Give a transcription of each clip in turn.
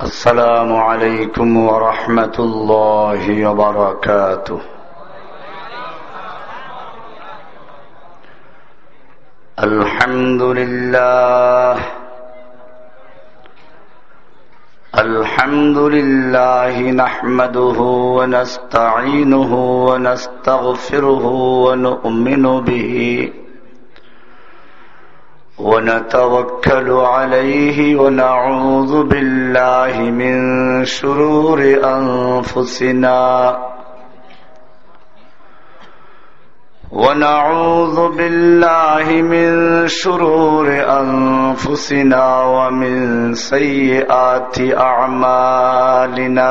السلام عليكم ورحمة الله وبركاته. الحمد لله. الحمد لله نحمده ونستعينه ونستغفره ونؤمن به. ونتوكل عليه ونعوذ بالله من شرور أنفسنا. ونعوذ بالله من شرور أنفسنا ومن سيئات أعمالنا.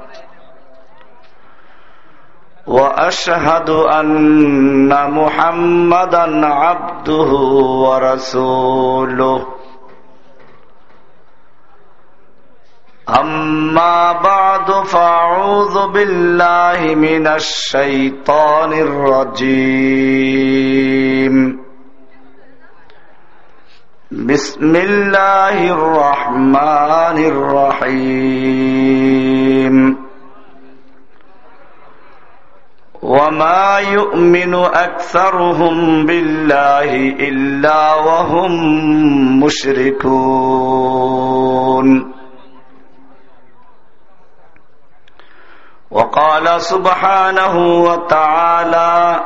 وأشهد أن محمدا عبده ورسوله. أما بعد فأعوذ بالله من الشيطان الرجيم. بسم الله الرحمن الرحيم. وما يؤمن أكثرهم بالله إلا وهم مشركون وقال سبحانه وتعالى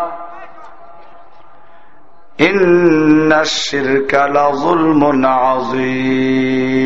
إن الشرك لظلم عظيم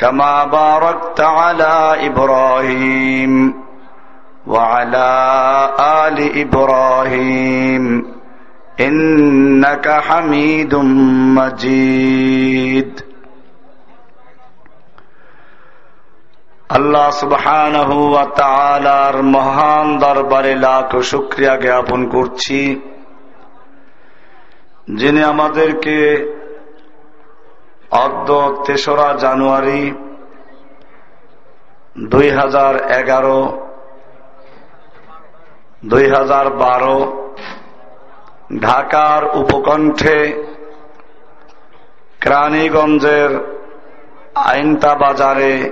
كما باركت على إبراهيم وعلى آل إبراهيم إنك حميد مجيد আল্লাহ সুবহানাহু ওয়া তাআলার মহান দরবারে লাখ শুকরিয়া জ্ঞাপন করছি যিনি আমাদেরকে অর্ধ তেসরা জানুয়ারি দুই হাজার এগারো, দুই হাজার বারো, ঢাকার উপকণ্ঠে ক্রানীগঞ্জের আইনতা বাজারে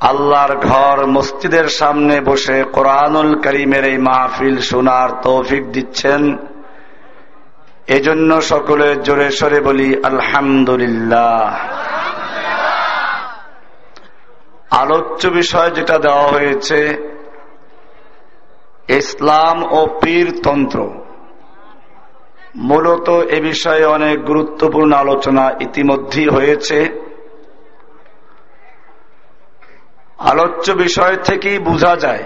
আল্লাহর ঘর মসজিদের সামনে বসে কোরআনুল করিমের এই মাহফিল শোনার তৌফিক দিচ্ছেন। এজন্য সকলে জোরে সরে বলি, আলহামদুলিল্লাহ। আলোচ্য বিষয় যেটা দেওয়া হয়েছে, ইসলাম ও পীরতন্ত্র। মূলত এ বিষয়ে অনেক গুরুত্বপূর্ণ আলোচনা ইতিমধ্যেই হয়েছে। আলোচ্য বিষয় থেকেই বোঝা যায়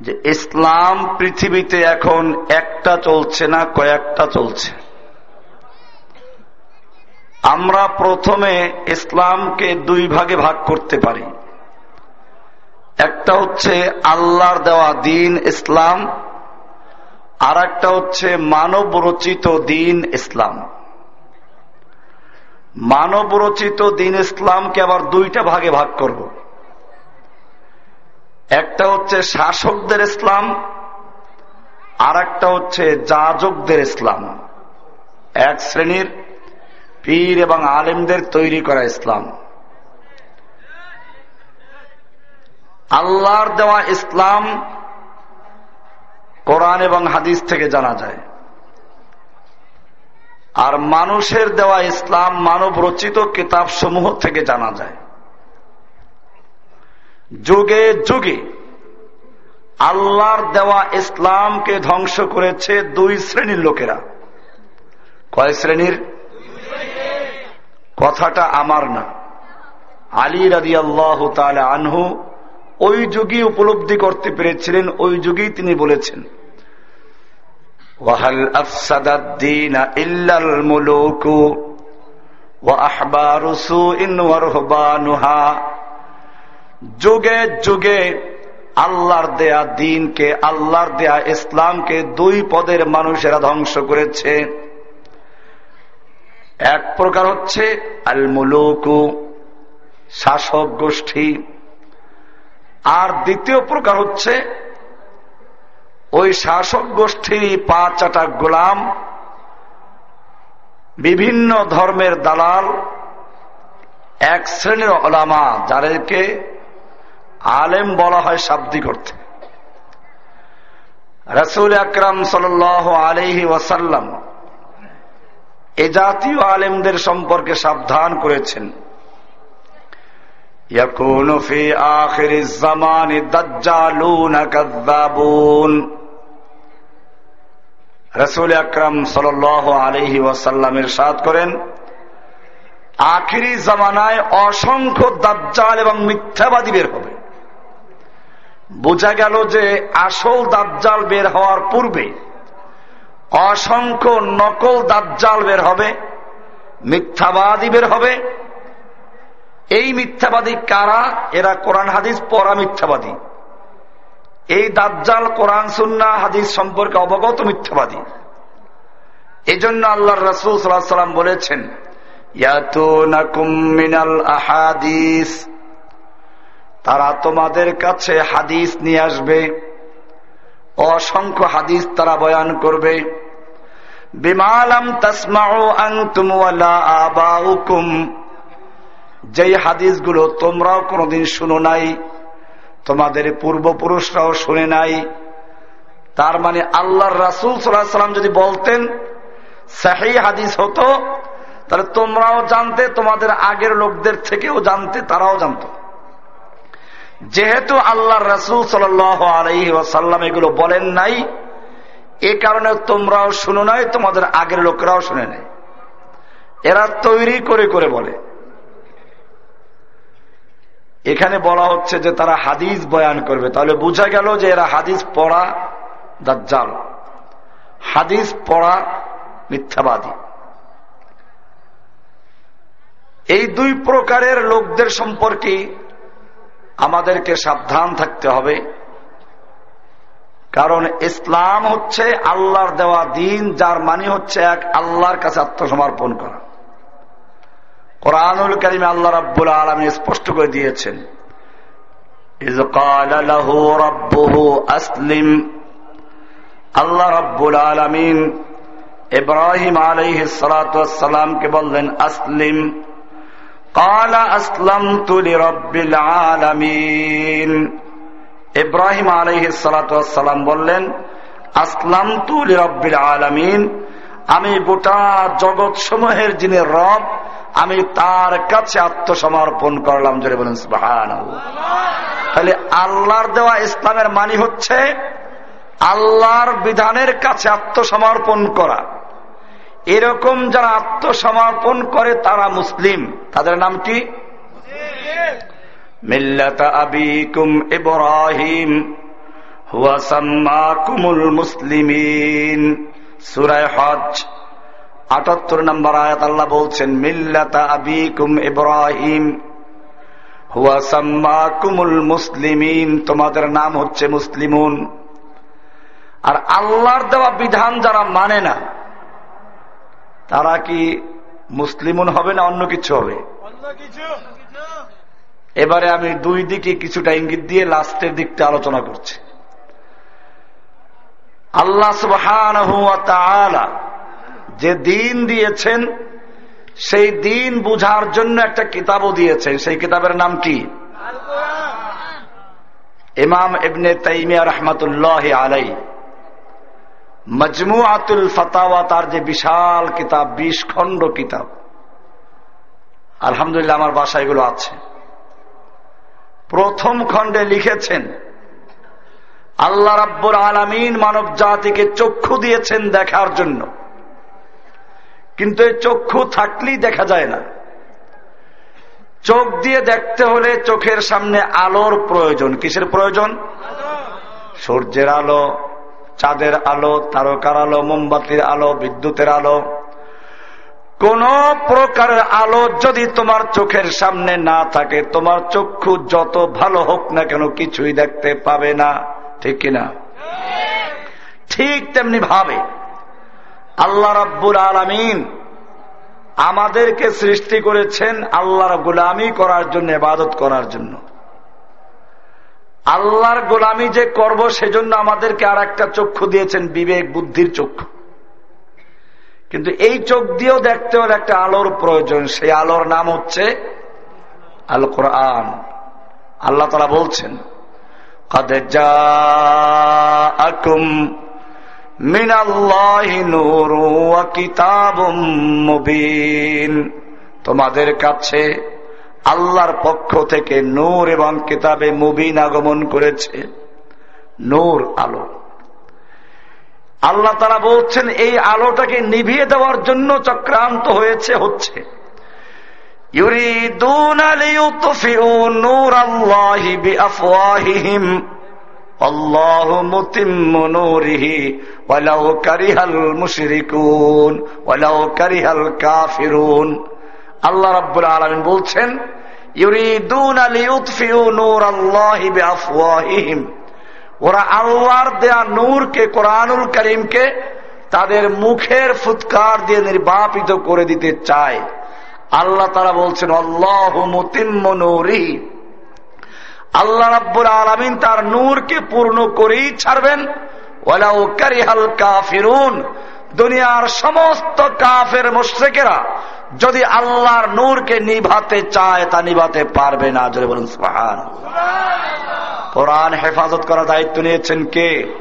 যে ইসলাম পৃথিবীতে এখন একটা চলছে না কয়েকটা চলছে। আমরা প্রথমে ইসলামকে দুই ভাগে ভাগ করতে পারি। একটা হচ্ছে আল্লাহর দেওয়া দিন ইসলাম আর একটা হচ্ছে মানব রচিত দিন ইসলাম। মানব রচিত দিন ইসলামকে আবার দুইটা ভাগে ভাগ করব। একটা হচ্ছে শাসকদের ইসলাম আর একটা হচ্ছে যাজকদের ইসলাম। এক শ্রেণির পীর এবং আলেমদের তৈরি করা ইসলাম। আল্লাহর দেওয়া ইসলাম কোরআন এবং হাদিস থেকে জানা যায়। আর মানুষের দেওয়া ইসলাম মানব রচিত কিতাব সমূহ থেকে জানা যায়। যুগে যুগে আল্লাহর দেওয়া ইসলামকে ধ্বংস করেছে দুই শ্রেণির লোকেরা। কয় শ্রেণির? কথাটা আমার না। আলী রাজি আল্লাহ আনহু ওই যুগই উপলব্ধি করতে পেরেছিলেন, ওই যুগেই তিনি বলেছেন, ওয়াহাল ইল্লাল মুলুকু যুগে যুগে আল্লাহর দেয়া দিনকে, আল্লাহর দেয়া ইসলামকে দুই পদের মানুষেরা ধ্বংস করেছে। এক প্রকার হচ্ছে আল মুলুকু শাসক গোষ্ঠী। আর দ্বিতীয় প্রকার হচ্ছে ওই শাসক গোষ্ঠীর পা চাটা গোলাম, বিভিন্ন ধর্মের দালাল, এক শ্রেণির ওলামা, যাদেরকে আলেম বলা হয় শাব্দিক অর্থে। রসুল আকরাম সাল আলহি ওয়াসাল্লাম এ জাতীয় আলেমদের সম্পর্কে সাবধান করেছেন। রসুল আকরাম সাল আলহি ওয়াসাল্লামের সাদ করেন, আখিরি জামানায় অসংখ্য দাজ্জাল এবং মিথ্যাবাদী বের হবে। বোঝা গেল যে আসল দাজ্জাল বের হওয়ার পূর্বে অসংখ্য নকল দাজ্জাল বের হবে, মিথ্যাবাদী বের হবে। এই মিথ্যাবাদী কারা? এরা কোরআন হাদিস, পরা মিথ্যাবাদী। এই দাজ্জাল, কোরআন সুন্না হাদিস সম্পর্কে অবগত মিথ্যাবাদী। এই জন্য আল্লাহ রসুল সাল্লাহ সাল্লাম বলেছেন আহাদিস। তারা তোমাদের কাছে হাদিস নিয়ে আসবে। অসংখ্য হাদিস তারা বয়ান করবে। বিমালাম তাসমাউ আনতুম ওয়ালা আবাউকুম। যেই হাদিসগুলো তোমরাও কোনোদিন শুনো নাই, তোমাদের পূর্বপুরুষরাও শুনে নাই, তার মানে আল্লাহর রাসুল সাল্লাম যদি বলতেন সাহি হাদিস হতো, তাহলে তোমরাও জানতে, তোমাদের আগের লোকদের থেকেও জানতে, তারাও জানত। যেহেতু আল্লাহ রাসুল সাল আলহি ওয়াসাল্লাম এগুলো বলেন নাই, এ কারণে তোমরাও শুনো নাই, তোমাদের আগের লোকেরাও শুনে নাই। এরা তৈরি করে করে বলে। এখানে বলা হচ্ছে যে তারা হাদিস বয়ান করবে। তাহলে বোঝা গেল যে এরা হাদিস পড়া দাজ্জাল। হাদিস পড়া মিথ্যাবাদী। এই দুই প্রকারের লোকদের সম্পর্কে আমাদেরকে সাবধান থাকতে হবে। কারণ ইসলাম হচ্ছে আল্লাহর দেওয়া দিন, যার মানে হচ্ছে এক আল্লাহর কাছে আত্মসমর্পণ করা। কোরআনুল করিমে আল্লাহ রাব্বুল আলমী স্পষ্ট করে দিয়েছেন আসলিম। আল্লাহ রাব্বুল আলমিন ইব্রাহিম আলহ সালাতামকে বললেন, আসলিম। ইব্রাহিম আলহ সালাতাম বললেন আসলাম তুলি রব্বিল আলমিন আমি গোটা জগৎ সমূহের যিনি রব, আমি তার কাছে আত্মসমর্পণ করলাম। জোরে বলেন তাহলে আল্লাহর দেওয়া ইসলামের মানি হচ্ছে, আল্লাহর বিধানের কাছে আত্মসমর্পণ করা। এরকম যারা আত্মসমর্পণ করে তারা মুসলিম। তাদের নাম কি? মিল্লাতা আবিকুম মুসলিমিন। সুরায় হজ, আটাত্তর নম্বর আয়াত আল্লাহ বলছেন, মিল্লাতা আবিকুম মুসলিমিন। তোমাদের নাম হচ্ছে মুসলিমুন। আর আল্লাহর দেওয়া বিধান যারা মানে না তারা কি মুসলিমুন হবে না অন্য কিছু হবে? এবারে আমি দুই দিকে কিছুটা ইঙ্গিত দিয়ে লাস্টের দিকটা আলোচনা করছি। আল্লাহ সুবহান যে দিন দিয়েছেন সেই দিন বুঝার জন্য একটা কিতাবও দিয়েছেন। সেই কিতাবের নাম কি? ইমাম ইবনে তাইমিয়া রহমতুল্লাহ আলাই মজমু আতুল ফতাওয়া, তার যে বিশাল কিতাব বিশ খণ্ড কিতাব। আলহামদুলিল্লাহ, আমার বাসায় এগুলো আছে। প্রথম খণ্ডে লিখেছেন, আল্লাহ রাব্বুর আলামিন মানব জাতিকে চক্ষু দিয়েছেন দেখার জন্য। কিন্তু এই চক্ষু থাকলেই দেখা যায় না। চোখ দিয়ে দেখতে হলে চোখের সামনে আলোর প্রয়োজন। কিসের প্রয়োজন? সূর্যের আলো। চাঁদের আলো, তারকার আলো, মোমবাতির আলো, বিদ্যুতের আলো। কোন প্রকারের আলো যদি তোমার চোখের সামনে না থাকে, তোমার চক্ষু যত ভালো হোক না কেন কিছুই দেখতে পাবে না। ঠিক কিনা ঠিক তেমনি ভাবে আল্লাহ রাব্বুল আলমিন আমাদেরকে সৃষ্টি করেছেন আল্লাহর গোলামি করার জন্য এবাদত করার জন্য। আল্লাহর গোলামি যে করব সেজন্য আমাদেরকে আর একটা চক্ষু দিয়েছেন বিবেক বুদ্ধির চক্ষু। কিন্তু এই চোখ দিয়েও দেখতে হলে একটা আলোর প্রয়োজন, সেই আলোর নাম হচ্ছে আল কোরআন আল্লাহ তারা বলছেন তোমাদের কাছে আল্লাহর পক্ষ থেকে নূর এবং কিতাবে মুবিন আগমন করেছে। নূর আলো। আল্লাহ তারা বলছেন, এই আলোটাকে নিভিয়ে দেওয়ার জন্য চক্রান্ত হয়েছে, হচ্ছে। আল্লাহ রাব্বুল আলমিন বলছেন করিমকে তাদের মুখের ফুৎকার দিয়ে নির্বাপিত করে দিতে চায়। আল্লাহ তারা বলছেন, আল্লাহ নূরি। আল্লাহ রাব্বুল আলমিন তার নূরকে পূর্ণ করেই ছাড়বেন। ওলাউ কারিহাল কাফিরুন। দুনিয়ার সমস্ত কাফের মুশ্রেকেরা যদি আল্লাহর নূরকে নিভাতে চায়, তা নিভাতে পারবে না। যদি বলুন সুহান কোরআন হেফাজত করার দায়িত্ব নিয়েছেন কে?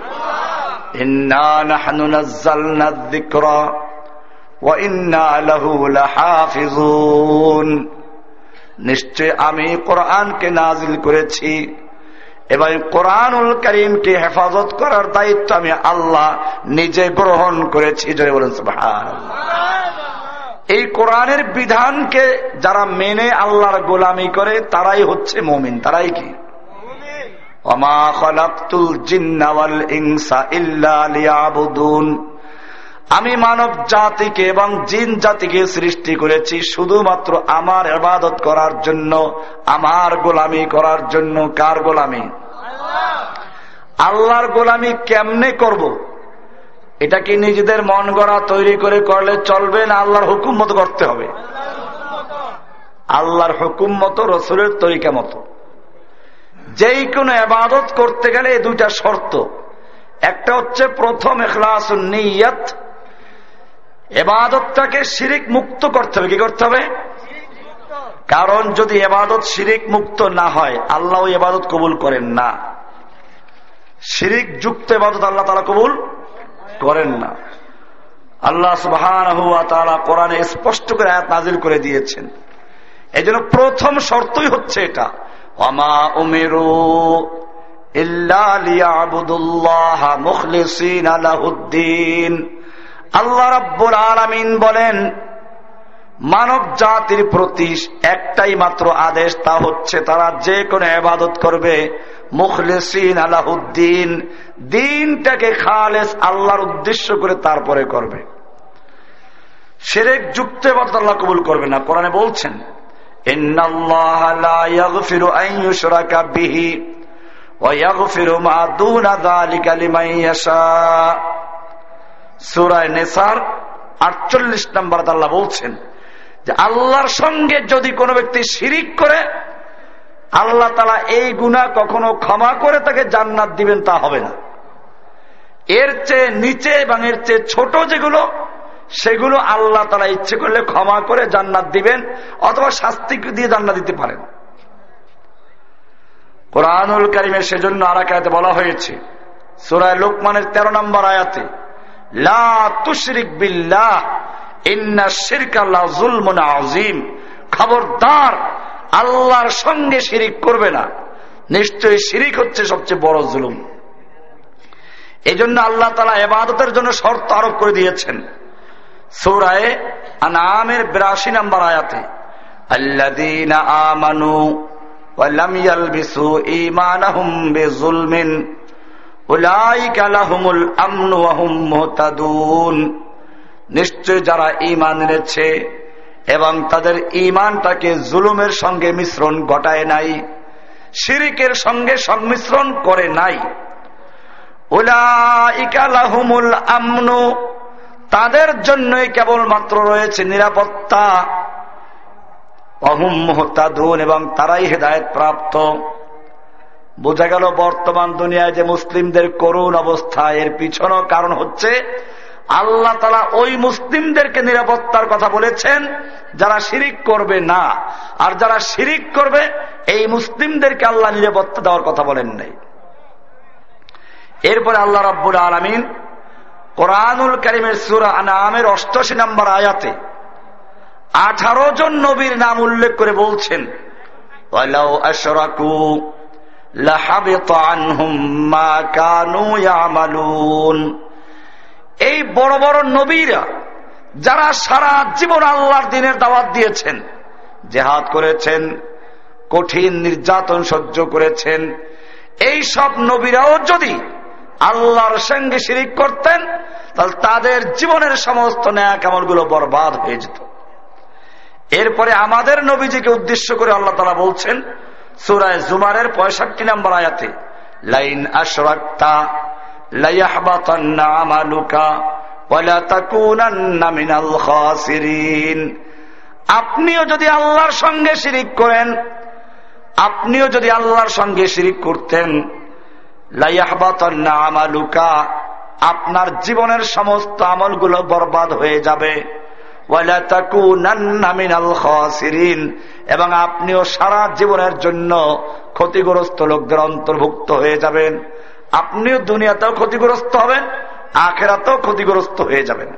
নিশ্চয় আমি কোরআনকে নাজিল করেছি, এবং কোরআনুল করিমকে হেফাজত করার দায়িত্ব আমি আল্লাহ নিজে গ্রহণ করেছি। যদি বলেন এই কোরআনের বিধানকে যারা মেনে আল্লাহর গোলামি করে তারাই হচ্ছে মমিন। তারাই কি? আমি মানব জাতিকে এবং জিন জাতিকে সৃষ্টি করেছি শুধুমাত্র আমার এবাদত করার জন্য আমার গোলামি করার জন্য। কার গোলামি? আল্লাহর গোলামি কেমনে করব। এটা কি নিজেদের মন গড়া তৈরি করে করলে চলবে না, আল্লাহর হুকুম মতো করতে হবে। আল্লাহর হুকুম মতো, রসুলের তরিকা মতো। যেই কোনো আবাদত করতে গেলে এই দুইটা শর্ত। একটা হচ্ছে প্রথম এখলাস নিয়ত। এবাদতটাকে শিরিক মুক্ত করতে হবে। কি করতে হবে? কারণ যদি এবাদত শিরিক মুক্ত না হয়, আল্লাহ এবাদত কবুল করেন না। শিরিক যুক্ত এবাদত আল্লাহ তালা কবুল করেন না। আল্লাহ সুবাহ কোরআনে স্পষ্ট করে আয়াত নাজিল করে দিয়েছেন। এই জন্য প্রথম শর্তই হচ্ছে এটা। অমা উমেরু আল্লাহ রব্বুল আলমিন বলেন, মানব জাতির প্রতি একটাই মাত্র আদেশ, তা হচ্ছে তারা যে কোনো এবাদত করবে, মুখলেসিন আলাহুদ্দিন দিনটাকে খালেস আল্লাহর উদ্দেশ্য করে তারপরে করবে। সেরেক আল্লাহ কবুল করবে না। কোরআনে বলছেন সুরায় নেসার আটচল্লিশ বলছেন যে, আল্লাহর সঙ্গে যদি কোনো ব্যক্তি শিরিক করে, আল্লাহ তালা এই গুণা কখনো ক্ষমা করে তাকে জান্নাত দিবেন তা হবে না। এর চেয়ে নিচে এবং এর চেয়ে ছোট যেগুলো, সেগুলো আল্লাহ তারা ইচ্ছে করলে ক্ষমা করে জান্নাত দিবেন অথবা শাস্তি দিয়ে জান্নাত দিতে পারেন। কোরআনুল কারিমের সেজন্য আরাকাতে বলা হয়েছে সুরায় লোকমানের তেরো নম্বর আয়াতে, লা তুশরিক আজিম খবরদার, আল্লাহর সঙ্গে শিরিক করবে না। নিশ্চয়ই শিরিক হচ্ছে সবচেয়ে বড় জুলুম। এই জন্য আল্লাহ তালা এবাদতের জন্য শর্ত আরোপ করে দিয়েছেন সৌরায় আনামের বিরাশি নাম্বার আয়াতে আল্লাদিনা আমানু ولم يلبسوا إيمانهم بظلم أولئك لهم الأمن وهم مهتدون নিশ্চয় যারা ইমান এনেছে এবং তাদের ইমানটাকে জুলুমের সঙ্গে মিশ্রণ ঘটায় নাই শিরিকের সঙ্গে সংমিশ্রণ করে নাই আমনু। তাদের জন্যই কেবলমাত্র রয়েছে নিরাপত্তা। অহুম মোহতাদুন এবং তারাই হেদায়ত প্রাপ্ত। বোঝা গেল বর্তমান দুনিয়ায় যে মুসলিমদের করুণ অবস্থা। এর পিছনও কারণ হচ্ছে আল্লাহ তালা ওই মুসলিমদেরকে নিরাপত্তার কথা বলেছেন, যারা শিরিক করবে না। আর যারা শিরিক করবে, এই মুসলিমদেরকে আল্লাহ নিরাপত্তা দেওয়ার কথা বলেন নাই। এরপরে আল্লাহ রাব্বুল আলমিন কোরআনুল করিমের সুরা আনামের অষ্টআশি নম্বর আয়াতে আঠারো জন নবীর নাম উল্লেখ করে বলছেন এই বড় বড় নবীরা যারা সারা জীবন আল্লাহর দিনের দাওয়াত দিয়েছেন, জেহাদ করেছেন, কঠিন নির্যাতন সহ্য করেছেন, এই সব নবীরাও যদি আল্লাহর সঙ্গে শিরিক করতেন, তাহলে তাদের জীবনের সমস্ত ন্যায় কামলগুলো বরবাদ হয়ে যেত। এরপরে আমাদের নবীজিকে উদ্দেশ্য করে আল্লাহ তালা বলছেন, সুরায় জুমারের পঁয়ষট্টি নম্বর আয়াতে, লাইন আশরাক্তা আপনিও যদি আল্লাহর সঙ্গে শিরিক করেন, আপনিও যদি আল্লাহর সঙ্গে শিরিক করতেন আমালুকা, আপনার জীবনের সমস্ত আমলগুলো বরবাদ হয়ে যাবে। এবং আপনিও সারা জীবনের জন্য ক্ষতিগ্রস্ত লোকদের অন্তর্ভুক্ত হয়ে যাবেন। আপনিও দুনিয়াতেও ক্ষতিগ্রস্ত হবেন, আখেরাতেও ক্ষতিগ্রস্ত হয়ে যাবেন।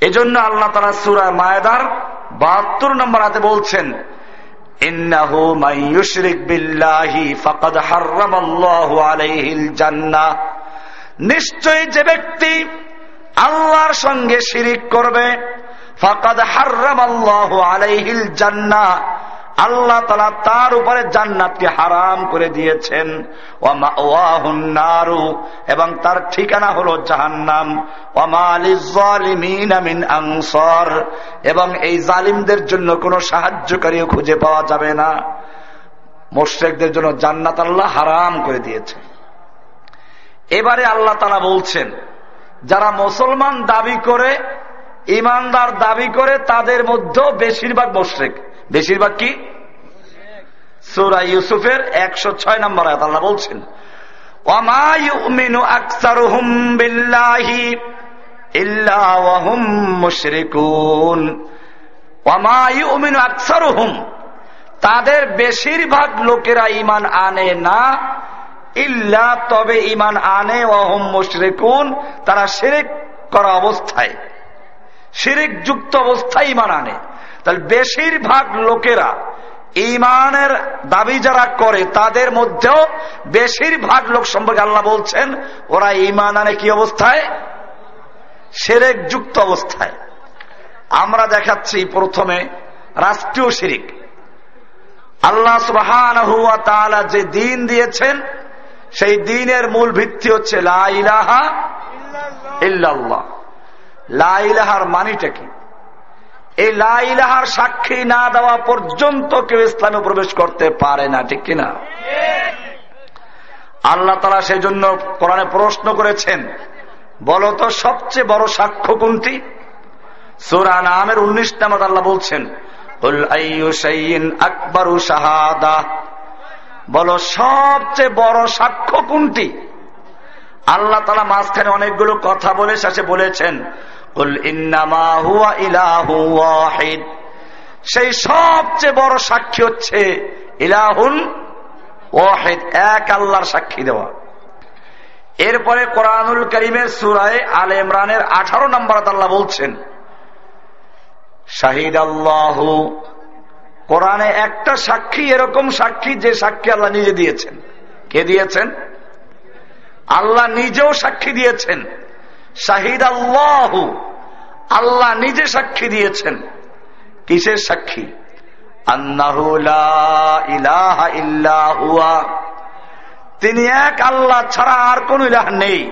এজন্য আল্লাহ তালা সুরা মায়দার বাহাত্তর নম্বর হাতে বলছেন নিশ্চয়ই যে ব্যক্তি আল্লাহর সঙ্গে শিরিক করবে ফাকাদ হার্রাম আল্লাহ আলাইহিল জান্না আল্লাহ তালা তার উপরে জান্নাতকে হারাম করে দিয়েছেন। এবং তার ঠিকানা হলো জাহান্নাম। এবং এই জালিমদের জন্য কোনো সাহায্যকারীও খুঁজে পাওয়া যাবে না। মোশেকদের জন্য জান্নাত আল্লাহ হারাম করে দিয়েছে। এবারে আল্লাহ তালা বলছেন, যারা মুসলমান দাবি করে ইমানদার দাবি করে, তাদের মধ্যেও বেশিরভাগ মোশ্রেক। বেশিরভাগ কি? সুরা ইউসুফের একশো ছয় নম্বর আয়াত আল্লাহ বলছেন তাদের বেশিরভাগ লোকেরা ইমান আনে না, ইল্লা তবে ইমান আনে অহম মুশরিকুন, তারা শিরিক করা অবস্থায়, শিরিক যুক্ত অবস্থায় ইমান আনে। তাহলে বেশিরভাগ লোকেরা ইমানের দাবি যারা করে, তাদের মধ্যেও বেশিরভাগ লোক সম্পর্কে আল্লাহ বলছেন, ওরা ইমান আনে কি অবস্থায়? সেরেক যুক্ত অবস্থায়। আমরা দেখাচ্ছি প্রথমে রাষ্ট্রীয় শিরিক। আল্লাহ সুবাহান যে দিন দিয়েছেন, সেই দিনের মূল ভিত্তি হচ্ছে লাইলাহা ইল্লাল্লাহ। লাইলাহার মানিটা কি? এই লাইলাহার সাক্ষী না দেওয়া পর্যন্ত কেউ ইসলামে প্রবেশ করতে পারে না, ঠিক কিনা? আল্লাহ তালা সেই জন্য কোরআনে প্রশ্ন করেছেন বলতো সবচেয়ে বড় সাক্ষ্য কোনটি? সুরান আমের উনিশ নামত আল্লাহ বলছেন আকবরু শাহাদা। বলো সবচেয়ে বড় সাক্ষ্য কোনটি? আল্লাহ তালা মাঝখানে অনেকগুলো কথা বলে শেষে বলেছেন সেই সবচেয়ে বড় সাক্ষী হচ্ছে ইলাহুন ওয়াহিদ, এক আল্লাহর সাক্ষী দেওয়া। এরপরে কোরআনুল করিমের সুরায় আল ইমরানের আঠারো নম্বর আল্লাহ বলছেন, শাহিদ আল্লাহ। কোরআনে একটা সাক্ষী, এরকম সাক্ষী যে সাক্ষী আল্লাহ নিজে দিয়েছেন। কে দিয়েছেন? আল্লাহ নিজেও সাক্ষী দিয়েছেন। শাহিদ আল্লাহ। আল্লাহ নিজে সাক্ষী দিয়েছেন। কিসের সাক্ষী? তিনি এক আল্লাহ ছাড়া আর কোন ইলাহ নেই।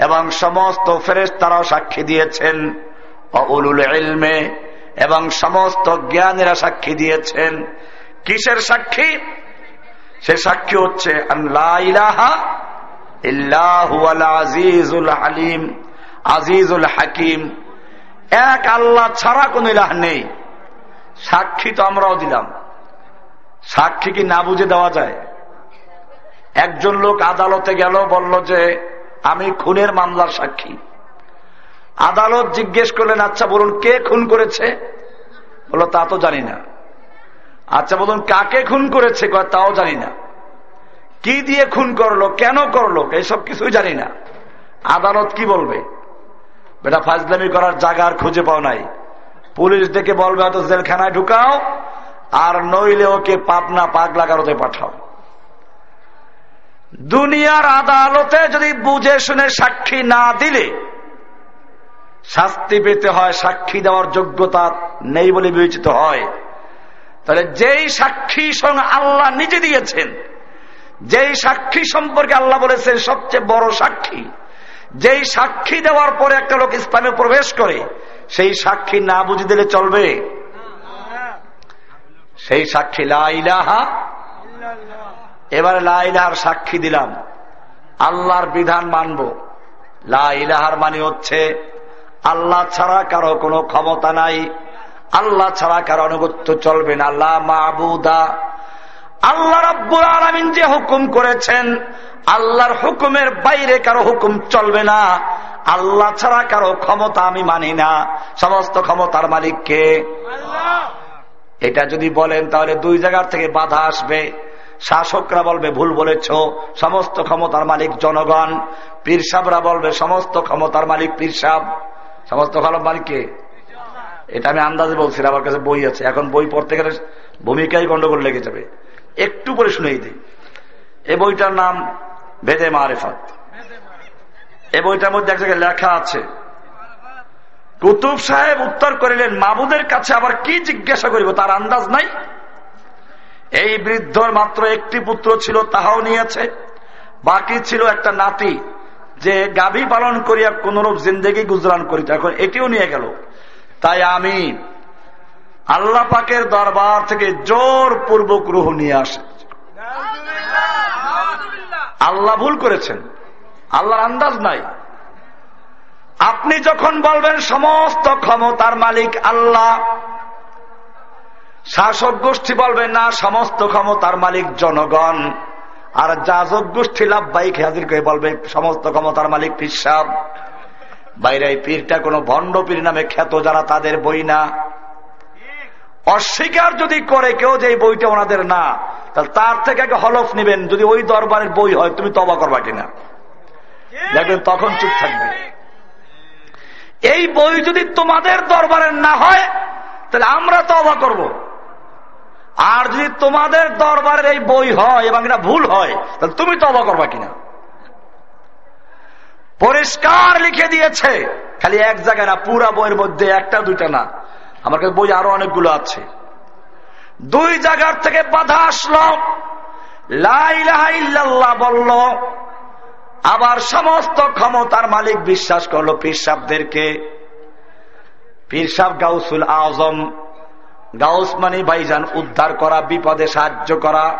এবং সমস্ত ফেরেস তারাও সাক্ষী দিয়েছেন। এবং সমস্ত জ্ঞানীরা সাক্ষী দিয়েছেন। কিসের সাক্ষী? সে সাক্ষী হচ্ছে হালিম, আজিজুল হাকিম। এক আল্লাহ ছাড়া কোন ইলাহ নেই। সাক্ষী তো আমরাও দিলাম। সাক্ষী কি না বুঝে দেওয়া যায়? একজন লোক আদালতে গেল, বলল যে, আমি খুনের মামলার সাক্ষী। আদালত জিজ্ঞেস করলেন আচ্ছা বলুন, কে খুন করেছে? বলল, তা তো জানি না। আচ্ছা বলুন, কাকে খুন করেছে? তাও জানি না। কি দিয়ে খুন করল, কেন করল এইসব কিছুই জানি না। আদালত কি বলবে? বেটা, ফাজলামি করার জায়গা খুঁজে পাও নাই। পুলিশ ডেকে বলবে, হয়তো জেলখানায় ঢুকাও, আর নইলে ওকে পাবনা পাগলা কারোতে পাঠাও। দুনিয়ার আদালতে যদি বুঝে শুনে সাক্ষী না দিলে, শাস্তি পেতে হয়, সাক্ষী দেওয়ার যোগ্যতা নেই বলে বিবেচিত হয়। তাহলে যেই সাক্ষী সঙ্গে আল্লাহ নিজে দিয়েছেন যেই সাক্ষী সম্পর্কে আল্লাহ বলেছেন সবচেয়ে বড় সাক্ষী, যেই সাক্ষী দেওয়ার পরে একটা লোক ইসলামে প্রবেশ করে, সেই সাক্ষী না বুঝে দিলে চলবে। সেই সাক্ষী লাইলাহা এবারে লাইলাহার সাক্ষী দিলাম। আল্লাহর বিধান মানব। লাইলাহার মানে হচ্ছে, আল্লাহ ছাড়া কারও কোনো ক্ষমতা নাই। আল্লাহ ছাড়া কারও অনুগত্য চলবে না। আল্লাহ মাহবুদা আল্লাহ রব্বুল আলমিন যে হুকুম করেছেন আল্লাহর হুকুমের বাইরে কারও হুকুম চলবে না। আল্লাহ ছাড়া কারও ক্ষমতা আমি মানি না। সমস্ত ক্ষমতার মালিককে এটা যদি বলেন তাহলে দুই জায়গার থেকে বাধা আসবে। শাসকরা বলবে ভুল বলেছ। সমস্ত ক্ষমতার মালিক জনগণ। পীরসাবরা বলবে সমস্ত ক্ষমতার মালিক পীরসাব সমস্ত ক্ষমতার মালিককে এটা আমি আন্দাজে বলছি আমার কাছে বই আছে। এখন বই পড়তে গেলে ভূমিকাই গন্ডগোল লেগে যাবে। একটু পরে শুনেই দিই। এ বইটার নাম বেদে মারেফাত। এ বইটার মধ্যে এক জায়গায় লেখা আছে, কুতুব সাহেব উত্তর করিলেন, মাবুদের কাছে আবার কি জিজ্ঞাসা করিব? তার আন্দাজ নাই। এই বৃদ্ধর মাত্র একটি পুত্র ছিল, তাহাও নিয়েছে। বাকি ছিল একটা নাতি, যে গাভী পালন করিয়া কোনরূপ জিন্দেগি গুজরান করিত। এখন এটিও নিয়ে গেল। তাই আমি আল্লাহ পাকের দরবার থেকে জোর পূর্বক রুহ নিয়ে আসে। আল্লাহ ভুল করেছেন। আল্লাহর আন্দাজ নাই। আপনি যখন বলবেন সমস্ত ক্ষমতার মালিক আল্লাহ, শাসক গোষ্ঠী বলবে, না, সমস্ত ক্ষমতার মালিক জনগণ। আর যাজক গোষ্ঠী লাভবাহিক হাজির করে বলবে, সমস্ত ক্ষমতার মালিক পিসাব বাইরে পীরটা কোনো ভণ্ড পীর নামে খ্যাত যারা, তাদের বই না। অস্বীকার যদি করে কেউ যে বইটা ওনাদের না, তাহলে তার থেকে আগে হলফ নিবেন, যদি ওই দরবারের বই হয়, তুমি তবা করবা কিনা? দেখবেন তখন চুপ থাকবে। এই বই যদি তোমাদের দরবারের না হয়, তাহলে আমরা তবা করব। আর যদি তোমাদের দরবারের এই বই হয়, এবং এটা ভুল হয়, তাহলে তুমি তবা করবা কিনা? পরিষ্কার লিখে দিয়েছে, খালি এক জায়গায় না, পুরা বইয়ের মধ্যে একটা দুইটা না। আমার কাছে বই আরও অনেকগুলো আছে। দুই জায়গার থেকে বাধা আসলো। বলল, আবার সমস্ত ক্ষমতার মালিক বিশ্বাস করল পীরসাবদেরকে পীরসাব গাউসুল আজম, গাউস মানি ভাইজান, উদ্ধার করা, বিপদে সাহায্য করা।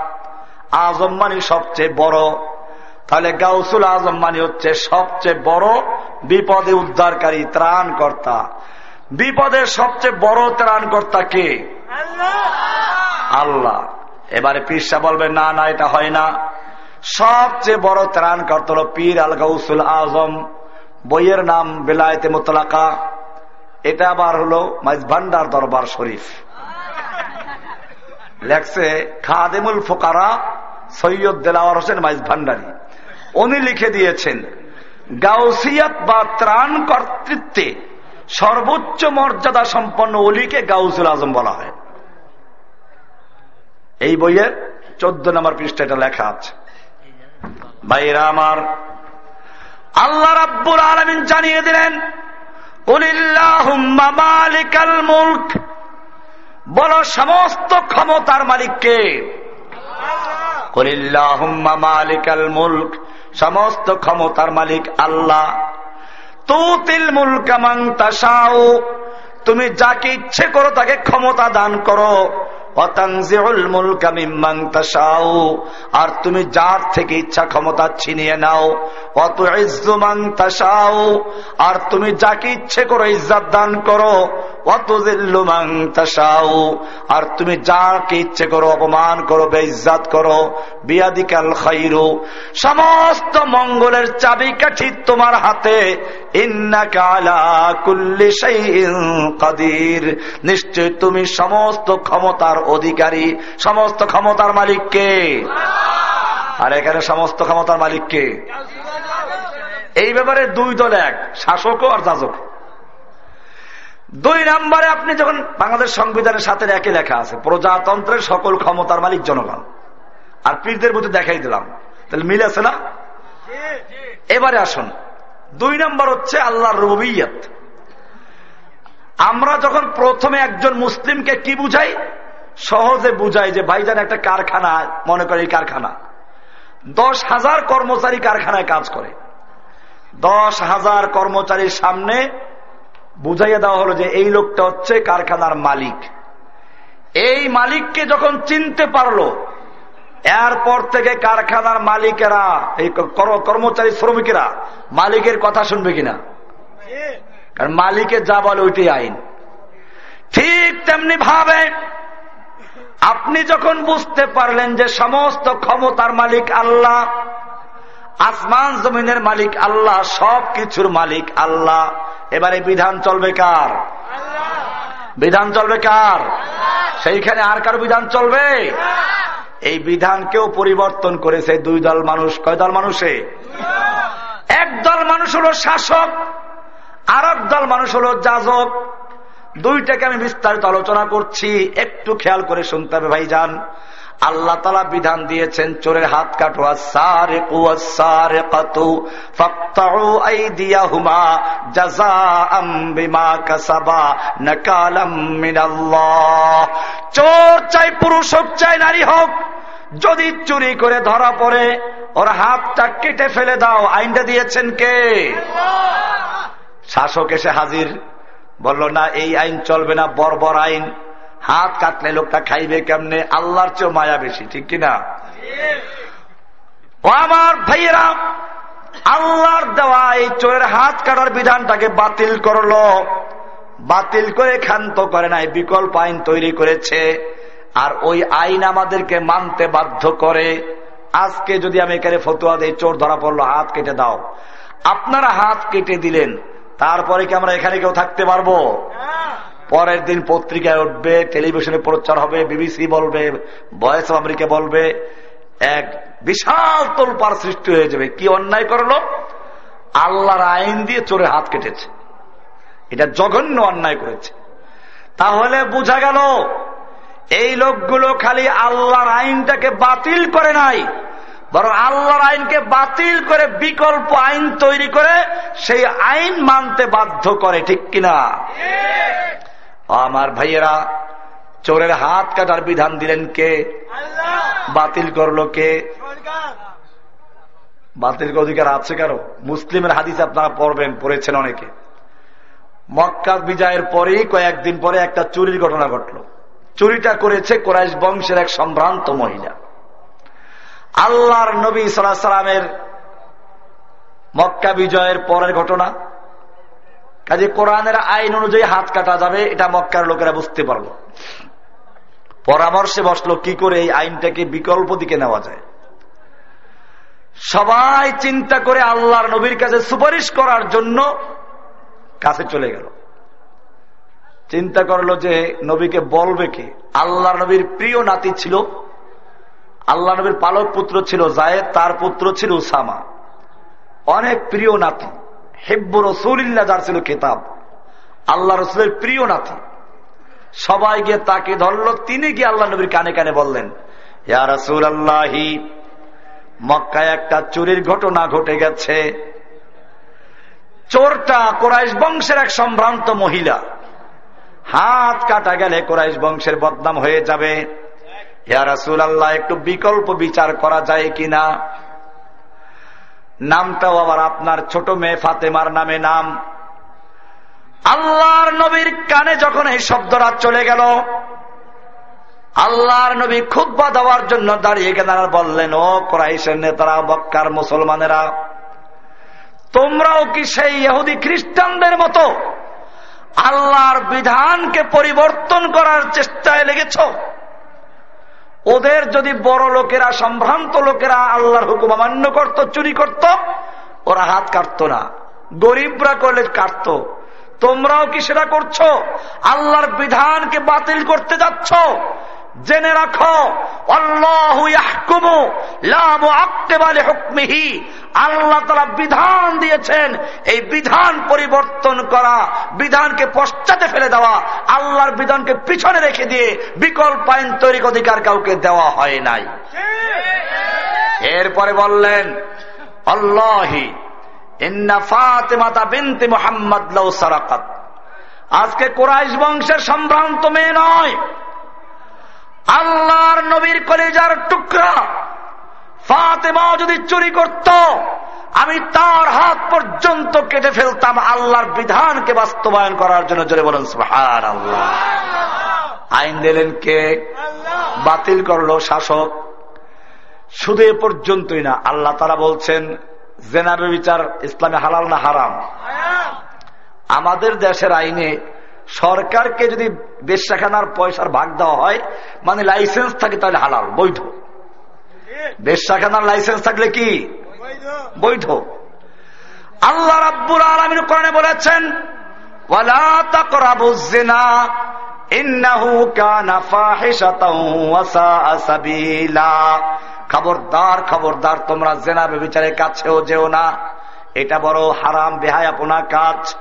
আজম মানি সবচেয়ে বড়। তাহলে গাউসুল আজম মানি হচ্ছে সবচেয়ে বড় বিপদে উদ্ধারকারী, ত্রাণকর্তা। বিপদের সবচেয়ে বড় ত্রাণকর্তা কে? আল্লাহ। এবারে পীরসা বলবে না না, এটা হয় না। সবচেয়ে বড় ত্রাণকর্তা হল পীর আল গাউসুল আজম। বইয়ের নাম বেলায়েতে মোতলাকা। এটা আবার হলো মাইজ ভান্ডার দরবার শরীফ। লেখছে, খাদেমুল ফোকারা সৈয়দ দেলাওয়ার হোসেন মাইজ ভান্ডারী উনি লিখে দিয়েছেন, গাউসিয়াত বা ত্রাণ কর্তৃত্বে সর্বোচ্চ মর্যাদা সম্পন্ন অলিকে গাউসুল আজম বলা হয়। এই বইয়ের চোদ্দ নম্বর পৃষ্ঠা লেখা আছে। আমার, আল্লাহ রাব্বুল আলমিন জানিয়ে দিলেন মালিকাল সমস্ত ক্ষমতার মালিককে মালিকাল মুল্ক। সমস্ত ক্ষমতার মালিক আল্লাহ। তুতিল মুলকা মাং তাসাও তুমি যাকে ইচ্ছে করো তাকে ক্ষমতা দান করো। আর তুমি যার থেকে ইচ্ছা ক্ষমতা ছিনিয়ে নাও অত তাসাও আর তুমি যাকে ইচ্ছে করো ইজ্জাত দান করো অত তাসাও আর তুমি যাকে ইচ্ছে করো অপমান করো বেইজাত করো, বিয়াদিকাল খাইরু, সমস্ত মঙ্গলের চাবিকাঠি তোমার হাতে নিশ্চয় তুমি সমস্ত ক্ষমতার অধিকারী সমস্ত ক্ষমতার মালিককে। আর এখানে সমস্ত ক্ষমতার মালিককে? এই ব্যাপারে দুই দল এক শাসক আর যাজক। দুই নম্বরে আপনি যখন বাংলাদেশ সংবিধানের সাথে একই লেখা আছে, প্রজাতন্ত্রের সকল ক্ষমতার মালিক জনগণ। আর পীরদের মধ্যে দেখাই দিলাম। তাহলে মিল আছে না? এবারে আসুন। দুই নম্বর হচ্ছে আল্লাহর রুবিয়ত আমরা যখন প্রথমে একজন মুসলিমকে কি বুঝাই? সহজে বুঝাই যে ভাইজান একটা কারখানা, মনে করে এই কারখানা। দশ হাজার কর্মচারী কারখানায় কাজ করে। দশ হাজার কর্মচারীর সামনে বুঝাইয়া দেওয়া হলো যে এই লোকটা হচ্ছে কারখানার মালিক। এই মালিককে যখন চিনতে পারল, এরপর থেকে কারখানার মালিকেরা, এই কর্মচারী শ্রমিকেরা মালিকের কথা শুনবে কিনা? কারণ মালিকের যা বলে ওইটাই আইন। ঠিক তেমনি ভাবে আপনি যখন বুঝতে পারলেন যে সমস্ত ক্ষমতার মালিক আল্লাহ, আসমান জমিনের মালিক আল্লাহ সব কিছুর মালিক আল্লাহ, এবারে বিধান চলবে কার? বিধান চলবে কার? সেইখানে আর কার বিধান চলবে? এই বিধানকেও পরিবর্তন করেছে দুই দল মানুষ। কয় দল মানুষে? এক দল মানুষ হলো শাসক আর এক দল মানুষ হলো যাজক। দুইটাকে আমি বিস্তারিত আলোচনা করছি। একটু খেয়াল করে শুনতে হবে ভাই যান আল্লাহ তালা বিধান দিয়েছেন, চোরের হাত কাটো। চাই পুরুষ হোক, চাই নারী হোক, যদি চুরি করে ধরা পড়ে, ওর হাতটা কেটে ফেলে দাও। আইনটা দিয়েছেন কে? শাসক এসে হাজির। বলল, না, এই আইন চলবে না, বর্বর আইন। হাত কাটলে লোকটা খাইবে কেমনে? আল্লাহর চেয়েও মায়া বেশি, ঠিক কিনা ও আমার ভাইয়েরা, আল্লাহর দেওয়া এই চোরের হাত কাটার বিধানটাকে বাতিল করল। বাতিল করে ক্ষান্ত করে নাই, বিকল্প আইন তৈরি করেছে। আর ওই আইন আমাদেরকে মানতে বাধ্য করে। আজকে যদি আমি এখানে ফতুয়া দিই, চোর ধরা পড়ল, হাত কেটে দাও। আপনারা হাত কেটে দিলেন তারপরে কি আমরা এখানে কেউ থাকতে পারব? পরের দিন পত্রিকায় উঠবে, টেলিভিশনে প্রচার হবে, বিবিসি বলবে, ভয়েস অফ আমেরিকা বলবে, এক বিশাল তোলপার সৃষ্টি হয়ে যাবে। কি অন্যায় করল? আল্লাহর আইন দিয়ে চোরে হাত কেটেছে। এটা জঘন্য অন্যায় করেছে। তাহলে বোঝা গেল, এই লোকগুলো খালি আল্লাহর আইনটাকে বাতিল করে নাই। বরং আল্লাহর আইনকে বাতিল করে বিকল্প আইন তৈরি করে সেই আইন মানতে বাধ্য করে ঠিক কিনা? আমার ভাইয়েরা চোরের হাত কাটার বিধান দিলেন কে? বাতিল করল কে? বাতিল অধিকার আছে কারও? মুসলিমের হাদিস আপনারা পড়বেন পড়েছেন অনেকে। মক্কা বিজয়ের পরেই কয়েকদিন পরে একটা চুরির ঘটনা ঘটল। চুরিটা করেছে কোরাইশ বংশের এক সম্ভ্রান্ত মহিলা। আল্লাহর নবী সালামের মক্কা বিজয়ের পরের ঘটনা। কাজে কোরআনের আইন অনুযায়ী হাত কাটা যাবে, এটা মক্কার লোকেরা বুঝতে পারল পরামর্শে বসল, কি করে এই আইনটাকে বিকল্প দিকে নেওয়া যায়? সবাই চিন্তা করে আল্লাহর নবীর কাছে সুপারিশ করার জন্য কাছে চলে গেল। চিন্তা করল যে নবীকে বলবে কে? আল্লাহর নবীর প্রিয় নাতি ছিল আল্লাহ নবীর পালক পুত্র ছিল জায়েদ, তার পুত্র ছিল উসামা। অনেক প্রিয় নাতি। হেব্বু রসুলিল্লা যার ছিল কেতাব আল্লাহ রসুলের প্রিয় নাতি। সবাই গিয়ে তাকে ধরলো, তিনি গিয়ে আল্লাহ নবীর কানে কানে বললেন আল্লাহি মক্কায় একটা চুরির ঘটনা ঘটে গেছে। চোরটা কোরাইশ বংশের এক সম্ভ্রান্ত মহিলা। হাত কাটা গেলে কোরাইশ বংশের বদনাম হয়ে যাবে। ইয়া রাসুল আল্লাহ একটু বিকল্প বিচার করা যায় কিনা? নামটাও আবার আপনার ছোট মেয়ে ফাতেমার নামে নাম। আল্লাহর নবীর কানে যখন এই শব্দরা চলে গেল, আল্লাহর নবী খুদ্া দেওয়ার জন্য দাঁড়িয়ে গেলেন বললেন, ও কোরাইশের নেতারা বক্কার মুসলমানেরা, তোমরাও কি সেই ইহুদি খ্রিস্টানদের মতো আল্লাহর বিধানকে পরিবর্তন করার চেষ্টায় লেগেছ? ওদের যদি বড় লোকেরা, সম্ভ্রান্ত লোকেরা আল্লাহর হুকুম অমান্য করত, চুরি করত, ওরা হাত কাটতো না। গরিবরা করলে কাটত। তোমরাও কি সেটা করছ? আল্লাহর বিধানকে বাতিল করতে যাচ্ছ? জেনে রাখো, আল্লাহ তারা বিধান দিয়েছেন এই বিধান পরিবর্তন করা, বিধানকে পশ্চাতে ফেলে দেওয়া, আল্লাহর বিধানকে পিছনে রেখে দিয়ে বিকল্প আইন তৈরি অধিকার কাউকে দেওয়া হয় নাই। এরপরে বললেন, আল্লাহি আজকে কোরাইশ বংশের সম্ভ্রান্ত মেয়ে নয়। আল্লাহর নবীর কলেজার টুকরা ফাতেমাও যদি চুরি করত আমি তার হাত পর্যন্ত কেটে ফেলতাম আল্লাহর বিধানকে বাস্তবায়ন করার জন্য। জোরে বলেন সুহার আল্লাহ আইন দিলেন কে? বাতিল করল শাসক। শুধু এ পর্যন্তই না আল্লাহ তারা বলছেন জেনাবে বিচার ইসলামে হালাল না হারাম। আমাদের দেশের আইনে সরকারকে যদি বেশাখানার পয়সার ভাগ দেওয়া হয় মানে লাইসেন্স থাকে তাহলে হালাল, বৈধ। বেশাখানার লাইসেন্স থাকলে কি? বৈধ। আল্লাহ রাব্বুর আলমিন কোরআনে বলেছেন খবরদার খবরদার, তোমরা জেনা বিচারের কাছেও যেও না। এটা বড় হারাম, বেহায়াপনা কাজ।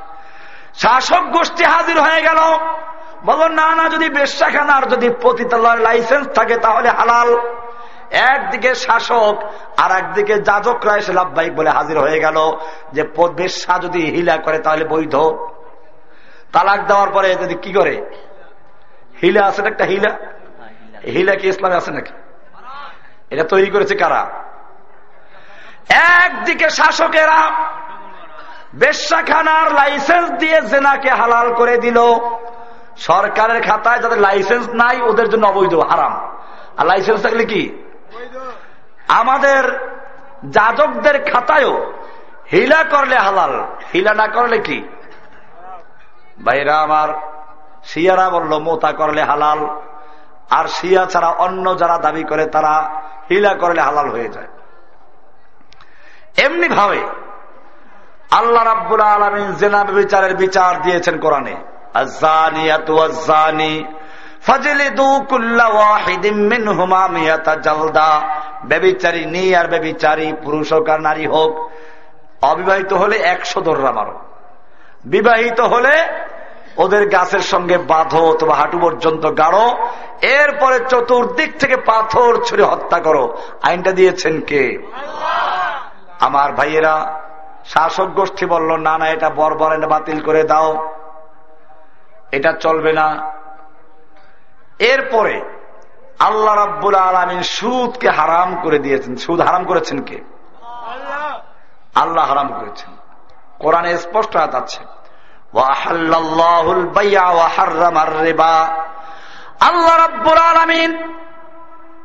শাসক গোষ্ঠী হাজির হয়ে গেল। বলো না না, যদি বেশাখানার যদি পতিতালয়ের লাইসেন্স থাকে তাহলে হালাল। একদিকে শাসক আর একদিকে যাজকরা এসে লাভবাহিক বলে হাজির হয়ে গেল যে বেশা যদি হিলা করে তাহলে বৈধ। তালাক দেওয়ার পরে যদি কি করে? হিলা আছে না একটা হিলা? হিলা কি ইসলামে আছে নাকি? এটা তৈরি করেছে কারা? একদিকে শাসকেরা বেশাখানার লাইসেন্স দিয়ে জেনাকে হালাল করে দিল। সরকারের খাতায় যাদের লাইসেন্স নাই, ওদের জন্য অবৈধ, হারাম। আর লাইসেন্স থাকলে কি? আমাদের যাজকদের খাতায়ও হিলা করলে হালাল, হিলা না করলে কি? ভাইরা আমার, শিয়ারা বলল, মোতা করলে হালাল, আর শিয়া ছাড়া অন্য যারা দাবি করে, তারা হিলা করলে হালাল হয়ে যায়। এমনি ভাবে আল্লাহ রাব্বুল আলমিন জেনা বিচারের বিচার দিয়েছেন কোরআনে। বেবিচারী আর পুরুষ নারী হোক, অবিবাহিত হলে একশো দর্রা মারো। বিবাহিত হলে ওদের গাছের সঙ্গে বাঁধো অথবা হাঁটু পর্যন্ত গাড়ো। এরপরে চতুর্দিক থেকে পাথর ছুড়ে হত্যা করো। আইনটা দিয়েছেন কে? আমার ভাইয়েরা শাসক গোষ্ঠী বলল, না না, এটা বরবরেন বাতিল করে দাও। এটা চলবে না। এরপরে আল্লাহ রাব্বুল আলমিন সুদকে হারাম করে দিয়েছেন। সুদ হারাম করেছেন কে? আল্লাহ হারাম করেছেন। কোরআনে স্পষ্ট হাত আছে আল্লাহ রাব্বুল আলমিন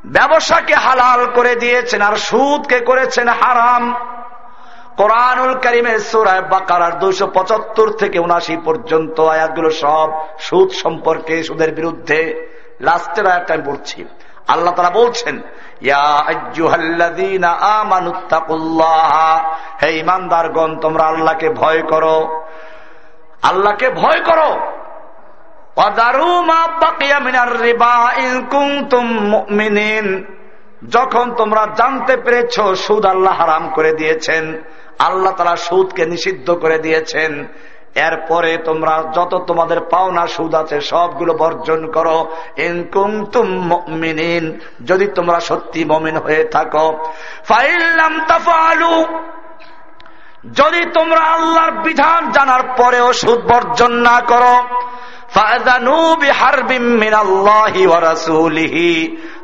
ব্যবসাকে হালাল করে দিয়েছেন আর সুদকে করেছেন হারাম। কোরআনুল করিমের সুরায় বাকার দুইশো পঁচাত্তর থেকে উনাশি পর্যন্ত আয়াতগুলো সব সুদ সম্পর্কে, সুদের বিরুদ্ধে। লাস্টের আয়াতটা আমি বলছি আল্লাহ তারা বলছেন হে ইমানদারগণ তোমরা আল্লাহকে ভয় করো। আল্লাহকে ভয় করো। যখন তোমরা জানতে পেরেছ সুদ আল্লাহ হারাম করে দিয়েছেন আল্লাহ তারা সুদকে নিষিদ্ধ করে দিয়েছেন। এরপরে তোমরা যত তোমাদের পাওনা সুদ আছে, সবগুলো বর্জন করো। তুমিন যদি তোমরা সত্যি মমিন হয়ে থাকো। ফাইল্লাম যদি তোমরা আল্লাহর বিধান জানার পরেও সুদ বর্জন না করো।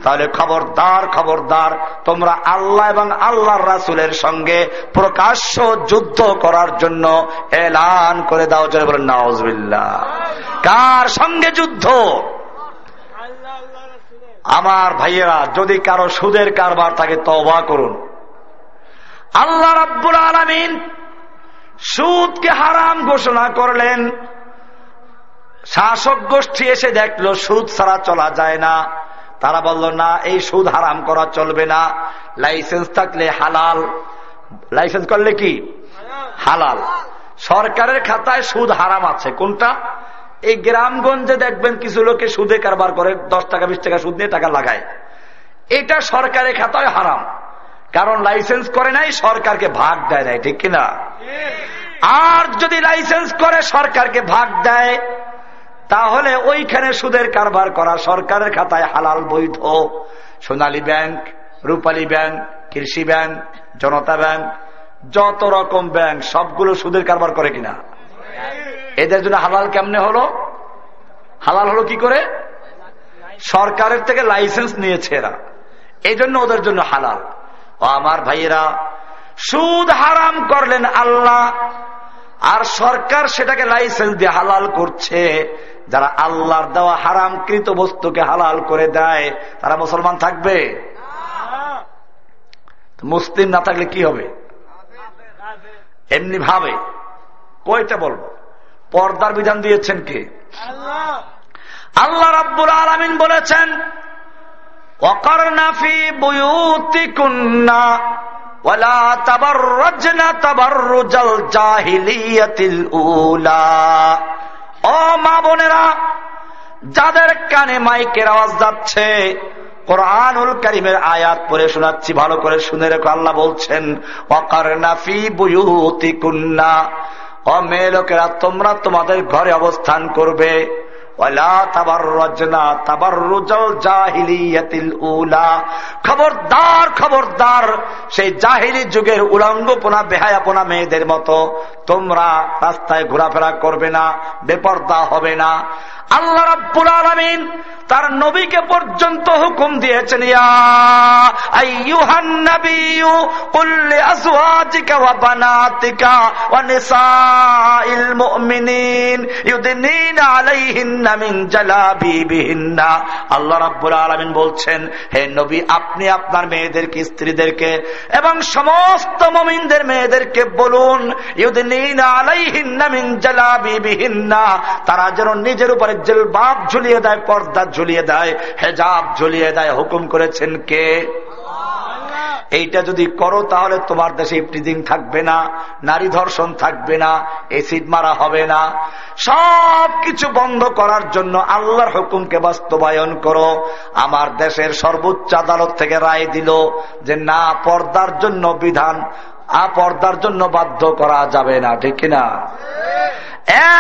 তাহলে খবরদার খবরদার, তোমরা আল্লাহ এবং আল্লাহর রাসুলের সঙ্গে প্রকাশ্য যুদ্ধ করার জন্য এলান করে দাও যে বলেন নওয়াজবিল্লা কার সঙ্গে যুদ্ধ? আমার ভাইয়েরা, যদি কারও সুদের কারবার থাকে তবা করুন। আল্লাহ রাব্বুল আলমিন সুদকে হারাম ঘোষণা করলেন। শাসক গোষ্ঠী এসে দেখল সুদ ছাড়া চলা যায় না। তারা বলল না এই সুদ হারাম করা চলবে না। লাইসেন্স থাকলে হালাল। লাইসেন্স করলে কি? হালাল। সরকারের খাতায় সুদ হারাম আছে। কোনটা? এই গ্রামগঞ্জে দেখবেন কিছু লোকে সুদে কারবার করে দশ টাকা বিশ টাকা সুদ নিয়ে টাকা লাগায়। এটা সরকারের খাতায় হারাম। কারণ লাইসেন্স করে নাই সরকারকে ভাগ দেয় নাই ঠিক কিনা? আর যদি লাইসেন্স করে সরকারকে ভাগ দেয় তাহলে ওইখানে সুদের কারবার করা সরকারের খাতায় হালাল বৈধ। Sonali bank, Rupali bank, Krishi bank, Janata bank, যত রকম ব্যাংক, সবগুলো সুদের কারবার করে কিনা? এদের জন্য হালাল কেমনে হলো? হালাল হলো কি করে? সরকারের থেকে লাইসেন্স নিয়েছে এরা। এই জন্য ওদের জন্য হালাল। ও আমার ভাইয়েরা, সুদ হারাম করলেন আল্লাহ, আর সরকার সেটাকে লাইসেন্স দিয়ে হালাল করছে। যারা আল্লাহর দেওয়া হারামকৃত বস্তুকে হালাল করে দেয় তারা মুসলমান থাকবে মুসলিম না থাকলে কি হবে এমনি ভাবে কয়টা বলবো পর্দার বিধান দিয়েছেন কে আল্লাহ রাব্বুল আলমিন বলেছেন অকর্ণাফি বুয়ুতি কুন্না ولا تبرجن تبرج الجاهلية الأولى ও মা বোনেরা, যাদের কানে মাইকের আওয়াজ যাচ্ছে, কোরআনুল করিমের আয়াত পরে শোনাচ্ছি, ভালো করে শুনে রেখো, আল্লাহ বলছেন অকারনাফি বুয়ুতি কুন্না অ, মেয়ে লোকেরা, তোমরা তোমাদের ঘরে অবস্থান করবে। খবরদার খবরদার, সেই জাহিলি যুগের উলঙ্গপনা, বেহায়াপনা মেয়েদের মতো। তোমরা রাস্তায় ঘোরাফেরা করবে না, বেপর্দা হবে না। আল্লাহ রাব্বুল আলমিন তার নবীকে পর্যন্ত হুকুম দিয়েছেন আল্লাহ রাব্বুল আলমিন বলছেন, হে নবী, আপনি আপনার মেয়েদেরকে, স্ত্রীদেরকে এবং সমস্ত মমিনদের মেয়েদেরকে বলুন তারা যেন নিজের উপরে জেলবাব ঝুলিয়ে দেয়, পর্দা ঝুলিয়ে দেয়, হেজাব ঝুলিয়ে দেয়। হুকুম করেছেন কে? এইটা যদি করো, তাহলে তোমার দেশে ইফটিজিং থাকবে না, নারী ধর্ষণ থাকবে না এসিড মারা হবে না। সব কিছু বন্ধ করার জন্য আল্লাহর হুকুমকে বাস্তবায়ন করো। আমার দেশের সর্বোচ্চ আদালত থেকে রায় দিল যে না, পর্দার জন্য বিধান পর্দার জন্য বাধ্য করা যাবে না, ঠিক না?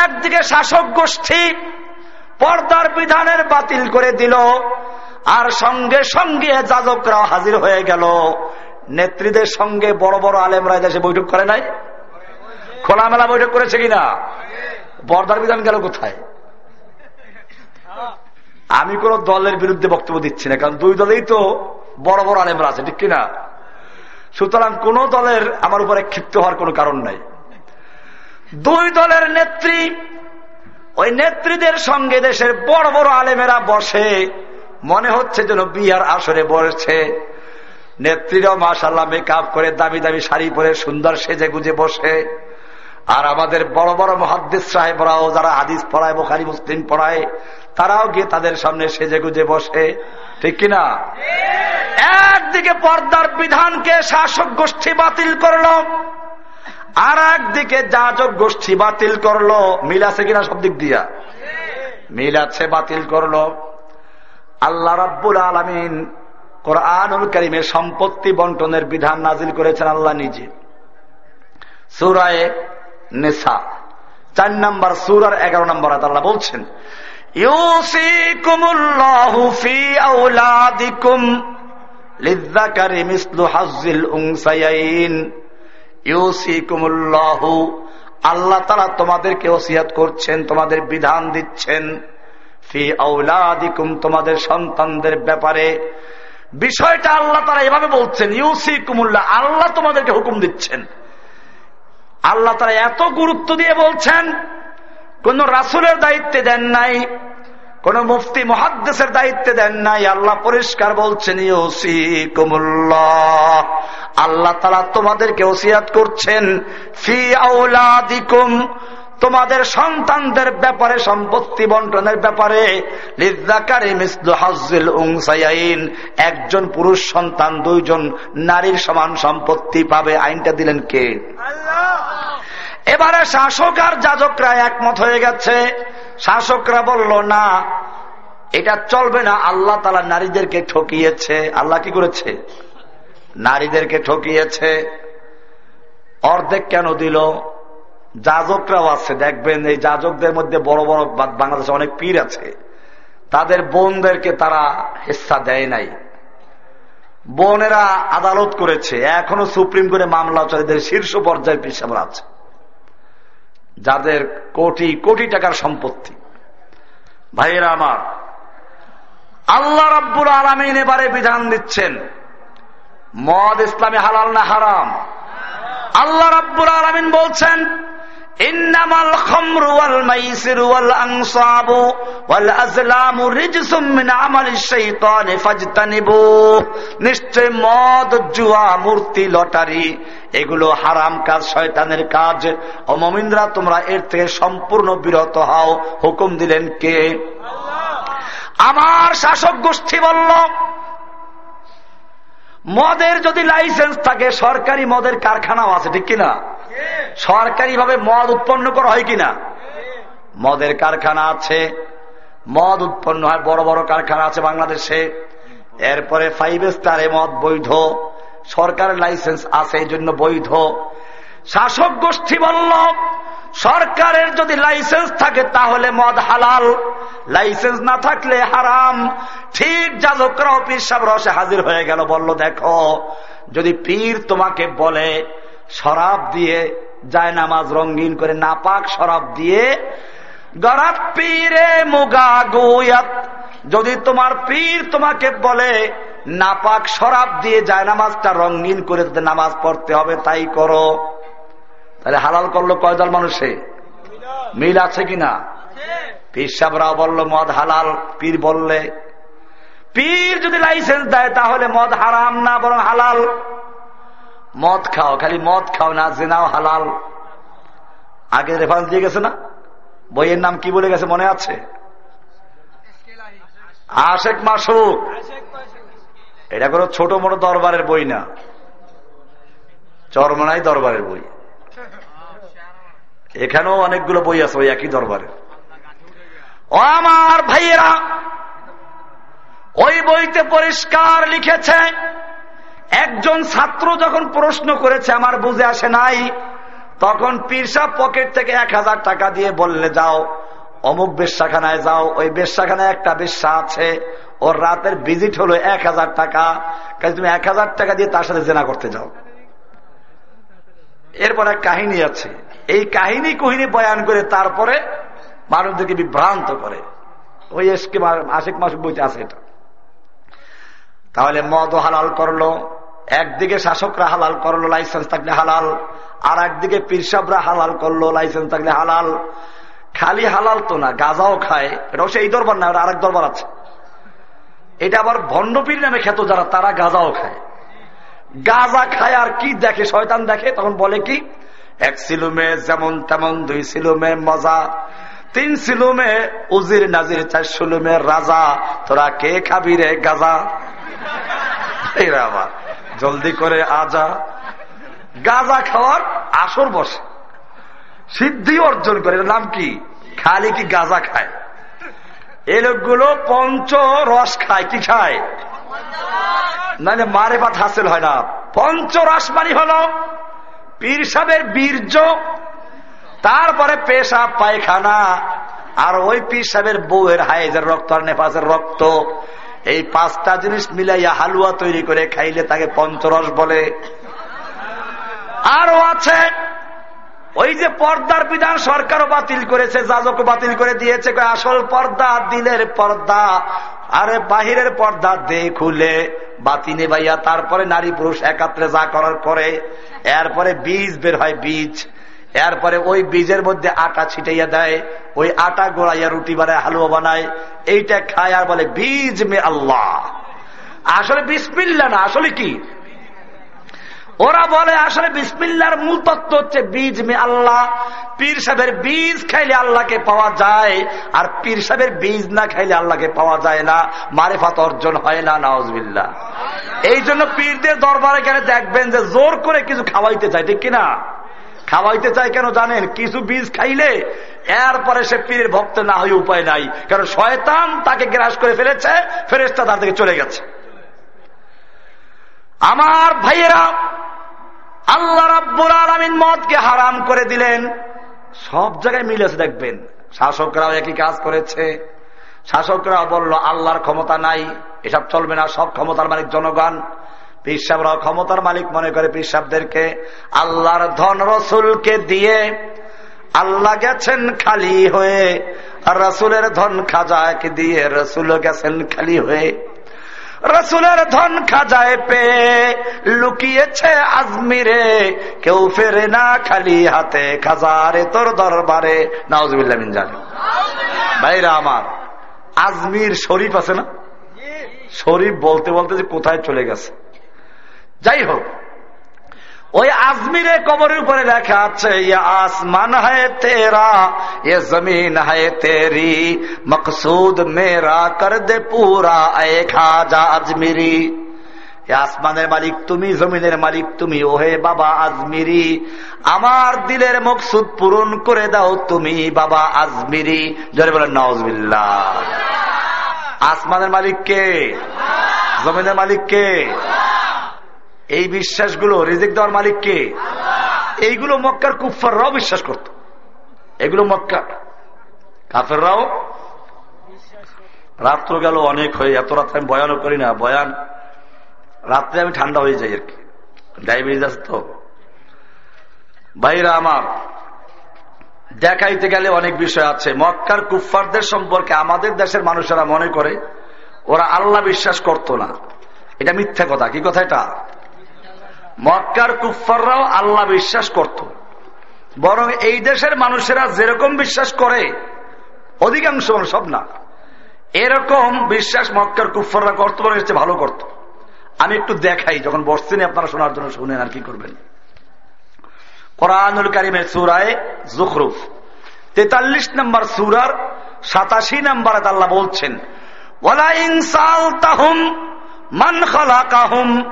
একদিকে শাসক গোষ্ঠী পর্দার বিধানের বাতিল করে দিল আর সঙ্গে সঙ্গে যাজকরা হাজির হয়ে গেল। নেত্রীদের সঙ্গে বড় বড় আলেমরা দেশে বৈঠক করে নাই? খোলামেলা বৈঠক করেছে কিনা? বর্দার বিধান গেল কোথায়? আমি কোন দলের বিরুদ্ধে বক্তব্য দিচ্ছি না, কারণ দুই দলেই তো বড় বড় আলেমরা আছে, ঠিক কিনা? সুতরাং কোন দলের আমার উপরে ক্ষিপ্ত হওয়ার কোনো কারণ নাই। দুই দলের নেত্রী, ওই নেত্রীদের সঙ্গে দেশের বড় বড় আলেমেরা বসে মনে হচ্ছে যেন বিয়ার আসরে বসছে। নেত্রীরাও মাসাল্লাহ মেকআপ করে দামি দামি শাড়ি পরে সুন্দর সেজে গুজে বসে। আর আমাদের বড় বড় মহাদ্দেশ সাহেবরাও যারা হাদিস পড়ায়, বোখারি, মুসলিম পড়ায়, তারাও গিয়ে তাদের সামনে সেজে গুজে বসে। ঠিক কিনা একদিকে পর্দার বিধানকে শাসক গোষ্ঠী বাতিল করল, আর একদিকে যাজক গোষ্ঠী বাতিল করল। মিল আছে কিনা সব দিক দিয়া? মিল আছে, বাতিল করল। আল্লাহ রাব্বুল আলমিন কোরআনুল করিমের সম্পত্তি বন্টনের বিধান নাজিল করেছেন আল্লাহ নিজে। সুরায় নেশা চার নাম্বার সুর আর এগারো নাম্বার আল্লাহ বলছেন আল্লাহ তারা তোমাদেরকে ওসিয়াত করছেন, তোমাদের বিধান দিচ্ছেন। ফি আউলাদিকুম তোমাদের সন্তানদের ব্যাপারে। বিষয়টা আল্লাহ তারা এভাবে বলছেন ইউসি কুমুল্লাহ আল্লাহ তোমাদেরকে হুকুম দিচ্ছেন। আল্লাহ তারা এত গুরুত্ব দিয়ে বলছেন, কোন রাসুলের দায়িত্বে দেন নাই, কোন মুফতি মহাদ্দেশের দায়িত্বে দেন নাই, আল্লাহ পরিষ্কার বলছেন ইউসি কুমুল্লাহ আল্লাহ তালা তোমাদেরকে ওসিয়াত করছেন, ফি আউলাদিকুম তোমাদের সন্তানদের ব্যাপারে সম্পত্তি বন্টনের ব্যাপারে একজন পুরুষ সন্তান দুইজন নারীর সমান সম্পত্তি পাবে। আইনটা দিলেন কে? এবারে শাসক আর যাজকরা একমত হয়ে গেছে। শাসকরা বলল না এটা চলবে না। আল্লাহ তালা নারীদেরকে ঠকিয়েছে। আল্লাহ কি করেছে? নারীদেরকে ঠকিয়েছে। অর্ধেক কেন দিল? যাজকরাও আছে, দেখবেন এই যাজকদের মধ্যে বড় বড় বাংলাদেশে অনেক পীর আছে। তাদের বোনদেরকে তারা হিসা দেয় নাই। বোনেরা আদালত করেছে, এখনও সুপ্রিম কোর্টে মামলা চলে শীর্ষ পর্যায়ের পিসাবরা আছে। যাদের কোটি কোটি টাকার সম্পত্তি। ভাইয়েরা আমার, আল্লাহ রাব্বুর আলমিন এবারে বিধান দিচ্ছেন, মদ ইসলামে হালাল না হারাম। আল্লাহ রাব্বুর আলমিন বলছেন ইন্নামাল খামরু ওয়াল মাইসিরু ওয়াল আনসাবু ওয়াল আজলামু রিজসুম মিন ফাজতানিবু। নিশ্চয় মদ, জুয়া, মূর্তি, লটারি, এগুলো হারাম কাজ, শয়তানের কাজ। ও মমিন্দ্রা তোমরা এর থেকে সম্পূর্ণ বিরত হও। হুকুম দিলেন কে? আমার শাসক গোষ্ঠী বলল, মদের যদি লাইসেন্স থাকে, সরকারি মদের কারখানাও আছে, ঠিক কিনা? সরকারি ভাবে মদ উৎপন্ন করা হয় কিনা? মদের কারখানা আছে। মদ উৎপন্ন হয়, বড় বড় কারখানা আছে বাংলাদেশে। এরপরে ফাইভ স্টারে মদ বৈধ। সরকারের লাইসেন্স আছে, এই জন্য বৈধ। শাসক গোষ্ঠী বলল, সরকারের যদি লাইসেন্স থাকে, তাহলে মদ হালাল। লাইসেন্স না থাকলে হারাম। ঠিক যাজকরা অফিস সাহেব রসে হাজির হয়ে গেল, বলল, দেখো, যদি পীর তোমাকে বলে, শরাব দিয়ে যায় নামাজ রঙিন করে নাপাক শরাব দিয়ে গরাত পীরে মুগা গুয়াত। যদি তোমার পীর তোমাকে বলে, নাপাক শরাব দিয়ে যায় নামাজটা রঙিন করে নামাজ পড়তে হবে, তাই করো। তাহলে হালাল করল কয়দল মানুষে? মিল আছে কিনা পীর সাহরাও বলল, মদ হালাল। পীর বললে, পীর যদি লাইসেন্স দেয় তাহলে মদ হারাম না, বরং হালাল। মদ খাও, খালি মদ খাও না, জেনাও হালাল। আগে রেফারেন্স দিয়ে গেছে না? বইয়ের নাম কি বলে গেছে মনে আছে? আশেক মাসুক এটা কোনো ছোট মোটো দরবারের বই না। চরমনাই দরবারের বই। এখানেও অনেকগুলো বই আছে ওই একই দরবারে ও আমার ভাইয়েরা, ওই বইতে পরিষ্কার লিখেছে একজন ছাত্র যখন প্রশ্ন করেছে, আমার বুঝে আসে নাই? তখন পিরসা পকেট থেকে এক হাজার টাকা দিয়ে বললে, যাও, অমুক বেশ্যাখানায় যাও, ওই বেশ্যাখানায় একটা বেশ্যা আছে, ওর রাতের ভিজিট হলো এক হাজার টাকা, কাজে তুমি এক হাজার টাকা দিয়ে তার সাথে জেনা করতে যাও। এরপর এক কাহিনী আছে। এই কাহিনী কহিনী বয়ান করে তারপরে মানুষদেরকে বিভ্রান্ত করে। ওই এসকে আশেক মাসুক বইতে আছে এটা। তাহলে মদ হালাল করল একদিকে শাসকরা হালাল করল লাইসেন্স থাকলে হালাল আর একদিকে পিরসাবরা হালাল করল লাইসেন্স থাকলে হালাল। খালি হালাল তো না, গাজাও খায়। এটাও সেই দরবার না আর আরেক দরবার আছে। এটা আবার ভণ্ডপীর নামে খেত যারা, তারা গাজাও খায়। গাজা খায় আর কি দেখে? শয়তান দেখে, তখন বলে কি? এক সিলুমে যেমন তেমন, দুই সিলুমে মজা, তিন সিলুমে উজির নাজির, চার সিলুমে রাজা। তোরা কে খাবি রে গাজা? এরা আবার। জলদি করে আজা। গাজা খাওয়ার আসর বসে। সিদ্ধি অর্জন করে নাম কি? খালি কি গাজা খায়? এই লোকগুলো পঞ্চ রস খায়, কি খায়? নাহলে মারে বাত হাসিল হয় না। পঞ্চ রস মানে হল পীর সাহের বীর্য, তারপরে পেশাব, পায়খানা, আর ওই পিসাবের বউয়ের হাইজের রক্ত আর নেপাসের রক্ত এই পাঁচটা জিনিস মিলাইয়া হালুয়া তৈরি করে খাইলে তাকে পঞ্চরস বলে। আরও আছে, ওই যে পর্দার বিধান সরকারও বাতিল করেছে, যাজকও বাতিল করে দিয়েছে আসল পর্দা দিলের পর্দা, আরে বাহিরের পর্দা দে খুলে বাতিনে বাইয়া তারপরে নারী পুরুষ একাত্রে যা করার পরে এরপরে বীজ বের হয় বীজ, এরপরে ওই বীজের মধ্যে আটা ছিটাইয়া দেয়, ওই আটা গোড়াইয়া রুটি বানায়, হালুয়া বানায় এইটা খায় আর বলে, বীজ মে আল্লাহ। আসলে বিসমিল্লা না, আসলে কি? ওরা বলে, আসলে বিসমিল্লার মূল তত্ত্ব হচ্ছে বীজ মে আল্লাহ। পীর সাহেবের বীজ খাইলে আল্লাহকে পাওয়া যায়, আর পীর সাহেবের বীজ না খাইলে আল্লাহকে পাওয়া যায় না। মারেফাত অর্জন হয় না নওয়াজবিল্লা এই জন্য পীরদের দরবারে গেলে দেখবেন যে জোর করে কিছু খাওয়াইতে চায়, ঠিক কিনা? খাওয়াইতে চায় কেন জানেন? কিছু বীজ খাইলে এরপরে সে পীরের ভক্ত না হয়ে উপায় নাই। কারণ শয়তান তাকে গ্রাস করে ফেলেছে ফেরেস্তা তার থেকে চলে গেছে। আমার ভাইয়েরা, আল্লাহ রাব্বুল আলমিন মদকে হারাম করে দিলেন। সব জায়গায় মিলেছে দেখবেন। শাসকরাও একই কাজ করেছে। শাসকরা বলল, আল্লাহর ক্ষমতা নাই, এসব চলবে না, সব ক্ষমতার মালিক জনগণ। পিসাবরাও ক্ষমতার মালিক মনে করে পিসাবদেরকে আল্লাহর ধন রসুলকে দিয়ে আল্লাহ গেছেন খালি হয়ে আর রসুলের ধন খাজাকে দিয়ে রসুল গেছেন খালি হয়ে। রসুলের ধন খাজায় পে লুকিয়েছে আজমিরে কেউ ফেরে না খালি হাতে খাজারে তোর দরবারে। নওয়াজবিল্লা জানে ভাইরা আমার আজমির শরীফ আছে না? শরীফ বলতে বলতে যে কোথায় চলে গেছে? যাই হোক, ওই আজমিরে কবরের উপরে লেখা আছে আসমান হয় তেরা, এ জমিন হয় তেরি, মকসুদ মেরা কর দে পুরা এ খাজা আজমিরি। আসমানের মালিক তুমি, জমিনের মালিক তুমি, ওহে বাবা আজমিরি। আমার দিলের মকসুদ পূরণ করে দাও তুমি, বাবা আজমিরি। জরে বলেন নওয়াজবিল্লা আসমানের মালিক কে? জমিনের মালিক কে? এই বিশ্বাসগুলো রিজিক দেওয়ার মালিক কে? এইগুলো মক্কার কুফাররাও বিশ্বাস করত। এগুলো মক্কা। কাফেররাও রাত্র গেল অনেক হয়ে এত রাত্রে আমি বয়ানও করি না বয়ান। রাত্রে আমি ঠান্ডা হয়ে যাই আর কি। ডায়াবেটিস আছে তো। ভাইরা আমার দেখাইতে গেলে অনেক বিষয় আছে। মক্কার কুফারদের সম্পর্কে আমাদের দেশের মানুষেরা মনে করে ওরা আল্লাহ বিশ্বাস করত না। এটা মিথ্যা কথা। কি কথা এটা? মক্কার কুফাররাও আল্লাহ বিশ্বাস করত। বরং এই দেশের মানুষেরা যেরকম বিশ্বাস করে, অধিকাংশ সব না। এরকম বিশ্বাস মক্কার কুফাররা করত এসে ভালো করত। আমি একটু দেখাই, যখন বসছেন আপনারা শোনার জন্য শুনেন আর কি করবেন। কোরআনুল কারিমের সুরায় জুখরুফ। তেতাল্লিশ নম্বর সুরার সাতাশি নম্বরে আল্লাহ বলছেন ওলা ইনসাল তাহুম মান খালাকাহুম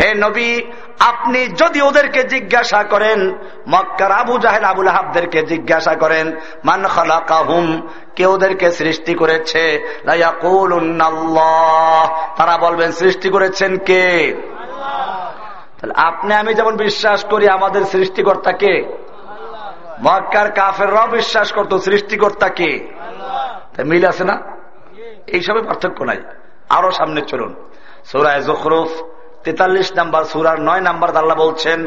হে নবী, আপনি যদি ওদেরকে জিজ্ঞাসা করেন, মক্কার আবু জাহেদ আবুল হাবদেরকে জিজ্ঞাসা করেন, মান খালাকাহুম, কে ওদেরকে সৃষ্টি করেছে? তারা বলবেন, সৃষ্টি করেছেন কে? তাহলে আপনি, আমি যেমন বিশ্বাস করি, আমাদের সৃষ্টিকর্তা কে? মক্কার কাফেররাও বিশ্বাস করতো, সৃষ্টিকর্তা কে? মিল আছে না? এইসবে পার্থক্য নাই। আরও সামনে চলুন। সুরায় জখরুফ, তেতাল্লিশ নাম্বার সুরার নয় নাম্বার আল্লাহ বলছেন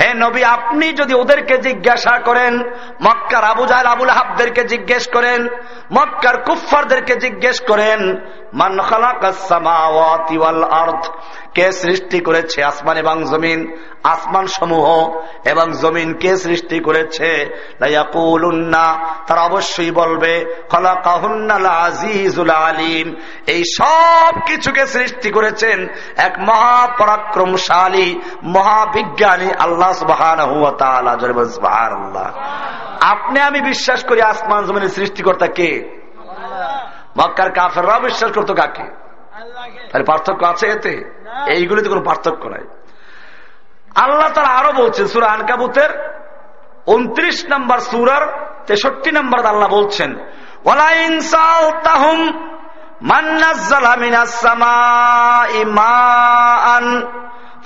হে নবী, আপনি যদি ওদেরকে জিজ্ঞাসা করেন, মক্কার আবু জাহেল, আবুল হাবদেরকে জিজ্ঞেস করেন, মক্কার কুফারদেরকে জিজ্ঞেস করেন, মান খালাকাল আর্থ কে সৃষ্টি করেছে আসমান এবং জমিন? আসমান সমূহ এবং জমিন কে সৃষ্টি করেছে? তারা অবশ্যই বলবে আলিম। এই সব কিছুকে সৃষ্টি করেছেন এক মহাপরাক্রমশালী মহাবিজ্ঞানী আল্লাহ আল্লাহ আপনি আমি বিশ্বাস করি আসমান জমিনের সৃষ্টিকর্তা কে? মক্কার কাফেররাও বিশ্বাস করতো কাকে? পার্থক্য আছে এতে? এইগুলিতে কোনো পার্থক্য নাই। আল্লাহ তারা আরও বলছেন, সুরা আনকাবুতের উনত্রিশ নম্বর সুরার তেষট্টি নম্বর আল্লাহ বলছেন মাআন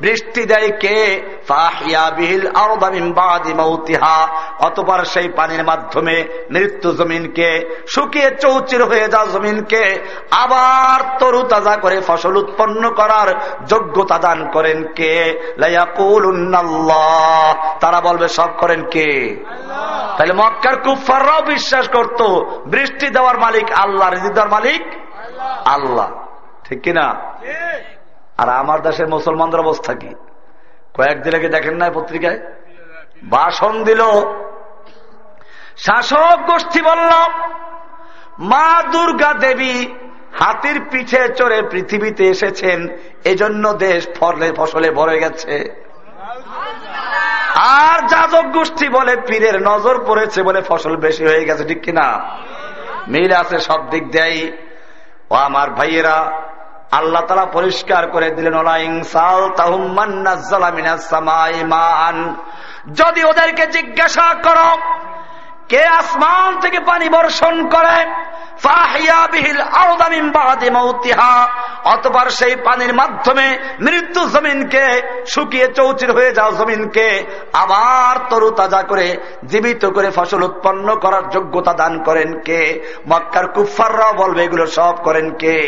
বৃষ্টি দেয় কে? অতপর সেই পানির মাধ্যমে মৃত্যু জমিনকে শুকিয়ে চৌচির হয়ে যাওয়া জমিনকে আবার তরু তাজা করে ফসল উৎপন্ন করার যোগ্যতা দান করেন কে? তারা বলবে, সব করেন কে? তাহলে মক্কার কুফাররাও বিশ্বাস করত, বৃষ্টি দেওয়ার মালিক আল্লাহ, রিজিক দেওয়ার মালিক আল্লাহ। ঠিক কিনা? আর আমার দেশের মুসলমানদের অবস্থা কি? কয়েকদিন আগে দেখেন না পত্রিকায়? ভাষণ দিল। শাসক গোষ্ঠী বলল, মা দুর্গা দেবী হাতির পিঠে চড়ে পৃথিবীতে এসেছেন, এজন্য দেশ ফলে, ফসলে ভরে গেছে। আর যাদব গোষ্ঠী বলে, পীরের নজর পড়েছে বলে ফসল বেশি হয়ে গেছে, ঠিক কিনা? মিল আছে সব দিক দেয় ও আমার ভাইয়েরা আল্লাহ তালা পরিষ্কার করে দিলেন যদি ওদেরকে জিজ্ঞাসা করো কে আসমান থেকে পানি বর্ষণ করে? অতবার সেই পানির মাধ্যমে মৃত্যু জমিনকে শুকিয়ে চৌচির হয়ে যাও জমিনকে আবার তরু তাজা করে জীবিত করে ফসল উৎপন্ন করার যোগ্যতা দান করেন কে? মক্কার কুফাররাও বলবে এগুলো সব করেন কে?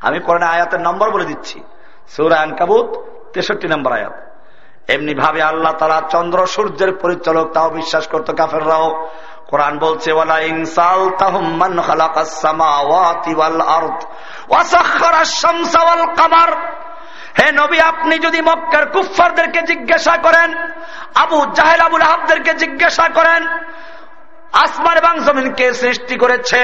আমি কোরআন আয়াতের নম্বর বলে দিচ্ছি। সৌরায়ন কাবুত তেষট্টি নম্বর আয়াত। এমনি ভাবে আল্লাহ তারা চন্দ্র সূর্যের পরিচালক, তাও বিশ্বাস করতো কাফেররাও। কোরআন বলছে হে নবী, আপনি যদি মক্কার কুফারদেরকে জিজ্ঞাসা করেন, আবু জাহেল, আবুল আহাবদেরকে জিজ্ঞাসা করেন আসমান এবং জমিনকে সৃষ্টি করেছে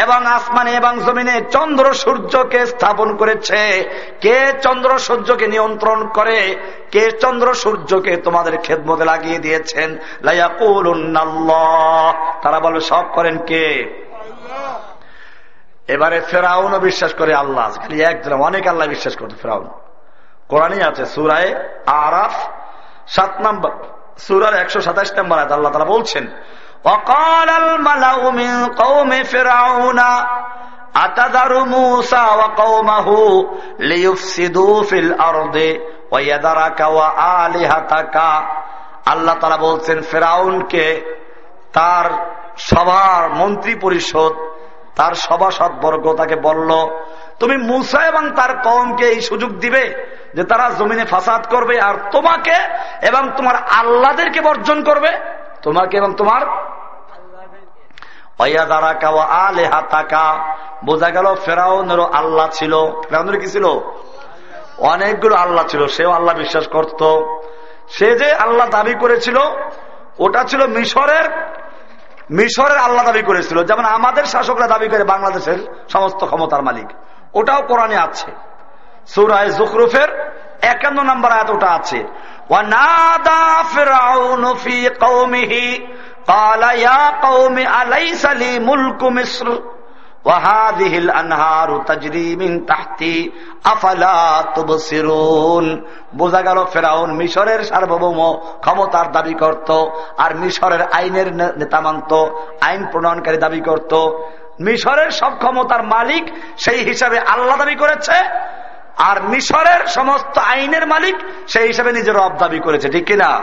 এবং আসমানে এবং জমিনে চন্দ্র সূর্যকে স্থাপন করেছে। কে চন্দ্র সূর্যকে নিয়ন্ত্রণ করে? কে চন্দ্র সূর্যকে তোমাদের খেদমতে লাগিয়ে দিয়েছেন? তারা বলবে সব করেন কে? এবারে ফেরাউনও বিশ্বাস করে আল্লাহ। খালি একজন, অনেক আল্লাহ বিশ্বাস করতো ফেরাউন। কোরআনই আছে, সুরায় আরাফ, সাত নম্বর, সুরার একশো সাতাশ নম্বর আল্লাহ তারা বলছেন وقال الملأ من قوم فرعون أتذر موسى وقومه ليفسدوا في الأرض ويذرك وآلهتك আল্লাহ তারা বলছেন ফেরাউনকে তার সবার মন্ত্রী পরিষদ তার সভাসদ বর্গ তাকে বলল তুমি মুসা এবং তার কমকে এই সুযোগ দিবে যে তারা জমিনে ফাসাদ করবে আর তোমাকে এবং তোমার আল্লাদেরকে বর্জন করবে তোমাকে এবং তোমার বোঝা গেল ফেরাউনেরও আল্লাহ ছিল। ফেরাউনের কি ছিল? অনেকগুলো আল্লাহ ছিল। সেও আল্লাহ বিশ্বাস করত। সে যে আল্লাহ দাবি করেছিল, ওটা ছিল মিশরের মিশরের আল্লাহ দাবি করেছিল। যেমন আমাদের শাসকরা দাবি করে বাংলাদেশের সমস্ত ক্ষমতার মালিক। ওটাও কোরআনে আছে। সুরায় জুকরুফের একান্ন নম্বর আয়াত ওটা আছে। ونادى فرعون في قومه قال يا قوم أليس لي ملك مصر وهذه الأنهار تجري من تحتي أفلا تبصرون বোঝা গেল ফেরাউন মিশরের সার্বভৌম ক্ষমতার দাবি করত আর মিশরের আইনের নেতা মানত আইন প্রণয়নকারী দাবি করত মিশরের সব ক্ষমতার মালিক সেই হিসাবে আল্লাহ দাবি করেছে আর মিশরের সমস্ত আইনের মালিক সেই হিসাবে নিজের রব দাবি করেছে ঠিক কিনা?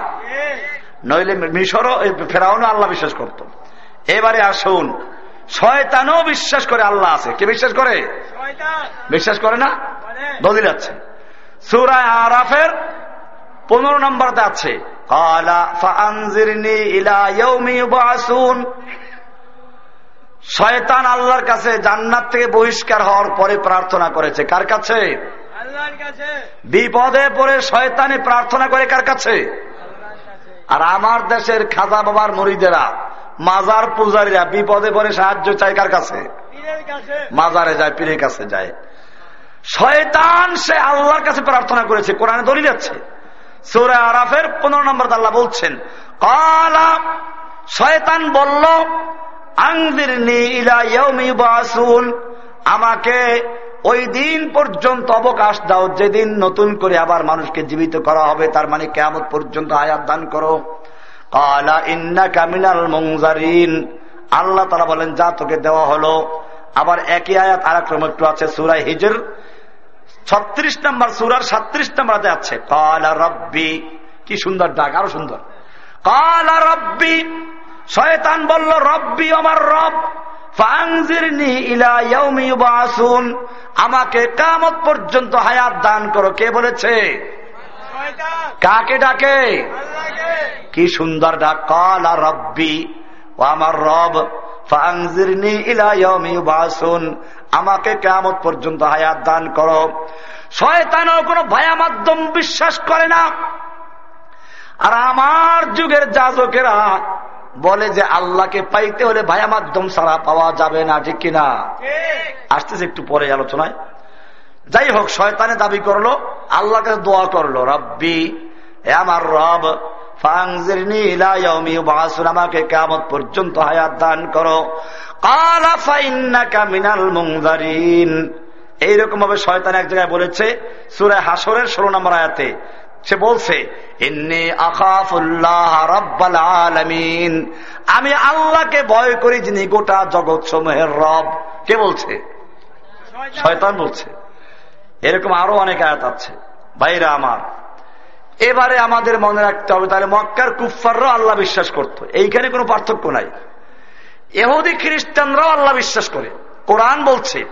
নইলে মিশরও ফেরাউনও আল্লাহ বিশ্বাস করত। এবারে আসুন শয়তানও বিশ্বাস করে আল্লাহ আছে। কে বিশ্বাস করে? বিশ্বাস করে না? দলিল আছে। সুরায় আরাফের পনেরো নম্বরতে আছে শয়তান আল্লাহর কাছে জান্নাত থেকে বহিষ্কার হওয়ার পরে প্রার্থনা করেছে। কার কাছে? বিপদে পড়ে শয়তানি প্রার্থনা করে কার কাছে? আর আমার দেশের খাজা বাবার মরিদেরা মাজার পূজারীরা বিপদে পড়ে সাহায্য চায় কার কাছে? মাজারে যায় পীরের কাছে যায়। শয়তান সে আল্লাহর কাছে প্রার্থনা করেছে কোরআনে দলিল যাচ্ছে সৌরা আরাফের পনেরো নম্বর আল্লাহ বলছেন কলা শয়তান বলল আমাকে ওই দিন পর্যন্ত অবকাশ দাও, যেদিন নতুন করে আবার মানুষকে জীবিত করা হবে, তার মানে কেমন পর্যন্ত আয়াত দান করো। মংজারিন আল্লাহ তারা বলেন, যা তোকে দেওয়া হলো। আবার একই আয়াত আর একটু আছে সুরাই হিজর। ছত্রিশ নম্বর সুরার সাত্রিশ নম্বর আছে, কালা রব্বি। কি সুন্দর ডাক, আরও সুন্দর। কালা রব্বি। শয়তান বলল, রব্বি আমার রব। আমাকে কামত পর্যন্ত হায়াত দান করো। কে বলেছে? কাকে ডাকে? কি সুন্দর ডাক। কালা রব্বি ও আমার রব আমাকে কেমত পর্যন্ত হায়াত দান করো। শয়তানও কোনো ভায়া মাধ্যম বিশ্বাস করে না। আর আমার যুগের যাজকেরা বলে যে আল্লাহকে পাইতে হলে ভায়া মাধ্যম ছাড়া পাওয়া যাবে না ঠিক কিনা? আসতেছে একটু পরে আলোচনায়। যাই হোক শয়তানে দাবি করল আল্লাহকে দোয়া করল রব্বি আমার রব আমাকে কামত পর্যন্ত হায়াত দান করো। এইরকম ভাবে শয়তান এক জায়গায় বলেছে সুরে হাসরের ষোলো নম্বর আয়াতে সে বলছে আমি আল্লাহকে ভয় করি যিনি গোটা জগৎ সমূহের রব। কে বলছে? শয়তান বলছে। এরকম আরও অনেক আয়াত আছে। ভাইরা আমার, এবারে আমাদের মনে রাখতে হবে, তাহলে মক্কার কুফাররাও আল্লাহ বিশ্বাস করত। এইখানে কোনো পার্থক্য নাই। এহুদি খ্রিস্টানরাও আল্লাহ বিশ্বাস করে। কোরআন বলছে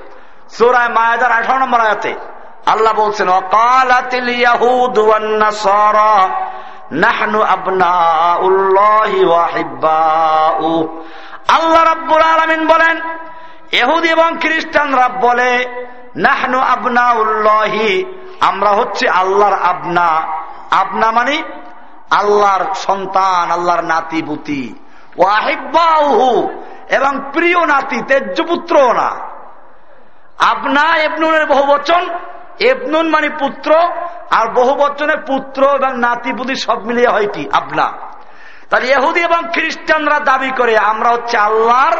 সোরায় মায়াদার আঠারো নম্বর আয়াতে আল্লাহ বলছেন অকালাতিল ইয়াহুদ নাহনু আবনাউল্লাহি ওয়াহিব্বাউ। আল্লাহ রাব্বুল আলামিন বলেন এহুদি এবং খ্রিস্টানরা বলে, নাহনু আবনাউল্লাহি, আমরা হচ্ছে আল্লাহর আবনা। আপনা মানে আল্লাহর সন্তান, আল্লাহর নাতি বুতি ওয়াহিব্বাহু এবং প্রিয় নাতি তেজ্য পুত্র না। আপনা এবনুনের বহু বচন এবনুন মানে পুত্র, আর বহু বচনে পুত্র এবং নাতি বুতি সব মিলিয়ে হয় কি? আপনা তাহলে এহুদি এবং খ্রিস্টানরা দাবি করে, আমরা হচ্ছে আল্লাহর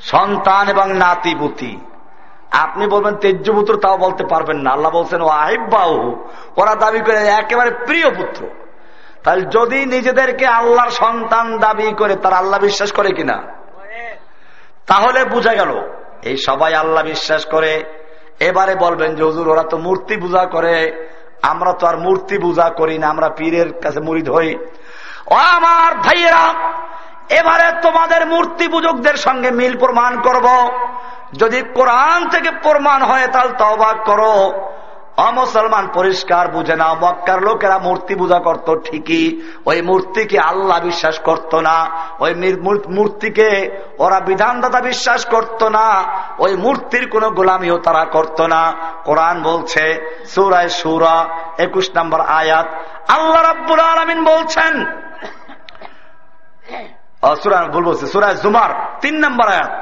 সন্তান এবং নাতি বুতি। আপনি বলবেন তেজ্যপুত্র, তাও বলতে পারবেন না। আল্লাহ বলছেন ও আহিব্বাহু ওরা দাবি করে, একেবারে প্রিয় পুত্র। তাহলে যদি নিজেদেরকে আল্লাহর সন্তান দাবি করে, তারা আল্লাহ বিশ্বাস করে কিনা? তাহলে বুঝা গেল, এই সবাই আল্লাহ বিশ্বাস করে। এবারে বলবেন যে, হজুর, ওরা তো মূর্তি পূজা করে। আমরা তো আর মূর্তি পূজা করি না, আমরা পীরের কাছে মুড়ি হই ও আমার ভাইয়েরা, এবারে তোমাদের মূর্তি পূজকদের সঙ্গে মিল প্রমাণ করব। যদি কোরআন থেকে প্রমাণ হয়, তাহলে তবাক করো। অমুসলমান পরিষ্কার বুঝে না মক্কার লোকেরা মূর্তি পূজা করত ঠিকই, ওই মূর্তিকে আল্লাহ বিশ্বাস করত না, ওই মূর্তিকে ওরা বিধানদাতা বিশ্বাস করত না, ওই মূর্তির কোন গোলামিও তারা করত না। কোরআন বলছে, সুরায় সুরা, একুশ নম্বর আয়াত, আল্লাহ রাব্বুল আলমিন বলছেন সুরায় ভুল বলছে, সুরায় জুমার, তিন নম্বর আয়াত,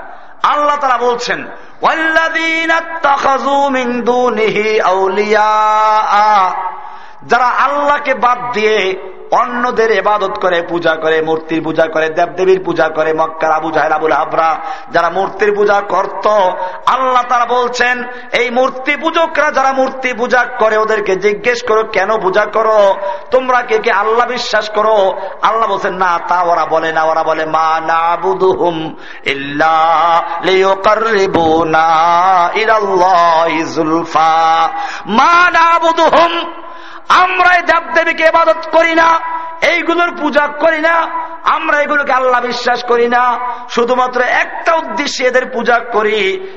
আল্লাহ তারা বলছেন والذين اتخذوا من دونه أولياء যারা আল্লাহকে বাদ দিয়ে অন্যদের এবাদত করে, পূজা করে, মূর্তির পূজা করে, দেবদেবীর পূজা করে, মক্কার আবু জাহের আবুল আবরা যারা মূর্তির পূজা করত, আল্লাহ তারা বলছেন, এই মূর্তি পূজকরা যারা মূর্তি পূজা করে, ওদেরকে জিজ্ঞেস করো, কেন পূজা করো? তোমরা কে কে আল্লাহ বিশ্বাস করো? আল্লাহ বলছেন, না, তা ওরা বলে না। ওরা বলে, মা না বুধুহুম মা না বুধুহুম আমরা এই দেব দেবীকে ইবাদত করি না, এইগুলোর পূজা করি না, আমরা এগুলোকে আল্লাহ বিশ্বাস করি না। শুধুমাত্র একটা উদ্দেশ্যে এদের পূজা করি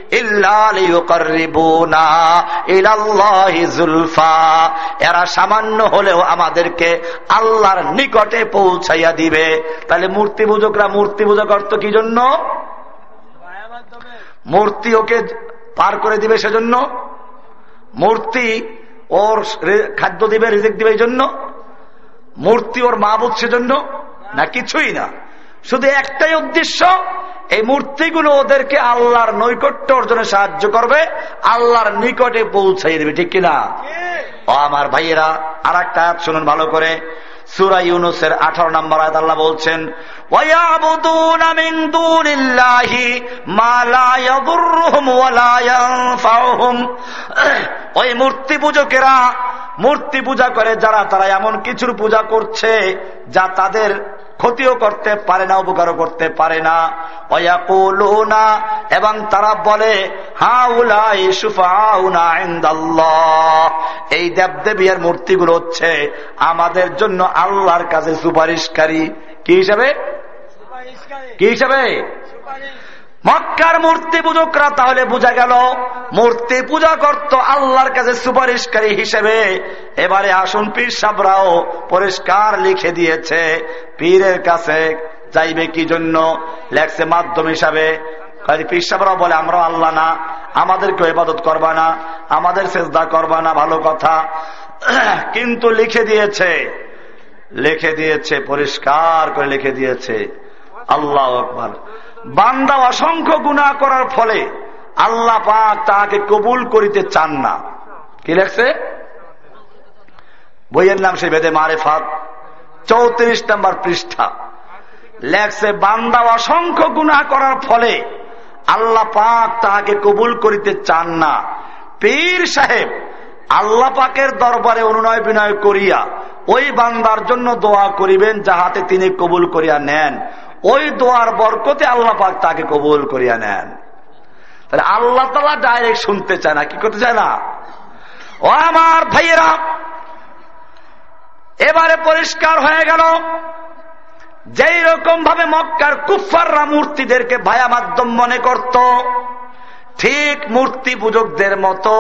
এরা সামান্য হলেও আমাদেরকে আল্লাহর নিকটে পৌঁছাইয়া দিবে। তাহলে মূর্তি পূজকরা মূর্তি পূজা করতো কি জন্য? মূর্তি ওকে পার করে দিবে সেজন্য? মূর্তি ওর খাদ্য দিবে, রিজিক দিবে এই জন্য? মূর্তি ওর মা বুঝছে জন্য না, কিছুই না। শুধু একটাই উদ্দেশ্য, এই মূর্তিগুলো ওদেরকে আল্লাহর নৈকট্য অর্জনে সাহায্য করবে, আল্লাহর নিকটে পৌঁছাই দেবে, ঠিক কিনা? ও আমার ভাইয়েরা আর একটা শুনুন ভালো করে। সুরা ইউনুসের আঠারো নম্বর আয়াত আল্লাহ বলছেন ওই মূর্তি পূজকেরা মূর্তি পূজা করে যারা, তারা এমন কিছুর পূজা করছে যা তাদের ক্ষতিও করতে পারে না, উপকারও করতে পারে না। না এবং তারা বলে এই দেবদেবীর মূর্তিগুলো হচ্ছে আমাদের জন্য আল্লাহর কাছে সুপারিশকারী। কি হিসাবে? কি হিসাবে? মক্কার মূর্তি পূজকরা তাহলে বোঝা গেল মূর্তি পূজা করত আল্লাহর কাছে সুপারিশকারী হিসেবে। এবারে আসুন পীর সাবরাও পরিষ্কার লিখে দিয়েছে পীরের কাছে যাইবে কি জন্য? লেখছে মাধ্যম হিসাবে। পীর সাবরাও বলে আমরাও আল্লাহ না আমাদেরকে ইবাদত করবা না আমাদের চেষ্টা করবা না ভালো কথা। কিন্তু লিখে দিয়েছে লিখে দিয়েছে পরিষ্কার করে লিখে দিয়েছে। আল্লাহ আকবর। বান্দা অসংখ্য গুণা করার ফলে আল্লাহ পাক তাকে কবুল করিতে চান না। কি লেখছে? বইয়ের নাম সে বেদে মারেফাত। চৌত্রিশ নম্বর পৃষ্ঠা। লেখছে, বান্দা অসংখ্য গুণা করার ফলে আল্লাহ পাক তাহাকে কবুল করিতে চান না। পীর সাহেব, আল্লাহ পাকের দরবারে অনুনয় বিনয় করিয়া ওই বান্দার জন্য দোয়া করিবেন যাহাতে তিনি কবুল করিয়া নেন। ওই দোয়ার বরকতে আল্লাহ পাক তাকে কবুল করিয়া নেন। তাহলে আল্লাহ তালা ডাইরেক্ট শুনতে চায় না, কি করতে চায় না? ও আমার ভাইয়েরা, এবারে পরিষ্কার হয়ে গেল। যেই রকম ভাবে মক্কার কুফাররা মূর্তিদেরকে ভায়া মাধ্যম মনে করত, ঠিক মূর্তি পূজকদের মতো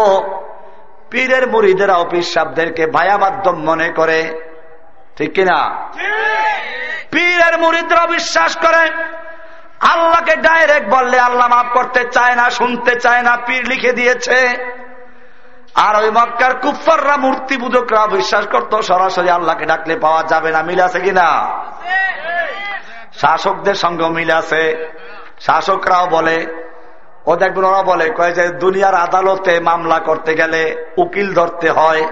পীরের মুড়িদেরা অফিস সাবদেরকে ভায়া মাধ্যম মনে করে। ঠিক কিনা? পীরের মুড়িদরা বিশ্বাস করে। আল্লাহকে ডাইরেক্ট বললে আল্লাহ মাফ করতে চায় না, শুনতে চায় না, পীর লিখে দিয়েছে। আর ওই মক্কার কুফাররা মূর্তি পূজকরা বিশ্বাস করতো, সরাসরি আল্লাহকে ডাকলে পাওয়া যাবে না। মিল আছে কিনা? শাসকদের সঙ্গে মিল আছে। শাসকরাও বলে, ও দেখবেন ওরা বলে, কয়ে যে দুনিয়ার আদালতে মামলা করতে গেলে উকিল ধরতে হয়।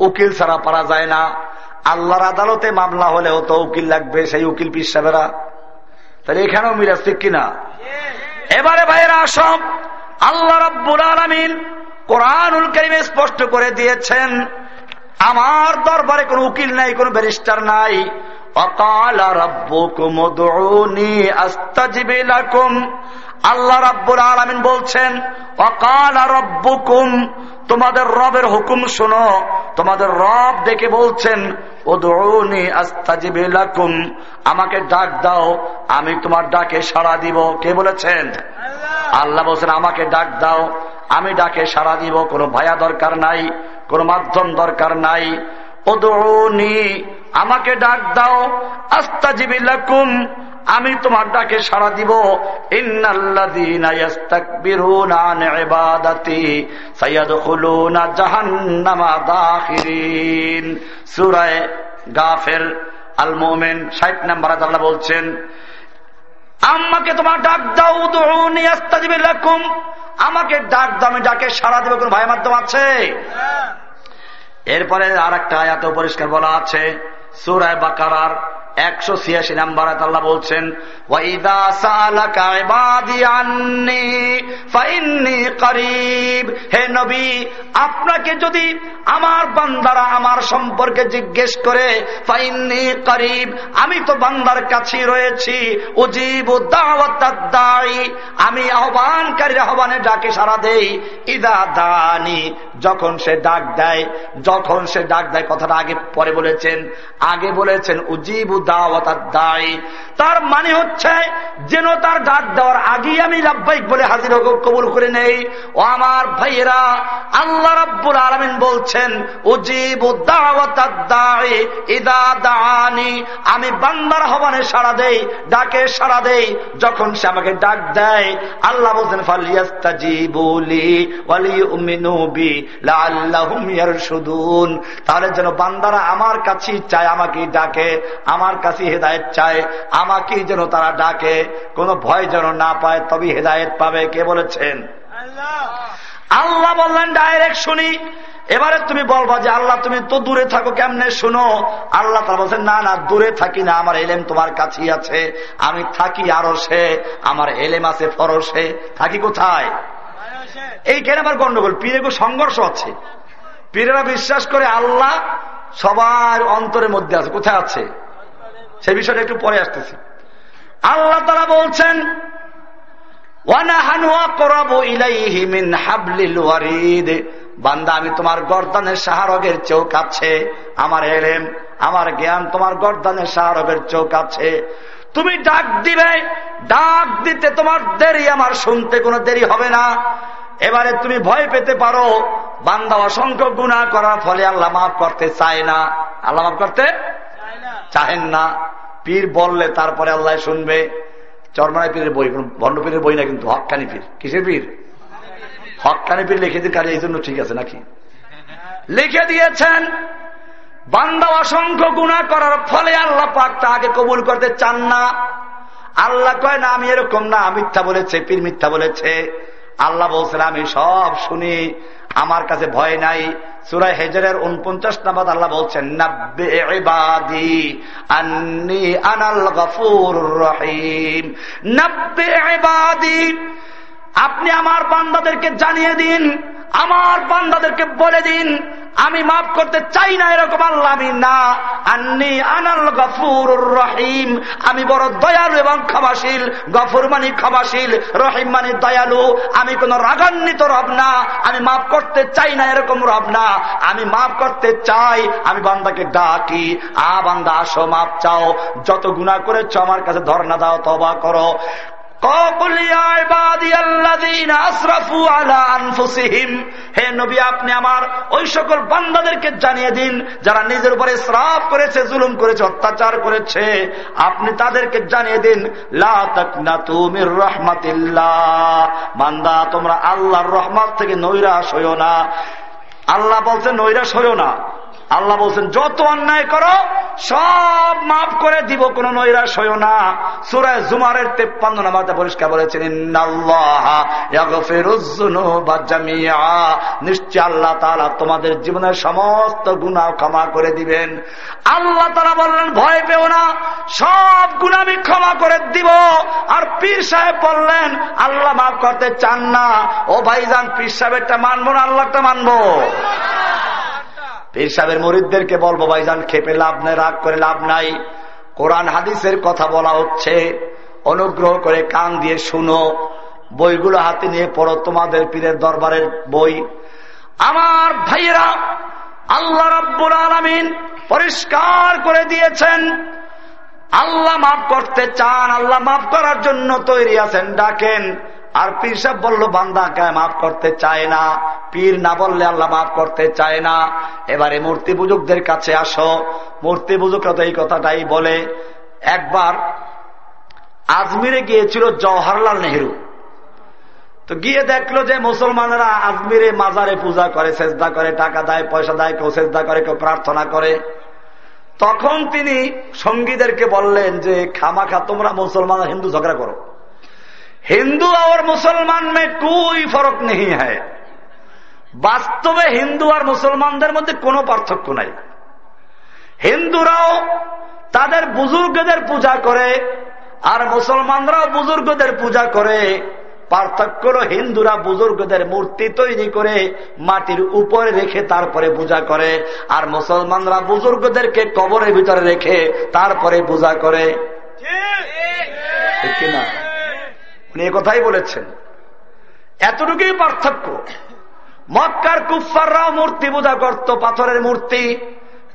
উকিল ছাড়া পারা যায় না। আল্লাহর আদালতে মামলা হলেও তো উকিল লাগবে সেই উকিল পিসাবেরা তাহলে এখানেও মিরাজ ঠিক কিনা? এবারে ভাইয়েরা আসম আল্লাহ রব্বুল আলমিন কোরআনুল করিমে স্পষ্ট করে দিয়েছেন, আমার দরবারে কোন উকিল নাই, কোন ব্যারিস্টার নাই। অকাল রব্বুকুম আস্তাজিবিলাকুম আল্লাহ রাব্বুল আলমিন বলছেন অকাল রব্বুকুম তোমাদের রবের হুকুম শোনো। তোমাদের রব দেখে বলছেন ও আস্তাজিবিলাকুম আমাকে ডাক দাও আমি তোমার ডাকে সাড়া দিব। কে বলেছেন? আল্লাহ। বলছেন আমাকে ডাক দাও আমি ডাকে সাড়া দিব। কোনো ভায়া দরকার নাই কোনো মাধ্যম দরকার নাই। ও আমাকে ডাক দাও আস্তাজিবিলাকুম আমি তোমার ডাকে সাড়া দিব। সুরায় গাফের আল মোমেন ষাট নাম্বার আল্লাহ বলছেন আমাকে তোমার ডাক দাও আস্তাজিবিলাকুম আমাকে ডাক দাও আমি ডাকে সাড়া দিব। কোন ভাই মাধ্যম আছে? এরপরে আর একটা আয়াত পরিষ্কার বলা আছে সুরায় বাকারার একশো ছিয়াশি নাম্বার আল্লাহ বলছেন হে নবী, আপনাকে যদি আমার বান্দারা আমার সম্পর্কে জিজ্ঞেস করে, ফাইন্নি করিব, আমি তো বান্দার কাছে রয়েছি, উজিব আমি আহ্বানকারীর আহ্বানে ডাকে সারা দেই, ইদা দানি। যখন সে ডাক দেয়, যখন সে ডাক দেয়, কথাটা আগে পরে বলেছেন, আগে বলেছেন উজিব উজিবু দাওয়াতার দায় তার মানে হচ্ছে, যেন তার ডাক দেওয়ার আগেই আমি লাভবাহিক বলে হাজির কবুল করে নেই। ও আমার ভাইয়েরা, আল্লাহ রাব্বুল আলমিন বলছেন আমি বান্দার হবানে সাড়া দেই, ডাকে সাড়া দেই। যখন সে আমাকে ডাক দেয়, আল্লাহ বলছেন তাহলে যেন বান্দারা আমার কাছে চায় আমাকে ডাকে, আমার কাছে হেদায়ত চায়। আমাকেই যেন তারা ডাকে কোনো ভয় যেন না পায় তবে হেদায়ত পাবে। কে বলেছেন? আল্লাহ। বললেন ডাইরেক্ট শুনি। এবারে তুমি বলবা যে আল্লাহ তুমি তো দূরে থাকো কেমনে শুনো? আল্লাহ তারা বলছেন না না দূরে থাকি না আমার এলেম তোমার কাছেই আছে। আমি থাকি আরও সে আমার এলেম আছে ফরসে থাকি কোথায়? এইখানে আমার গন্ডগোল। পীরে সংঘর্ষ আছে পীরেরা বিশ্বাস করে আল্লাহ সবার অন্তরের মধ্যে আছে। কোথায় আছে? সে বিষয়টা একটু পরে আসতেছি। আল্লাহ তারা বলছেন বান্দা, আমি তোমার গর্দানের সাহারগের চৌক আছে, আমার এলেম, আমার জ্ঞান তোমার গর্দানের সাহারগের চৌক আছে। তুমি ডাক দিবে, ডাক দিতে তোমার দেরি, আমার শুনতে কোনো দেরি হবে না। এবারে তুমি ভয় পেতে পারো, বান্দা অসংখ্য গুণা করার ফলে আল্লাহ মাফ করতে চায় না। আল্লাহ মাফ করতে চাহেন না। পীর বললে তারপরে আল্লাহ শুনবে। চরমায় পীরের বই ভণ্ড পীরের বই না কিন্তু হকানি পীর। কিসের পীর? হকানি পীর লিখে দিয়ে কাজে এই জন্য ঠিক আছে নাকি? লিখে দিয়েছেন, বান্দা অসংখ্য গুণা করার ফলে আল্লাহ পাক তাকে কবুল করতে চান না। আল্লাহ কয়, না, আমি এরকম না, মিথ্যা বলেছে, পীর মিথ্যা বলেছে। আল্লাহ বলছেন, আমি সব শুনি, আমার কাছে ভয় নাই সুরাই হেজারের উনপঞ্চাশ নামাজ আল্লাহ বলছেন আনাল রহিম। আপনি আমার বান্দাদেরকে জানিয়ে দিন, আমার বান্দাদেরকে বলে দিন, আমি মাফ করতে চাই না এরকম আল্লাহ, আমি না। আন্নি আনাল গফুর রহিম। আমি বড় দয়ালু এবং ক্ষমাশীল। গফুর মানি ক্ষমাশীল, রহিম মানি দয়ালু। আমি কোন রাগান্বিত রব না। আমি মাফ করতে চাই না এরকম রব না। আমি মাফ করতে চাই, আমি বান্দাকে ডাকি। আ বান্দা, আসো, মাপ চাও। যত গুণা করেছ, আমার কাছে ধর্ণা দাও তবা করো। আপনি আমার বান্দাদেরকে জানিয়ে দিন, যারা নিজের করেছে, জুলুম করেছে, অত্যাচার করেছে। আপনি তাদেরকে জানিয়ে দিন বান্দা, তোমরা রহমত থেকে নৈরাশ হইও না। আল্লাহ বলছে, নৈরাশ হইও না। আল্লাহ বলছেন, যত অন্যায় করো, সব মাফ করে দিব, কোন নৈরাশ না। সুরায় জুমারের তেপ্পান্ন নামাতে পরিষ্কার বলেছেন নিশ্চয় আল্লাহ তালা তোমাদের জীবনের সমস্ত গুণা ক্ষমা করে দিবেন। আল্লাহ তারা বললেন, ভয় পেও না, সব গুণ আমি ক্ষমা করে দিব। আর পীর সাহেব বললেন, আল্লাহ মাফ করতে চান না। ও ভাইজান, পীর সাহেবটা মানবো না আল্লাহটা মানবো? পীর সাহেবের মরিদদেরকে বলব, ভাইজান, খেপে লাভ নাই, রাগ করে লাভ নাই। কোরআন, হাদিসের কথা বলা হচ্ছে, অনুগ্রহ করে কান দিয়ে শুনো, বইগুলো হাতে নিয়ে পড়ো, তোমাদের পীরের দরবারের বই। আমার ভাইয়েরা, আল্লাহ রব্বুল আলমিন পরিষ্কার করে দিয়েছেন, আল্লাহ মাফ করতে চান, আল্লাহ মাফ করার জন্য তৈরি আছেন, ডাকেন। আর পীর সাহেব বলল বান্দাকে মাফ করতে চায় না। পীর না বললে আল্লাহ মাফ করতে চায় না। এবারে মূর্তি পুজুকদের কাছে আসো। মূর্তি পুজুকরা তো এই কথাটাই বলে। একবার আজমিরে গিয়েছিল জওহরলাল নেহরু। তো গিয়ে দেখল যে মুসলমানেরা আজমিরে মাজারে পূজা করে চেষ্টা করে, টাকা দেয়, পয়সা দেয়, কেউ চেষ্টা করে, কেউ প্রার্থনা করে। তখন তিনি সঙ্গীদেরকে বললেন যে, খামাখা, তোমরা মুসলমান হিন্দু ঝগড়া করো। হিন্দু আর মুসলমান মে কোই ফরক নেই হ্যায়? বাস্তবে হিন্দু আর মুসলমানদের মধ্যে কোনো পার্থক্য নাই। হিন্দুরাও তাদের বুজুর্গদের পূজা করে আর মুসলমানরাও বুজুর্গদের পূজা করে। পার্থক্য হিন্দুরা বুজুর্গদের মূর্তি তৈরি করে মাটির উপরে রেখে তারপরে পূজা করে আর মুসলমানরা বুজুর্গদেরকে কবরের ভিতরে রেখে তারপরে পূজা করে। ঠিক। কিনা উনি কথাই বলেছেন। এতটুকুই পার্থক্য। মক্কার কুফাররাও মূর্তি পূজা করত পাথরের মূর্তি।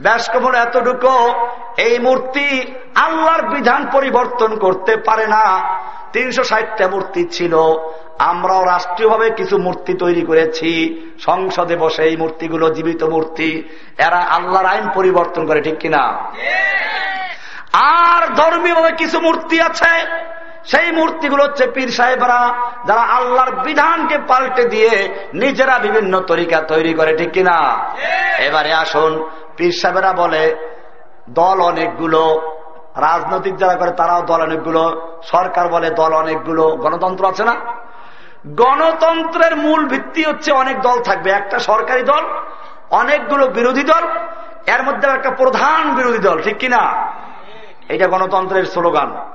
ব্যাসকমর এতটুকু এই মূর্তি আল্লাহর বিধান পরিবর্তন করতে পারে না। তিনশো ষাটটা মূর্তি ছিল। আমরাও রাষ্ট্রীয়ভাবে কিছু মূর্তি তৈরি করেছি। সংসদে বসে এই মূর্তিগুলো জীবিত মূর্তি। এরা আল্লাহর আইন পরিবর্তন করে ঠিক কিনা? আর ধর্মীয়ভাবে কিছু মূর্তি আছে। সেই মূর্তিগুলো হচ্ছে পীর সাহেবরা যারা আল্লাহর বিধানকে পাল্টে দিয়ে নিজেরা বিভিন্ন তরিকা তৈরি করে ঠিক কিনা? এবারে আসুন পীর সাহেবেরা বলে দল অনেকগুলো রাজনৈতিক যারা করে তারাও দল অনেকগুলো সরকার বলে দল অনেকগুলো গণতন্ত্র আছে না? গণতন্ত্রের মূল ভিত্তি হচ্ছে অনেক দল থাকবে একটা সরকারি দল অনেকগুলো বিরোধী দল এর মধ্যে একটা প্রধান বিরোধী দল ঠিক কিনা? এটা গণতন্ত্রের স্লোগান।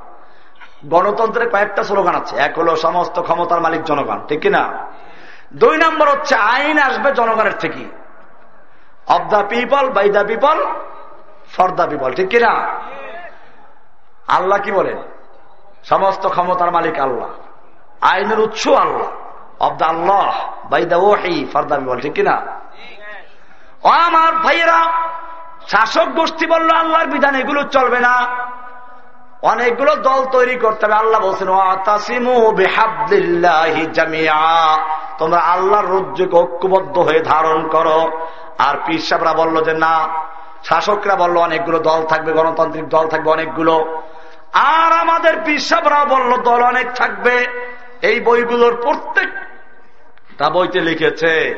গণতন্ত্রের কয়েকটা স্লোগান আছে। এক হলো সমস্ত ক্ষমতার মালিক জনগণ, ঠিক কিনা? দুই নম্বর হচ্ছে আইন আসবে জনগণের থেকে। Of the people by the people for the people ঠিক কিনা? আল্লাহ কি বলেন সমস্ত ক্ষমতার মালিক আল্লাহ। আইনের উৎস আল্লাহ। Of the Allah by the ওহি ফর দ্য পিপল ঠিক কিনা? আমার ভাইয়েরা, শাসক গোষ্ঠী বলল, আল্লাহর বিধান এগুলো চলবে না। অনেকগুলো দল তৈরি করতে হবে। আল্লাহ বলছেন তোমরা আল্লাহর রজ্জুকে ঐক্যবদ্ধ হয়ে ধারণ করো। আর পিসাবরা বলল যে, না। শাসকরা বলল, অনেকগুলো দল থাকবে, গণতান্ত্রিক দল থাকবে অনেকগুলো। আর আমাদের পিসাবরা বলল, দল অনেক থাকবে। এই বইগুলোর প্রত্যেকটা বইতে লিখেছে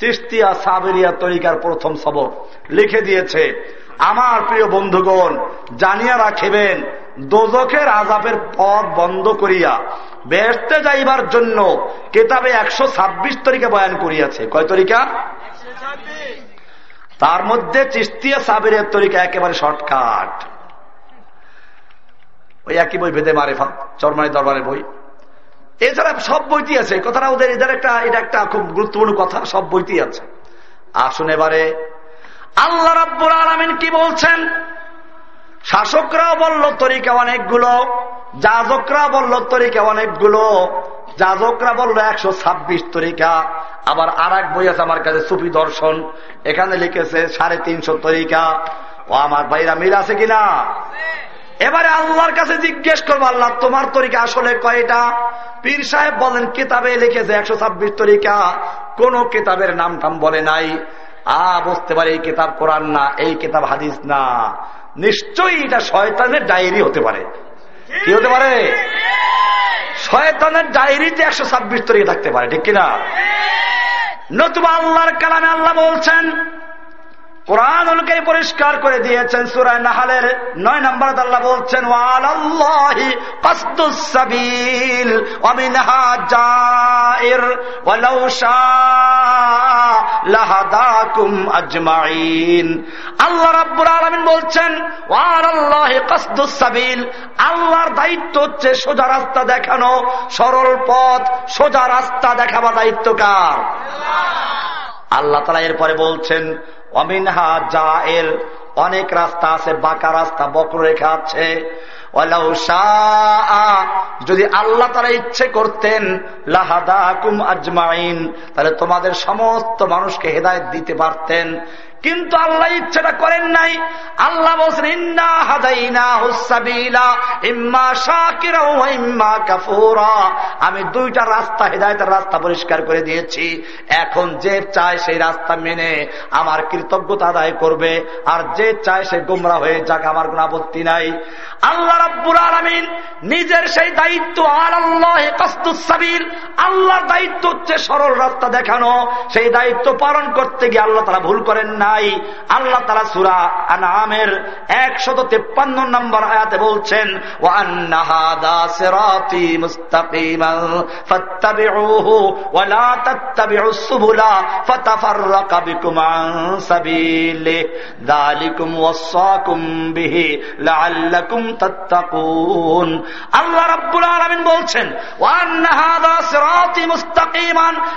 চিস্তিয়া সাবেরিয়া তরিকার প্রথম সবক লিখে দিয়েছে, আমার প্রিয় বন্ধুগণ, জানিয়া রাখিবেন দোজখের আজাবের পথ বন্ধ করিয়া বেসতে যাইবার জন্য কেতাবে একশো ছাব্বিশ তরিকা বয়ান করিয়াছে। কয় তরিকা? তার মধ্যে চিস্তিয়া সাবেরের তরিকা একেবারে শর্টকাট। ওই একই বই ভেদে মারে চরমানি দরবারের বই। এছাড়া সব বইটি আছে। কথাটা ওদের এদের একটা, এটা একটা খুব গুরুত্বপূর্ণ কথা, সব বইটি আছে। আসুন এবারে। আল্লাহ রাব্বুল আলমিন কি বলছেন? শাসকরাও বলল, তরিকা অনেকগুলো। যাজকরা বলল, তরিকা অনেকগুলো। যাজকরা বলল, একশো ছাব্বিশ তরিকা। আবার আর এক বই আছে আমার কাছে, সুফি দর্শন। এখানে লিখেছে, সাড়ে তিনশো তরিকা। ও আমার ভাইরা, মিল আছে কিনা? এবারে আল্লাহর কাছে জিজ্ঞেস করব, আল্লাহ, তোমার তরিকা আসলে কয়টা? পীর সাহেব বলেন, কিতাবে লিখেছে একশো ছাব্বিশ তরিকা। কোন কিতাবের নাম টাম বলে নাই। আ, বুঝতে পারে, এই কিতাব কোরআন না, এই কিতাব হাদিস না। নিশ্চয়ই এটা শয়তানের ডায়েরি হতে পারে। কি হতে পারে? শয়তানের ডায়েরিতে একশো ছাব্বিশ তারিখে থাকতে পারে, ঠিক কিনা? নতুবা আল্লাহর কালামে আল্লাহ বলছেন কোরআন অনুকে পরিষ্কার করে দিয়েছেন সুরায় নাহালের নয় নম্বর আল্লাহ বলছেন আল্লাহ রাব্বুল আলামিন বলছেন কাসদুসাবিল আল্লাহর দায়িত্ব হচ্ছে সোজা রাস্তা দেখানো সরল পথ সোজা রাস্তা দেখাবার দায়িত্ব কার? আল্লাহ। তালা এরপরে বলছেন অমিনহা যা এল অনেক রাস্তা আছে, বাঁকা রাস্তা বক্ররেখা আছে। যদি আল্লাহ তারা ইচ্ছে করতেন লাহাদা আজমাইন, তাহলে তোমাদের সমস্ত মানুষকে হেদায়ত দিতে পারতেন। কিন্তু আল্লাহ ইচ্ছাটা করেন নাই। আল্লাহ আমি দুইটা রাস্তা, হেদায়তের রাস্তা পরিষ্কার করে দিয়েছি। এখন যে চায় সেই রাস্তা মেনে আমার কৃতজ্ঞতা আদায় করবে, আর যে চায় সে গুমরা হয়ে যাক, আমার কোন আপত্তি নাই। আল্লাহ রাব্বুল আলমিন নিজের সেই দায়িত্ব আর আল্লাহ কাস্তুসাবিল আল্লাহর দায়িত্ব হচ্ছে সরল রাস্তা দেখানো। সেই দায়িত্ব পালন করতে গিয়ে আল্লাহ তারা ভুল করেন নাই আল্লাহ তারা সুরা আনামের একশত তেপ্পান্ন নম্বর আয়াতে বলছেন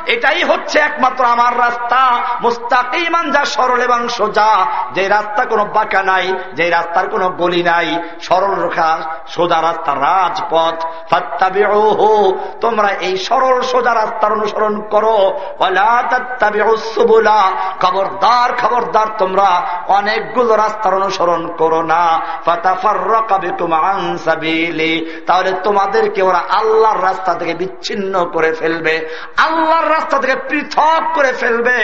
এটাই হচ্ছে একমাত্র আমার রাস্তা, মুস্তাকিমান যা সরল এবং সোজা যে রাস্তা কোনো বাঁকা নাই, যে রাস্তার কোনো গলি নাই, সরল রেখা সোজা রাস্তা রাজপথ। তোমরা এই সরল সোজা রাস্তার অনুসরণ করো। খবরদার খবরদার তোমরা অনেকগুলো রাস্তার অনুসরণ করো না। তাহলে তোমাদেরকে ওরা আল্লাহর রাস্তা থেকে বিচ্ছিন্ন করে ফেলবে। আল্লাহর রাস্তা থেকে পৃথক করে ফেলবে।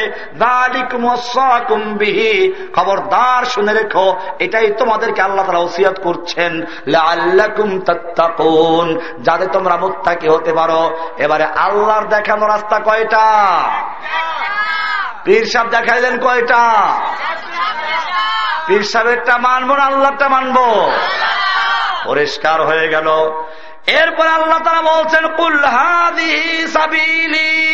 খবরদার শুনে রেখো, এটাই তোমাদেরকে আল্লাহ তারা ওসিয়ত করছেন। যাতে তোমরা মুত্তাকি হতে পারো। এবারে আল্লাহর দেখানো রাস্তা কয়টা? পীর সাহেব দেখাইলেন কয়টা? পীর সাহেবটা মানবো না আল্লাহটা মানবো? পরিষ্কার হয়ে গেল। এরপর আল্লাহ তারা বলছেন কুল্হাদি সাবিলি।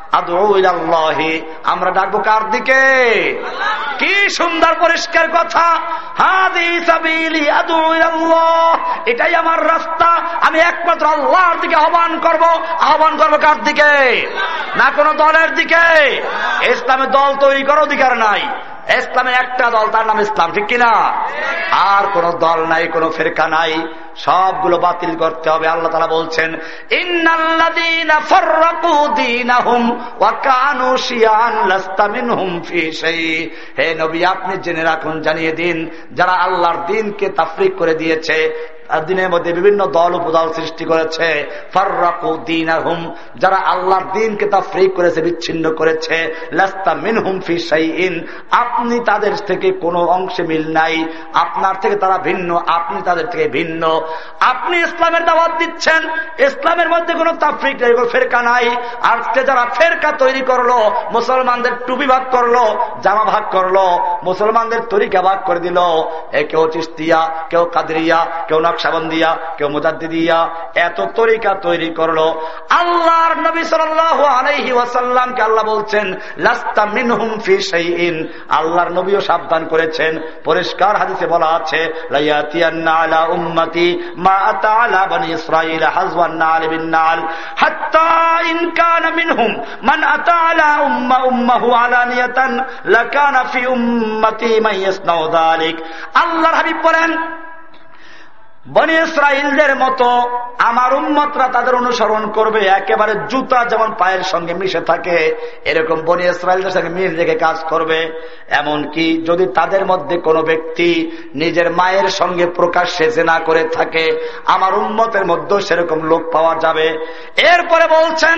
আমরা ডাকবো কার দিকে? কি সুন্দর পরিষ্কার কথা। এটাই আমার রাস্তা। আমি একমাত্র আল্লাহর দিকে আহ্বান করব। আহ্বান করব কার দিকে? না কোন দলের দিকে? ইসলামের দল তৈরি করার অধিকার নাই। ইসলামের একটা দল, তার নাম ইসলাম, ঠিক কিনা? আর কোন দল নাই, কোন ফেরকা নাই। সবগুলো বাতিল করতে হবে। আল্লাহ তালা বলছেন হে নবী, আপনি জেনে রাখুন, জানিয়ে দিন, যারা আল্লাহর দিনকে তাফরিক করে দিয়েছে দিনের মধ্যে বিভিন্ন দল উপদল সৃষ্টি করেছে যারা আল্লাহর দিনকে তা ফ্রি করেছে, বিচ্ছিন্ন করেছে আপনি তাদের থেকে কোনো অংশে মিল নাই। আপনার থেকে তারা ভিন্ন, আপনি তাদের থেকে ভিন্ন। আপনি ইসলামের দাওয়াত দিচ্ছেন, ইসলামের মধ্যে কোনো তাফরিক নেই ফেরকা নাই। আজকে যারা ফেরকা তৈরি করল, মুসলমানদের টুপি ভাগ করল, জামা ভাগ করল, মুসলমানদের তরিকা ভাগ করে দিল। এ কেউ চিস্তিয়া, কেউ কাদরিয়া, কেউ নকশাবন্দিয়া, কেউ মুজাদ্দিদিয়া, এত তরিকা তৈরি করল। আল্লাহর নবী সাল আলাইহি ওয়াসাল্লামকে আল্লাহ বলছেন, লাস্তা মিনহুম ফি শাইইন। আল্লাহর নবীও সাবধান করেছেন। পরিষ্কার হাদিসে বলা আছে লাইয়াতিয়ান্না আলা উম্মতি মা আতা আলা বনি ইসরাঈল হাজওয়ান নাল বিন নাল হাত্তা ইন কানা মিনহুম মান আতা আলা উম্মা উম্মাহু আলানিয়াতান লাকানা ফি উম্মতি মান ইয়াসনাউ যালিক আল্লাহর হাবিব বলেন বনি ইসরাইলদের মতো আমার উম্মতরা তাদের অনুসরণ করবে, একেবারে জুতা যেমন পায়ের সঙ্গে মিশে থাকে, এরকম বনি ইসরায়েলদের সঙ্গে মিল রেখে কাজ করবে। এমন কি যদি তাদের মধ্যে কোনো ব্যক্তি নিজের মায়ের সঙ্গে প্রকাশ্যে জেনা করে থাকে, আমার উম্মতের মধ্যেও সেরকম লোক পাওয়া যাবে। এরপরে বলছেন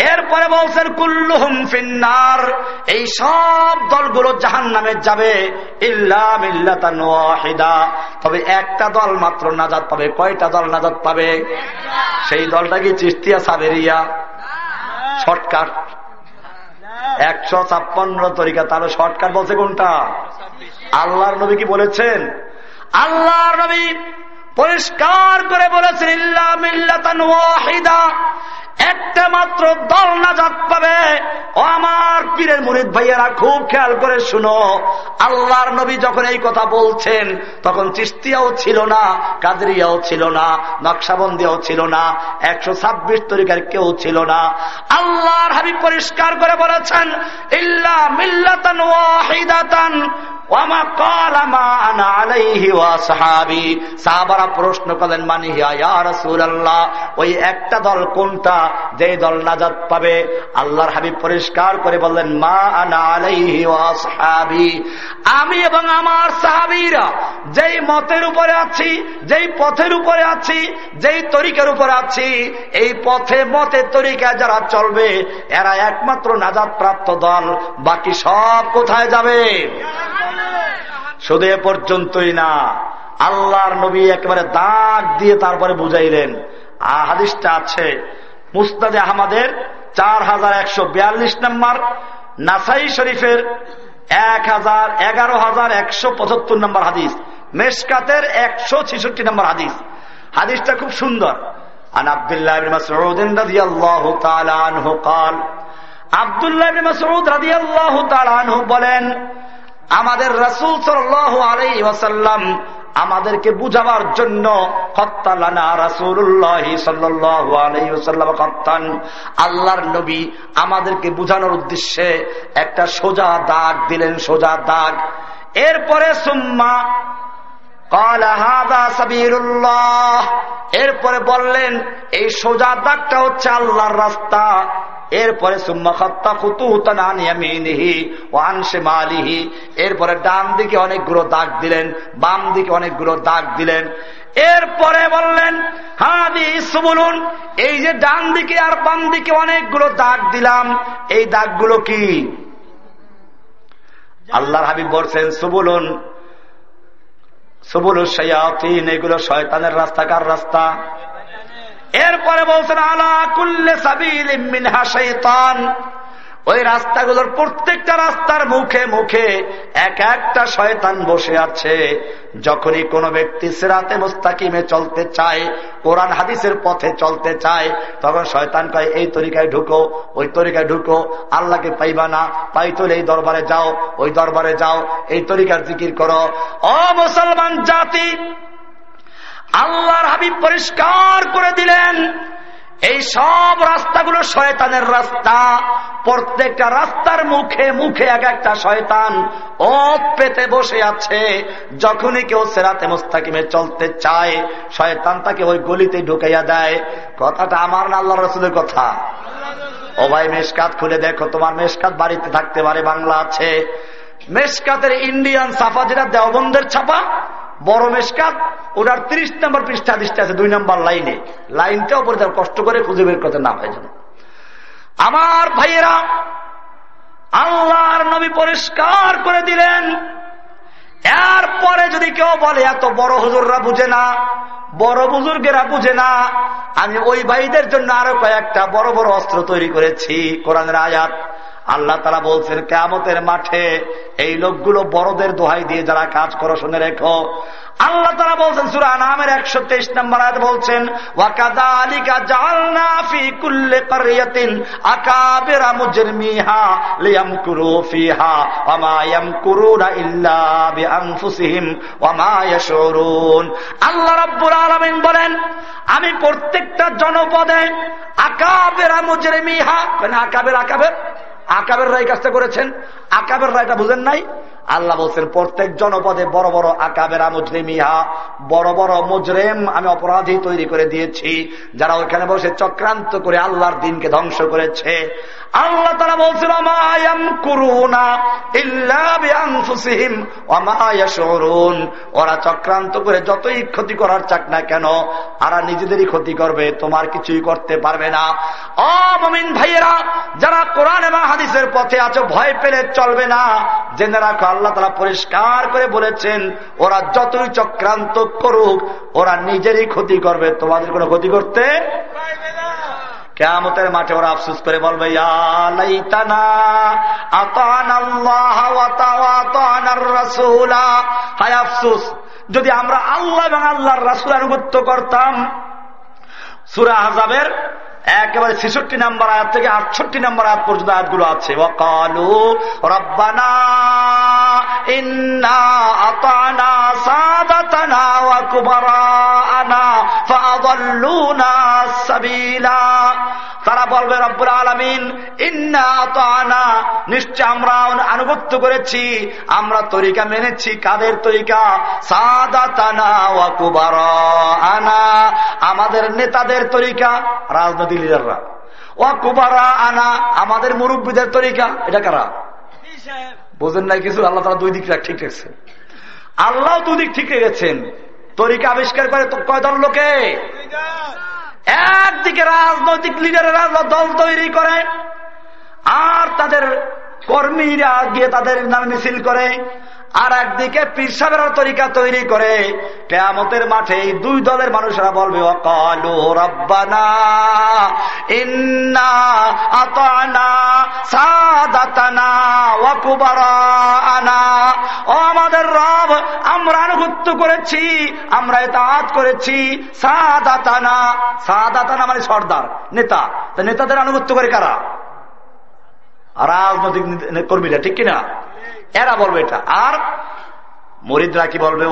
এরপরে বলছেন, কুল্লুহুম ফিন্নার এই সব দলগুলো জাহান নামে যাবে ইল্লাহিদা তবে একটা দল মাত্র নাজাদ পাবে। কয়টা দল নাজাদ পাবে? সেই দলটা কি চিস্তিয়া সাবেরিয়া? শর্টকাট। একশো ছাপ্পান্ন তরিকা তার শর্টকাট বলছে কোনটা? আল্লাহর নবী কি বলেছেন? আল্লাহর নবী পরিষ্কার করে বলেছেন, ইল্লা একটা মাত্র দল নাজাত পাবে। ও আমার পীরের মুরিদ ভাইয়েরা, খুব খেয়াল করে শুনো। আল্লাহর নবী যখন এই কথা বলছেন, তখন চিস্তিয়াও ছিল না, কাদরিয়াও ছিল না নকশাবন্দিয়াও ছিল না, একশো ছাব্বিশ তরিকার কেউ ছিল না। আল্লাহর হাবি পরিষ্কার করে বলেছেন, ইল্লা মিল্লাতান ওয়াহিদাতান প্রশ্ন করলেন মানি ওই একটা দল কোনটা? যে দল নাজাদ পাবে, আল্লাহর হাবিব পরিষ্কার করে বললেন, মা আনা আমি এবং আমার সাহাবিরা যেই মতের উপরে আছি, যেই পথের উপরে আছি, যেই তরিকার উপরে আছি, এই পথে মতে তরিকা যারা চলবে, এরা একমাত্র নাজাদ প্রাপ্ত দল, বাকি সব কোথায় যাবে? শুধু এ পর্যন্তই না, আল্লাহর নবী একেবারে দাগ দিয়ে তারপরে বুঝাইলেন। হাদিসটা আছে মুস্তাদে আহমদের চার হাজার একশো বিয়াল্লিশ নম্বর, নাসাই শরীফের এক হাজার এগারো হাজার একশো পঁচাত্তর নম্বর হাদিস, মেশকাতের একশো ছেষট্টি নম্বর হাদিস। হাদিসটা খুব সুন্দর। আন আবদুল্লাহ বলেন, আমাদের রাসূল আলাইহি ওয়াসাল্লাম আমাদেরকে বুঝাবার জন্য আল্লাহর নবী আমাদেরকে বুঝানোর উদ্দেশ্যে একটা সোজা দাগ দিলেন, সোজা দাগ। এরপরে সুম্মা এরপরে বললেন, এই সোজা দাগটা হচ্ছে আল্লাহর রাস্তা। এরপরে এরপরে ডান দিকে অনেকগুলো দাগ দিলেন, বাম দিকে অনেকগুলো দাগ দিলেন। এরপরে বললেন, হাদি বলুন এই যে ডান দিকে আর বাম দিকে অনেকগুলো দাগ দিলাম, এই দাগগুলো কি? আল্লাহর হাবিব বলছেন, সুবুলুন শয়তানের রাস্তা। এরপরে বলছেন আলা কুল্লে সাবিল মিনহা ওই রাস্তাগুলোর প্রত্যেকটা রাস্তার মুখে মুখে এক একটা শয়তান বসে আছে। যখনই কোনো ব্যক্তি সেরাতে মুস্তাকিমে চলতে চায়, কোরআন হাদিসের পথে চলতে চায়, তখন শয়তান কয়, এই তরিকায় ঢুকো, ওই তরিকায় ঢুকো, আল্লাহকে পাইবা না পাই তোলে এই দরবারে যাও, ওই দরবারে যাও, এই তরিকার জিকির করো। অ মুসলমান জাতি, আল্লাহর হাবিব পরিষ্কার করে দিলেন, এই সব রাস্তাগুলো শয়তানের রাস্তা প্রত্যেকটা রাস্তার মুখে মুখে এক একটা শয়তান ও পেতে বসে আছে। যখনই কেউ সেরাতে মোস্তাকিমে চলতে চায়, শয়তান তাকে ওই গলিতে ঢুকাইয়া দেয়। কথাটা আমার না আল্লাহ রসুলের কথা। ও ভাই, মেশকাত খুলে দেখো, তোমার মেশকাত বাড়িতে থাকতে পারে, বাংলা আছে। মেশকাতের ইন্ডিয়ান সাফা যেটা দেওবন্দের ছাপা, বড় মেশকাত, ওটার ত্রিশ নম্বর পৃষ্ঠা, দৃষ্টি আছে দুই নম্বর লাইনে। লাইনটাও পরে কষ্ট করে খুঁজে বের করতে না হয় যেন। আমার ভাইয়েরা, আল্লাহর নবী পরিষ্কার করে দিলেন। এরপরে যদি কেউ বলে, এত বড় হুজুররা বুঝে না, বড় বুজুর্গেরা বুঝে না, আমি ওই ভাইদের জন্য আরও কয়েকটা বড় বড় অস্ত্র তৈরি করেছি কোরআন আয়াত। আল্লাহ তারা বলছেন কেমতের মাঠে এই লোকগুলো বড়দের দোহাই দিয়ে যারা কাজ করো, শুনে রেখো। আল্লাহ তারা বলছেন, সুরা নামের একশো তেইশ নম্বর আয়াত বলছেন আল্লাহ রাব্বুল আলামিন বলেন, আমি প্রত্যেকটা জনপদে আকাবেরা মুজরিমিহা আকাবের আকাবের? আকাবের রায় কাজটা করেছেন। আকাবের রায়টা বুঝেন নাই। আল্লাহ বলছেন, প্রত্যেক জনপদে বড় বড় আকাবেরা মুজরিমিহা বড় বড় মুজরেম আমি অপরাধী তৈরি করে দিয়েছি। যারা ওইখানে বসে চক্রান্ত করে আল্লাহর দিনকে ধ্বংস করেছে। আল্লাহ তারা বলছিল ওরা চক্রান্ত করে যতই ক্ষতি করার চাক না কেন, আর নিজেদেরই ক্ষতি করবে, তোমার কিছুই করতে পারবে না। অমিন ভাইয়েরা, যারা কোরআন এবং হাদিসের পথে আছো, ভয় পেলে চলবে না। জেনে রাখো আল্লাহ তারা পরিষ্কার করে বলেছেন, ওরা যতই চক্রান্ত করুক, ওরা নিজেরই ক্ষতি করবে। তোমাদের কোনো ক্ষতি করতে কেমতের মাঠে ওরা আফসুস করে বলবে হায় আফসুস, যদি আমরা আল্লাহ এবং আল্লাহর রাসুল আনুগত্য করতাম, সুরা হাজাবের একেবারে ছেষট্টি নাম্বার আয়াত থেকে আটষট্টি নাম্বার আয়াত পর্যন্ত আয়াতগুলো আছে। ওকালু রব্বানা তারা বলবে, রব্বুল আলমিন, ইন্না আতানা, নিশ্চয় আমরা আনুগত্য করেছি, আমরা তরিকা মেনেছি, কাদের তরিকা? সাদাতানা ওয়া কুবারানা আমাদের নেতাদের তরিকা, রাজনৈতিক লিডাররা ও কুবারা আনা, আমাদের মুরব্বীদের তরিকা, এটা কারা? বোঝেন নাই কিছু? আল্লাহ তারা দুই দিক ঠিক রেখেছে আল্লাহ দুই দিক ঠিক রেখেছেন। তরিকা আবিষ্কার করে কয় দল লোকে? একদিকে রাজনৈতিক লিডারেরা দল তৈরি করে, আর তাদের কর্মীরা গিয়ে তাদের নাম মিছিল করে আর একদিকে পিরসাবের তরিকা তৈরি করে কেয়ামতের মাঠে দুই দলের মানুষরা বলবে অকালু আমাদের রব, আমরা আনুগত্য করেছি, আমরা এতাত করেছি, সাদাতানা। সাদাতানা মানে সর্দার, নেতা। নেতাদের আনুগত্য করে কারা? রাজনৈতিক কর্মীরা, ঠিক কিনা? এরা বলবে এটা। আর মরিদরা কি বলবে?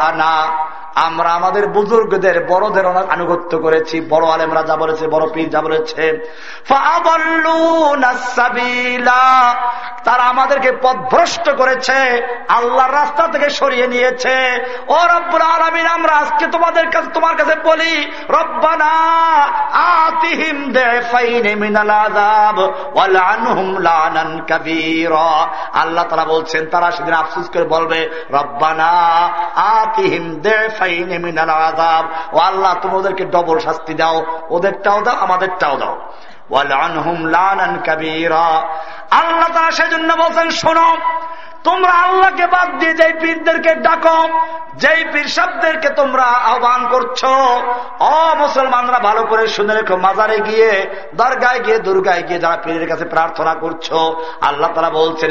আনা আমরা আমাদের বুজুর্গদের, বড়দের অনেক আনুগত্য করেছি। বড় আলেমরা যা বলেছে, বড় পীর যা বলেছে। তারা আমাদেরকে পথভ্রষ্ট করেছে, আল্লাহর রাস্তা থেকে সরিয়ে নিয়েছে। ও রব্বুল আলমিন, আমরা আজকে তোমাদের কাছে তোমার কাছে বলি, রব্বানা আল্লাহ তারা বলছেন, তারা সেদিন আফসুস করে বলবে, রব্বানা আতিহিম দেফাইনে আল্লাহ তুমি ওদেরকে ডবল শাস্তি দাও। ওদেরটাও দাও আমাদেরটাও দাও। আল্লাহ তারা সেজন্য বলছেন, শোনো, তোমরা আল্লাহকে বাদ দিয়ে যেই পীরদেরকে ডাকো, যেই পীর সাবদেরকে তোমরা আহ্বান করছ, অ মুসলমানরা ভালো করে শুনে রেখো, মাজারে গিয়ে, দরগায় গিয়ে, দুর্গায় গিয়ে যারা পীরের কাছে প্রার্থনা করছ, আল্লাহ তারা বলছেন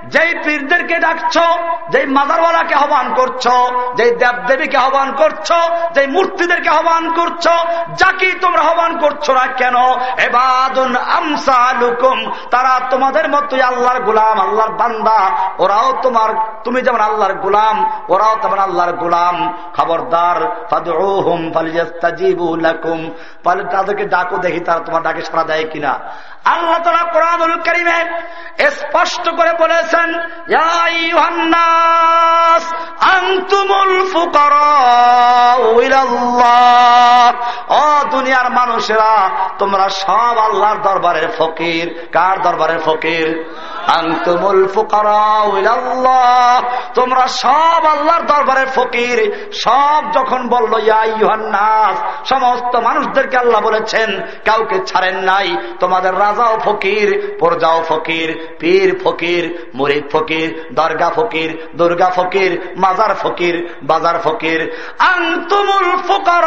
যেই পীরদেরকে ডাকছ, যেই মাদারওয়ালাকে আহ্বান করছ, যেই দেবদেবীকে আহ্বান করছ, যেই মূর্তিদেরকে আহ্বান করছ যাকে তোমরা আহ্বান করছ না কেন? এবাদুন আমসা লুকুম তারা তোমাদের মতোই আল্লাহর গুলাম, আল্লাহর বান্দা। ওরাও তোমার, তুমি যেমন আল্লাহর গুলাম, ওরাও তেমন আল্লাহর গুলাম। খবরদার তাদেরকে ডাকো দেখি তারা তোমার ডাকে সারা দেয় কিনা। আল্লাহ তালা কোরআনুল স্পষ্ট করে বলেছেন আন্তুমুল ও দুনিয়ার মানুষেরা, তোমরা সব আল্লাহর দরবারের ফকির। কার দরবারের ফকির? আন্তুমুল তোমরা সব আল্লাহর দরবারের ফকির। সব যখন বলল ইয়াহান্নাস সমস্ত মানুষদেরকে আল্লাহ বলেছেন, কাউকে ছাড়েন নাই। তোমাদের রাজাও ফকির, প্রজাও ফকির, পীর ফকির মুরিদ ফকির, দরগা ফকির, দুর্গা ফকির, মাজার ফকির, বাজার ফকির। আন্তুমুল ফকর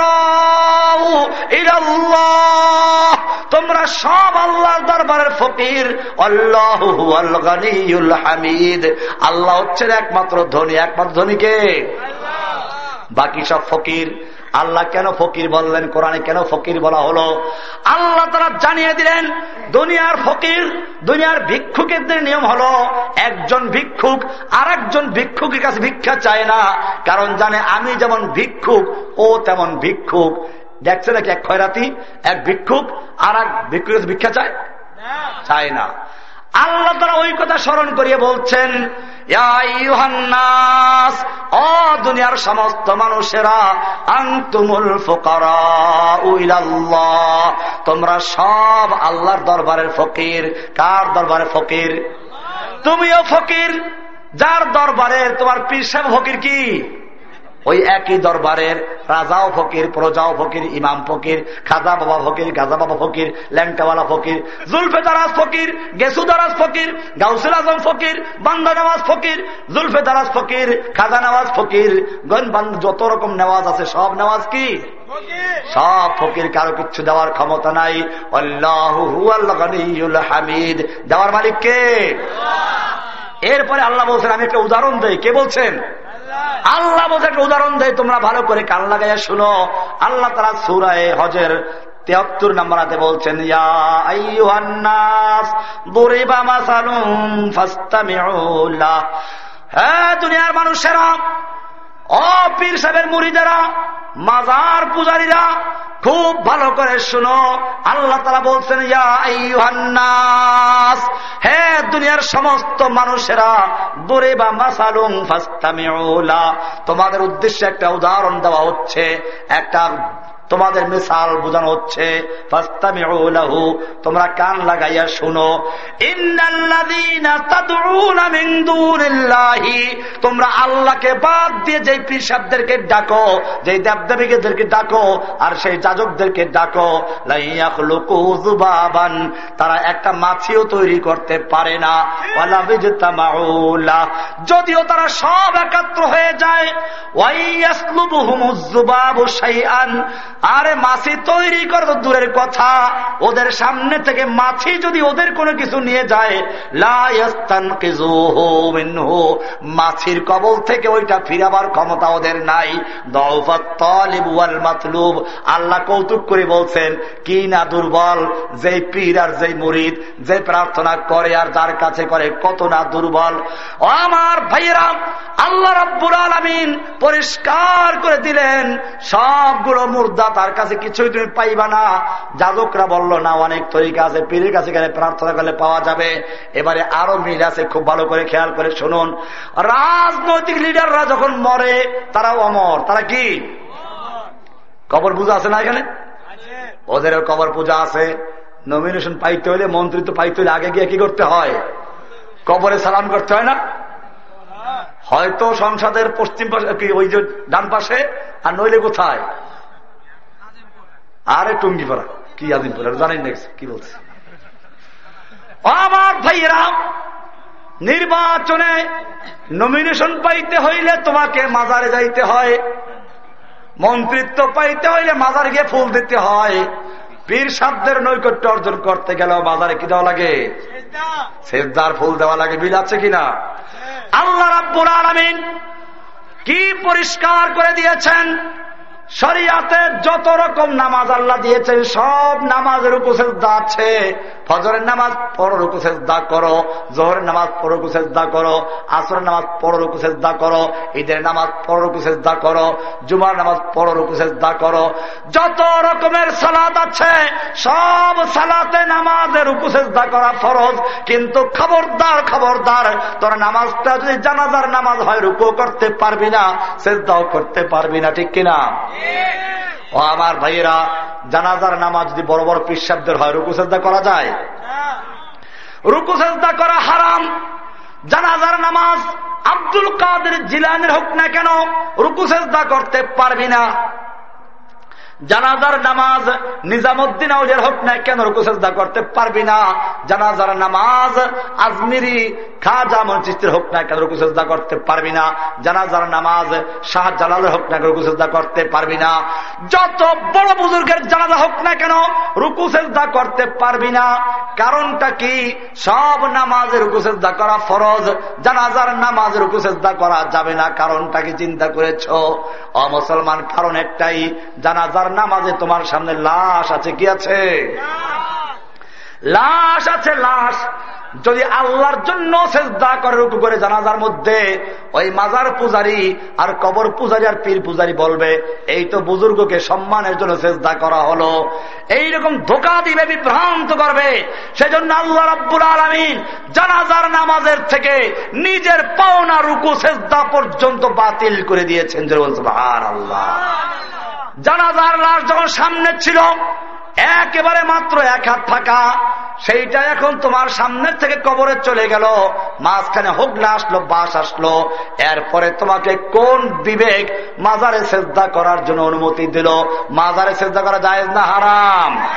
তোমরা সব আল্লাহর দরবারের ফকির। আল্লাহ হামিদ। আল্লাহ হচ্ছেন একমাত্র ধনী। একমাত্র ধনীকে বাকি সব ফকির। আল্লাহ কেন ফকির বললেন? কোরআনে কেন ফকির বলা হলো? আল্লাহ তারা জানিয়ে দিলেন দুনিয়ার ফকির দুনিয়ার ভিক্ষুকের নিয়ম হলো একজন ভিক্ষুক আর একজন ভিক্ষুকের কাছে ভিক্ষা চায় না। কারণ জানে আমি যেমন ভিক্ষুক ও তেমন ভিক্ষুক। দেখছে নাকি এক খয়রাতি এক ভিক্ষুক আর এক ভিক্ষুকের ভিক্ষা চায়? চায় না। আল্লাহ তারা ওই কথা স্মরণ করিয়ে বলছেন ও দুনিয়ার সমস্ত মানুষেরা আংতুমুল তোমরা সব আল্লাহর দরবারের ফকির। কার দরবারের ফকির? তুমিও ফকির। যার দরবারে তোমার পীর ফকির কি? ওই একই দরবারের রাজাও ফকির, প্রজাও ফকির, ইমাম ফকির, খাজা বাবা ফকির, গাজা বাবা ফকির, ল্যাংটাওয়ালা ফকির জুলফে দারাজ ফকির গেসু দারাজ ফকির গাউসুল আজম ফকির বান্দা নওয়াজ ফকির জুলফে দারাজ ফকির খাজা নওয়াজ ফকির যত রকম নেওয়াজ আছে, সব নেওয়াজ কি? সব ফকির, কারও কিচ্ছু দেওয়ার ক্ষমতা নাই। হামিদ। দেওয়ার মালিক কে? এরপরে আল্লাহ বলছেন, আমি একটা উদাহরণ দেই। কে বলছেন? আল্লাহ বোঝাকে উদাহরণ দেয়, তোমরা ভালো করে কান লাগাইয়া শুনো। আল্লাহ তারা সুরায় হজের তেহত্তর নম্বর হাতে বলছেন হ্যাঁ দুনিয়ার মানুষেরা অপীর সাহেবের মুড়িদেরা, মাজার পূজারীরা, খুব ভালো করে শুনো। আল্লাহ তারা বলছেন হে দুনিয়ার সমস্ত মানুষেরা, দূরে বা মাসালুম ফাস্তামিউলা। তোমাদের উদ্দেশ্যে একটা উদাহরণ দেওয়া হচ্ছে। একটা তোমাদের মিসাল বোঝানো হচ্ছে তোমরা কান লাগাইয়া শুনো। তোমরা আল্লাহকে বাদ দিয়ে যে পিসাবদেরকে ডাকো যে দেবদেবীকে ডাকো, আর সেই যাজকদেরকে ডাকো লাইয়াবান তারা একটা মাছিও তৈরি করতে পারে না। যদিও তারা সব একাত্র হয়ে যায় আরে মাছি তৈরি করে দূরের কথা। ওদের সামনে থেকে মাছি যদি ওদের কোনো কিছু নিয়ে যায় মাছির কবল থেকে ওইটা ফিরাবার ক্ষমতা ওদের নাই। মাতলুব। আল্লাহ কৌতুক করে বলছেন, কি না দুর্বল যে পীর আর যে মুরিদ, যে প্রার্থনা করে আর যার কাছে করে, কত না দুর্বল। আমার ভাইয়েরা, আল্লাহ রব্বুর আলমিন পরিষ্কার করে দিলেন, সবগুলো মুর্দা তার কাছে কিছুই তুমি পাইবা না। যাদকরা বলল, না, অনেক তরিকা আছে। পীরের কাছে গেলে প্রার্থনা করলে পাওয়া যাবে। এবারে আরও মিল আছে, খুব ভালো করে খেয়াল করে শুনুন। রাজনৈতিক লিডাররা যখন মরে তারা অমর। তারা কি? কবর পূজা আছে না এখানে? ওদেরও কবর পূজা আছে। নমিনেশন পাইতে হলে মন্ত্রিত্ব পাইতে হলে আগে গিয়ে কি করতে হয়? কবরে সালাম করতে হয় না? হয়তো সংসদের পশ্চিম পাশে ওই যে ডান পাশে? আর নইলে কোথায়? আরে টুঙ্গিপাড়া কি আজিমপুর জানেন নেক্সট কি বলছে আমার ভাইয়েরা নির্বাচনে নমিনেশন পাইতে হইলে তোমাকে মাজারে যাইতে হয় মন্ত্রিত্ব পাইতে হইলে মাজারে গিয়ে ফুল দিতে হয়। পীর সাধ্যের নৈকট্য অর্জন করতে গেলেও বাজারে কি দেওয়া লাগে? সেজদার ফুল দেওয়া লাগে বিল আছে কিনা? আল্লাহ রাব্বুল আলমিন কি পরিষ্কার করে দিয়েছেন? শরিয়াতে যত রকম নামাজ আল্লাহ দিয়েছেন, সব নামাজের উপসেজদা আছে। ফজরের নামাজ পড়ো রুকুসেজদা করো, জোহরের নামাজ পড়ো রুকুসেজদা করো, আসরের নামাজ পড়ো রুকুসেজদা করো, ঈদের নামাজ পড়ো রুকুসেজদা করো, জুমার নামাজ পড়ো রুকুসেজদা করো। যত রকমের সালাদ আছে, সব সালাতে নামাজের রুকুসেজদা করা ফরজ। কিন্তু খবরদার খবরদার, তোর নামাজটা যদি জানাজার নামাজ হয়, রুকু করতে পারবি না, সেজদাও করতে পারবি না, ঠিক কিনা? ও আমার ভাইয়েরা, জানাজার নামাজ যদি বড় বড় পিসাবদের হয়, রুকু শ্রদ্ধা করা যায়? রুকু শ্রদ্ধা করা হারাম। জানাজার নামাজ আব্দুল কাদের জিলানের হোক না কেন, রুকু শ্রদ্ধা করতে পারবি না। জানাজার নামাজ নিজামুদ্দিন আউজের হোক না কেন রুকুসেজদা করতে পারবি না? জানাজার নামাজ আজমিরি খাজা মঞ্চিস্তির হোক না কেন রুকুসেজদা করতে পারবি না? জানাজার নামাজ শাহ জালালের হোক না রুকুসেজদা করতে পারবি না? যত বড় বুজুর্গের জানাজা হোক না কেন রুকুসেজদা করতে পারবি না? কারণটা কি? সব নামাজের রুকুসেজদা করা ফরজ, জানাজার নামাজ রুকুসেজদা করা যাবে না। কারণটা কি চিন্তা করেছ? মুসলমান কারণ একটাই, জানাজার নামাজে তোমার সামনে লাশ আছে, কি আছে? লাশ আছে, লাশ। যদি আল্লাহর জন্য সেজদা করে, রুকু করে জানাজার মধ্যে, ওই মাজার পূজারি আর কবর পূজারি আর পীর পূজারি বলবে, এই তো বুজুর্গকে সম্মানের জন্য সেজদা করা হলো। এইরকম ধোকা দিবে, বিভ্রান্ত করবে। সেজন্য আল্লাহ রাব্বুল আলমিন জানাজার নামাজের থেকে নিজের পাওনা, রুকু, সেজদা পর্যন্ত বাতিল করে দিয়েছেন। যে আল্লাহ জানাজার লাশ যখন সামনে ছিল, একেবারে মাত্র এক হাত থাকা, সেইটা এখন তোমার সামনের থেকে কবরে চলে গেল। মাঝখানে হোগলা আসলো, বাস আসলো। এরপরে তোমাকে কোন বিবেক মাজারে শ্রদ্ধা করার জন্য অনুমতি দিল? মাজারে শ্রদ্ধা করা যায় না হারাম?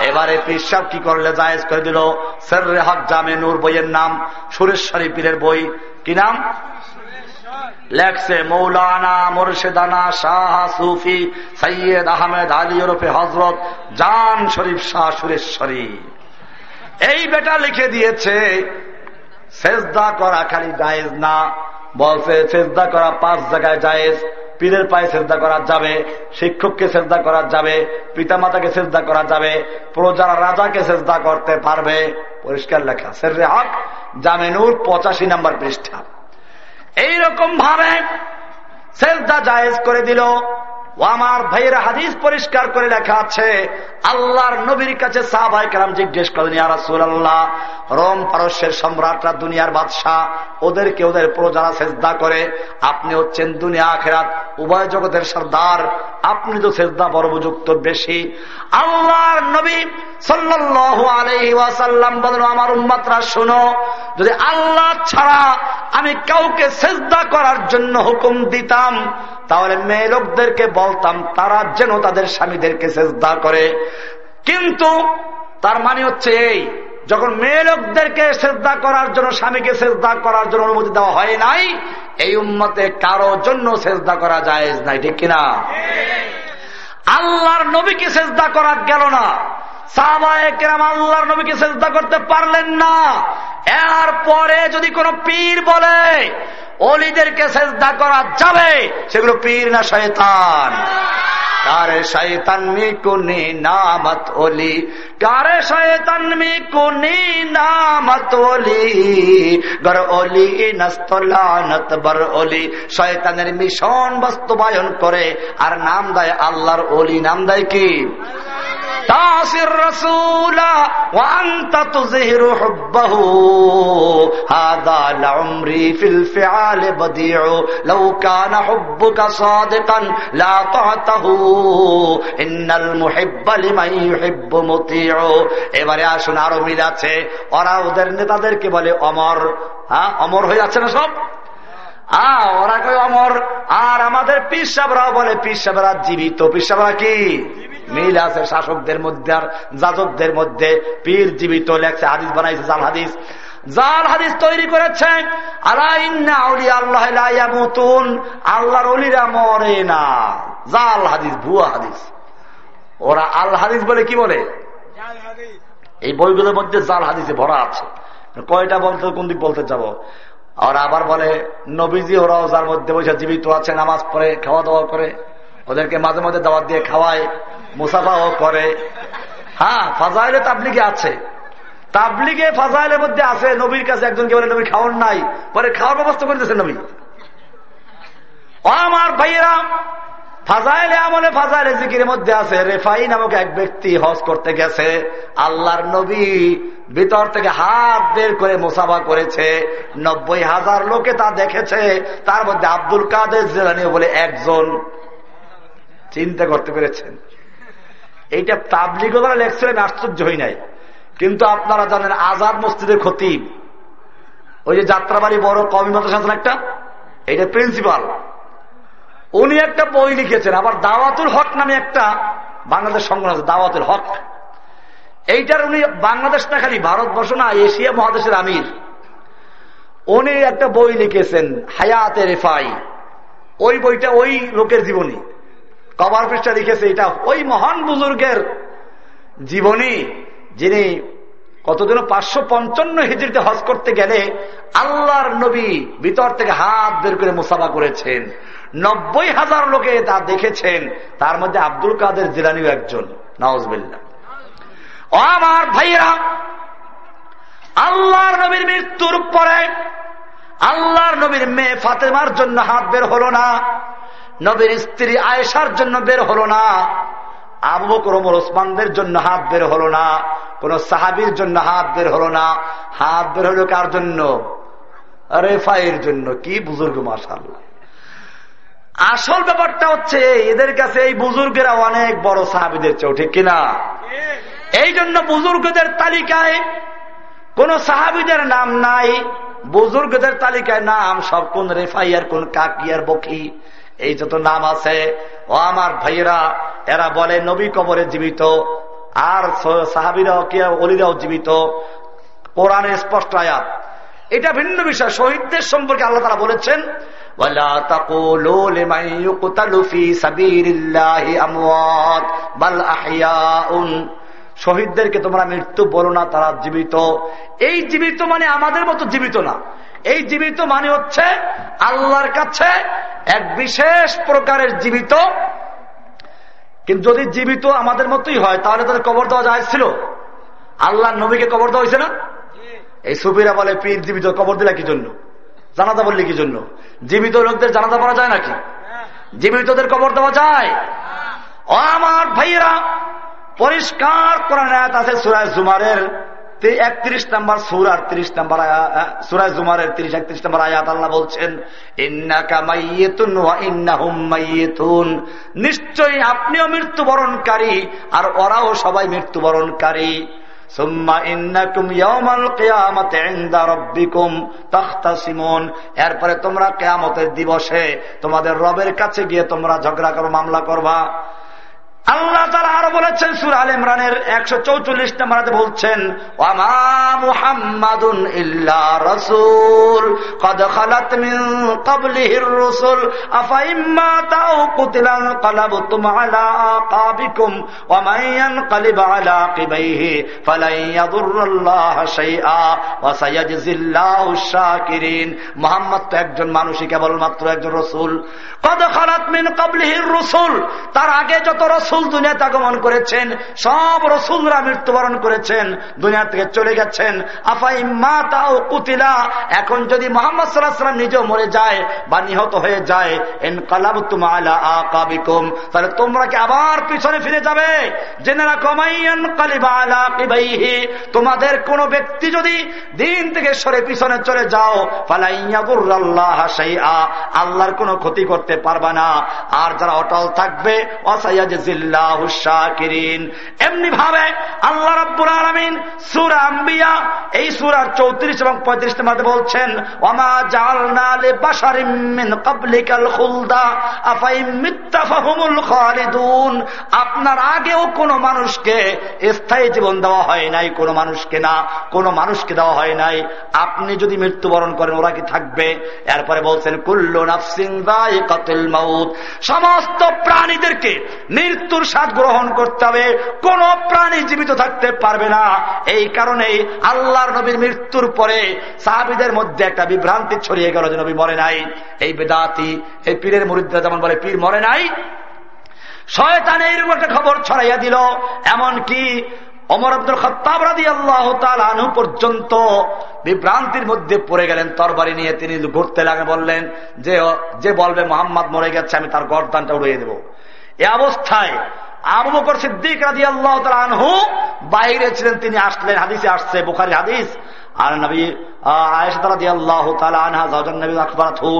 এবারে পিসাব কি করলে জায়েজ করে দিল? সের হক জামে নূর বইয়ের নাম, সুরেশ্বরী পীরের বই। কি নাম? লেখছে মৌলানা মুর্শেদানা শাহ সুফি সৈয়দ আহমেদ আলী ওরফে হজরত জান শরীফ শাহ সুরেশ্বরী। এই বেটা লিখে দিয়েছে, সেজদা করা খালি জায়েজ না। বলছে, সেজদা করা পাঁচ জায়গায় জায়েজ। পীরের পায়ে চেষ্টা করা যাবে, শিক্ষককে চেষ্টা করা যাবে, পিতামাতাকে চেষ্টা করা যাবে, প্রজারা রাজাকে চেষ্টা করতে পারবে। পরিষ্কার লেখা। সেরে হক জামেনুর পঁচাশি নাম্বার পৃষ্ঠা। এইরকম ভাবে সেজদা জায়েজ করে দিল। ও আমার ভাইয়েরা হাদিস পরিষ্কার করে লেখা আছে, আল্লাহর নবীর কাছে সাহাবাই কালাম জিজ্ঞেস করেন আল্লাহ রোম পারস্যের সম্রাটরা দুনিয়ার বাদশাহ, ওদেরকে ওদের প্রজারা সেজদা করে, আপনি হচ্ছেন দুনিয়া আখেরাত, উভয় জগতের সর্দার, আপনি তো সেজদা বড় উপযুক্ত বেশি। আল্লাহর নবী সাল্লাহ আলহি ওয়াসাল্লাম বলেন, আমার উম্মাতরা, শোনো, যদি আল্লাহ ছাড়া আমি কাউকে সেজদা করার জন্য হুকুম দিতাম তাহলে মেয়ে লোকদেরকে বলতাম, তারা যেন তাদের স্বামীদেরকে সেজদা করে। কিন্তু তার মানে হচ্ছে এই, যখন মেয়ে লোকদেরকে শ্রদ্ধা করার জন্য, স্বামীকে শ্রদ্ধা করার জন্য অনুমতি দেওয়া হয় নাই, এই উম্মতে কারও জন্য শ্রদ্ধা করা যায় নাই, ঠিক কিনা? আল্লাহর নবীকে চেষ্টা করা গেল না। আল্লাহর নবীকে চেষ্টা করতে পারলেন না। এর পরে যদি কোন পীর বলে অলিদেরকে চেষ্টা করা যাবে। সেগুলো পীর না শয়তান? কারে শৈতান মি কুনি নামত ওলি কারে শৈতান মি কুনি নামত ওলি গর ওলি বর ওলি শয়তানের মিশন বাস্তবায়ন করে। আর নাম দেয় আল্লাহর ওলি নাম দেয় কি? তাসির এবারে আসুন, আরও মিল আছে। ওরা ওদের নেতাদেরকে বলে অমর। হ্যাঁ অমর হয়ে যাচ্ছে না সব? ওরা কয় অমর। আর আমাদের পিস সাবরা বলে পিস সাবরা জীবিত। পিস সাবরা কি? মিল আছে শাসকদের মধ্যে আর যাজকদের মধ্যে। পীর জীবিত লেখছে, হাদিস বানাইছে, জাল হাদিস। জাল হাদিস তৈরি করেছে। আল্লাহর অলিরা মরে না। জাল হাদিস, ভুয়া হাদিস। ওরা আল হাদিস বলে কি বলে? এই বইগুলোর মধ্যে জাল হাদিসে ভরা আছে। কয়টা বলতে, কোন দিক বলতে যাব? আর আবার বলে, নবীজি ওরাও যার মধ্যে বসে জীবিত আছে, নামাজ পড়ে, খাওয়া দাওয়া করে। ওদেরকে মাঝে মাঝে দাওয়াত দিয়ে খাওয়ায়। মুসাফাও করে। হ্যাঁ ফাজাইলে তাবলিগে আছে। তাবলিগে ফাজাইলের মধ্যে আছে, নবীর কাছে একজনকে বলে, নবী খাওয়ার নাই। পরে খাওয়ার ব্যবস্থা করে দিয়েছে নবী। আমার ভাইয়েরা, ফাজাইলে আমলে ফাজাইলে জিকির মধ্যে আছে, রেফাই নামক এক ব্যক্তি হজ করতে গেছে, আল্লাহর নবী ভিতর থেকে হাত বের করে মোসাফা করেছে, নব্বই হাজার লোকে তা দেখেছে, তার মধ্যে আব্দুল কাদের জেলানি বলে একজন চিন্তা করতে পেরেছেন। এইটা তাবলিগরা লেখছিলেন আশ্চর্য হই নাই। কিন্তু আপনারা জানেন আজাদ মসজিদের ক্ষতি ওই যে যাত্রাবাড়ি বড় কমি মাদ্রাসা একটা? এইটা প্রিন্সিপাল উনি একটা বই লিখেছেন, আবার দাওয়াতুল হক নামে একটা বাংলাদেশ সংগ্রহ আছে, দাওয়াতুল হক। এইটার উনি বাংলাদেশ না খালি, ভারতবর্ষ না, এশিয়া মহাদেশের আমির। উনি একটা বই লিখেছেন, হায়াতে রেফাই। ওই বইটা ওই লোকের জীবনী। কবার পৃষ্ঠা লিখেছে এটা। ওই মহান বুজুর্গের জীবনী, যিনি কতদিন পাঁচশো পঞ্চান্ন হিজড়িতে হজ করতে গেলে আল্লাহর নবী ভিতর থেকে হাত বের করে মুসাফা করেছেন। নব্বই হাজার লোকে তা দেখেছেন। তার মধ্যে আব্দুল কাদের জিলানিও একজন। নওয়াজবিল্লা ও আমার ভাইয়েরা, আল্লাহর নবীর মৃত্যুর পরে, আল্লাহর নবীর মেয়ে ফাতেমার জন্য হাত বের হলো না। নবীর স্ত্রী আয়েশার জন্য বের হলো না। আবু বকর ওসমানদের জন্য হাত বের হলো না। কোন সাহাবির জন্য হাত বের হলো না। হাত বের হলো কার জন্য? রেফাইয়ের জন্য। কি বুজুর্গ মাসাল আসল ব্যাপারটা হচ্ছে, এদের কাছে এই বুজুর্গেরা অনেক বড় সাহাবিদের চেয়েও, ঠিক কিনা? এই জন্য বুজুর্গদের তালিকায় কোন সাহাবিদের নাম নাই। বুজুর্গদের তালিকায় নাম সব কোন রেফাইয়ার কোন কাকিয়ার বকি। এই যত নাম আছে, ও আমার ভাইয়েরা, এরা বলে নবী কবরে জীবিত, আর সাহাবিরাও কে অলিরাও জীবিত। কোরআনের স্পষ্ট আয়াত। এটা ভিন্ন বিষয়, শহীদদের সম্পর্কে আল্লাহ তারা বলেছেন শহীদদেরকে তোমরা মৃত্যু বলো না, তারা জীবিত। এই জীবিত মানে আমাদের মতো জীবিত না। এই জীবিত মানে হচ্ছে আল্লাহর কাছে এক বিশেষ প্রকারের জীবিত। কিন্তু যদি জীবিত আমাদের মতোই হয়, তাহলে তাদের কবর দেওয়া যায় ছিল? আল্লাহ নবীকে কবর দেওয়া হয়েছে না? এই সুফিরা বলে, পীর জীবিত, কবর দিলা কি জন্য? জানাজা বললি কি জন্য? জীবিত লোকদের জানাজা পড়া যায় নাকি? জীবিতদের কবর দেওয়া যায়। ও আমার ভাইয়েরা, পরিষ্কার করার আছে সুরায় জুমারের একত্রিশ নম্বর সুর আর তিরিশ নম্বর সুরায় জুমারের তিরিশ, একত্রিশ নম্বর আয়াত আল্লাহ বলছেন নিশ্চয়ই আপনিও মৃত্যুবরণকারী, আর ওরাও সবাই মৃত্যুবরণকারী। এরপরে তোমরা কেয়ামতের দিবসে তোমাদের রবের কাছে গিয়ে তোমরা ঝগড়া করো, মামলা করবা। আল্লাহ তারা আরও বলেছেন, সুর আল ইমরানের একশো চৌচল্লিশ নম্বর বলছেন তো একজন মানুষই, কেবলমাত্র একজন রসুল। কদ খালাত রসুল, তার আগে যত রসুল রসুল দুনিয়াতে আগমন করেছেন, সব রসুলরা মৃত্যুবরণ করেছেন, দুনিয়া থেকে চলে গেছেন। আফাই মা তাও কুতিলা, এখন যদি মোহাম্মদ সাল্লাহাম নিজেও মরে যায় বা নিহত হয়ে যায় এন কালাব তুমালা আকাবিকুম, তাহলে তোমরা কি আবার পিছনে ফিরে যাবে? জেনে রাখো, মাইয়ান কালিবা আলা কিবাইহি, তোমাদের কোন ব্যক্তি যদি দিন থেকে সরে পিছনে চলে যাও ফালাইয়াগুল্লাহ শাইআ, আল্লাহর কোনো ক্ষতি করতে পারবা না। আর যারা অটল থাকবে অসাইয়াজিল এমনি ভাবে আল্লাহ রব্বুল আলমিন সুরা আম্বিয়া এই সুরার চৌত্রিশ এবং পঁয়ত্রিশ মধ্যে বলছেন ওমা জালনালে বাসারিমিন কাবলিকাল খুলদা আফাই মিথ্যাফাহুমুল খালিদুন। আপনার আগেও কোন মানুষকে স্থায়ী জীবন দেওয়া হয় নাই, কোন মানুষকে না, কোন মানুষকে দেওয়া হয় নাই। আপনি যদি মৃত্যুবরণ করেন, ওরা কি থাকবে? এরপরে বলছেন, কুল্লু নাফসিং মাউত। সমস্ত প্রাণীদেরকে মৃত্যু মৃত্যুর স্বাদ গ্রহণ করতে হবে। কোন প্রাণী জীবিত থাকতে পারবে না। এই কারণে আল্লাহর নবীর মৃত্যুর পরে সাহাবিদের মধ্যে একটা বিভ্রান্তি ছড়িয়ে গেল যে নবী মরে নাই। এই বেদাতি, এই পীরের মুরিদরা যেমন বলে, পীর মরে নাই। শয়তান এইরকম একটা খবর ছড়াইয়া দিল। এমন কি অমর আব্দুল খত্তাব আল্লাহ আনু পর্যন্ত বিভ্রান্তির মধ্যে পড়ে গেলেন তরবারি নিয়ে। তিনি ঘুরতে লাগে বললেন, যে যে বলবে মোহাম্মদ মরে গেছে, আমি তার গরদানটা উড়িয়ে দেবো। এ অবস্থায় আবু বকর সিদ্দিক রাজি আল্লাহ আনহু বাইরে ছিলেন, তিনি আসলেন, হাদিসে আসছে বুখারি হাদিস। আর নবী আয়েশা রাদিয়াল্লাহু তাআলা আনহা জাওজান নবী আকবরাতহু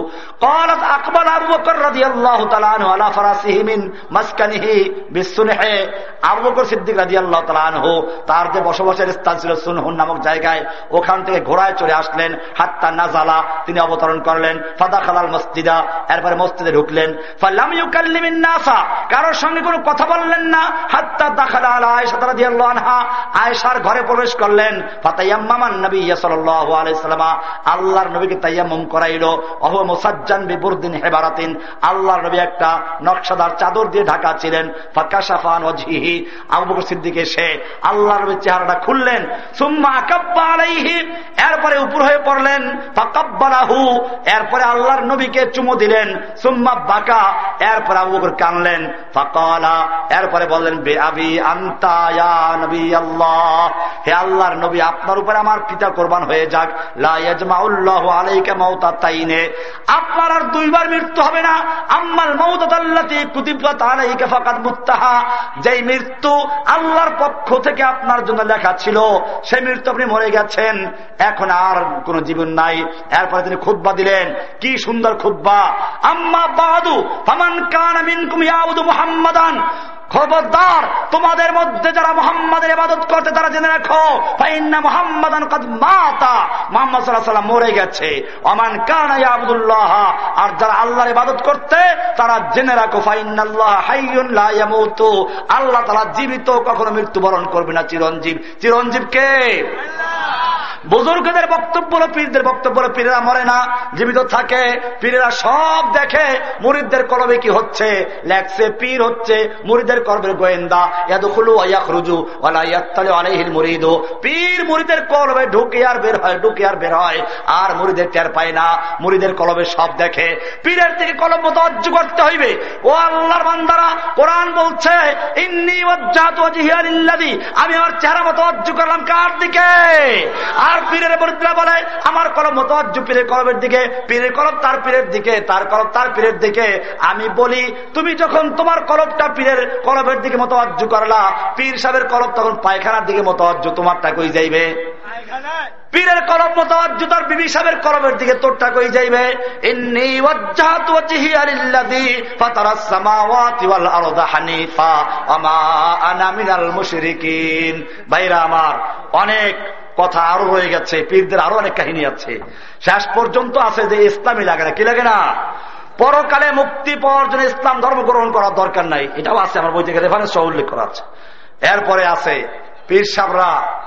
قالت اقبل ابو بكر رضي الله تعالى عنه على فراسه من مسكنه بالسنح আবু বকর সিদ্দিক রাদিয়াল্লাহু তাআলা আনহু তার যে বসবাসের স্থান ছিল সুনহুন নামক জায়গায় ওখান থেকে ঘোড়ায় চড়ে আসলেন হাত্তা নাজালা তিনি অবতরণ করলেন ফাদা খালাল মসজিদা এরপরে মসজিদে ঢুকলেন ফাল্লাম ইউকাল্লিমিন নাসা কারোর সঙ্গে কোনো কথা বললেন না হাত্তা দাখালা আলা আয়েশা রাদিয়াল্লাহু আনহা আয়েশার ঘরে প্রবেশ করলেন ফাতায়াম্মামান নবী সাল্লাল্লাহু আলাইহি আল্লাহর নবীকে তাইয়াম করাইল। অহ মোসাজ্জান বিবুরদিন হেবারাতিন। আল্লাহর নবী একটা নকশাদার চাদর দিয়ে ঢাকা ছিলেন। ফাঁকা সাফান অজিহি আবু সিদ্দিক এসে আল্লাহ নবীর চেহারাটা খুললেন। সুম্মা আকাব্বা আলাইহি। এরপরে উপর হয়ে পড়লেন। ফাকাব্বালাহু। এরপরে আল্লাহর নবীকে চুমু দিলেন। সুম্মা বাকা। এরপরে আবু বকর কানলেন। ফাকালা। এরপরে বললেন, বে আবি আন্তা ইয়া নবী আল্লাহ। হে আল্লাহর নবী, আপনার উপরে আমার পিতা কোরবান হয়ে যাক। আপনার আর দুইবার মৃত্যু হবে না। আম্মাল মুত্তাহা। যেই মৃত্যু আল্লাহর পক্ষ থেকে আপনার জন্য লেখা ছিল সেই মৃত্যু আপনি মরে গেছেন। এখন আর কোন জীবন নাই। এরপরে তিনি খুদ্া দিলেন। কি সুন্দর খুদ্া আম্মা বাহাদু ফামান কান মিন কুমিয়াউদু মুহাম্মাদান। খবরদার, তোমাদের মধ্যে যারা মোহাম্মদের ইবাদত করতে তারা জেনে রাখো, ফাইন্না মোহাম্মদান কাদ মাতা। মোহাম্মদ সাল্লাহ মরে গেছে। অমান কান আবদুল্লাহ আর যারা আল্লাহর ইবাদত করতে তারা জেনে রাখো, ফাইন্নাল্লাহ হাইয়ুল্লাহ আল্লাহ তারা জীবিত কখনো মৃত্যুবরণ করবে না। চিরঞ্জীব। চিরঞ্জীব কে? বুজুর্গদের বক্তব্য পীরদের বক্তব্য পীরেরা মরে না, জীবিত থাকে, পীরেরা সব দেখে মুরিদদের কলবে কি হচ্ছে? লেখছে, পীর হচ্ছে মুরিদের কলবের গোয়েন্দা। ইয়াদুখুলু ইয়াখরুজু ওয়ালা ইয়াত্তালি আলাইহিল মুরিদু। পীর মুরিদের কলবে ঢুকে আর বের হয়, ঢুকে আর বের হয়। আর মুরিদের টের পায় না, মুরিদের কলবে সব দেখে। পীরের থেকে কলম মতো অর্জ করতে হইবে। ও আল্লাহর বান্দারা, কোরআন বলছে, ইন্নি আমি আমার চেহারা মতো অর্জ করলাম কার দিকে? আর পীরের বরিদ্রা বলে আমার কলম মতো অর্জ পীরের কলমের দিকে পীরের কলম তার পীরের দিকে তার কলম তার পীরের দিকে। আমি বলি তুমি যখন তোমার কলমটা পীরের কলমের দিকে মতো অর্জ করলা পীর সাহেবের কলম তখন পায়খানার দিকে মতো অর্জ তোমারটা কই যাইবে? পীরের কলম মতো অর্জ তার বিবি সাহেবের কলমের দিকে তোরটা কই যাইবে? ভাইরা আমার অনেক কথা আরও রয়ে গেছে, পীরদের আরও অনেক কাহিনী আছে। শেষ পর্যন্ত আছে যে ইসলামী লাগে না। কি লাগে না? পরকালে মুক্তি পাওয়ার জন্য ইসলাম ধর্ম গ্রহণ করার দরকার নাই। এটাও আছে আমার বই থেকে রেফারেন্স উল্লেখ করা আছে। এরপরে আছে, পীর সাবরা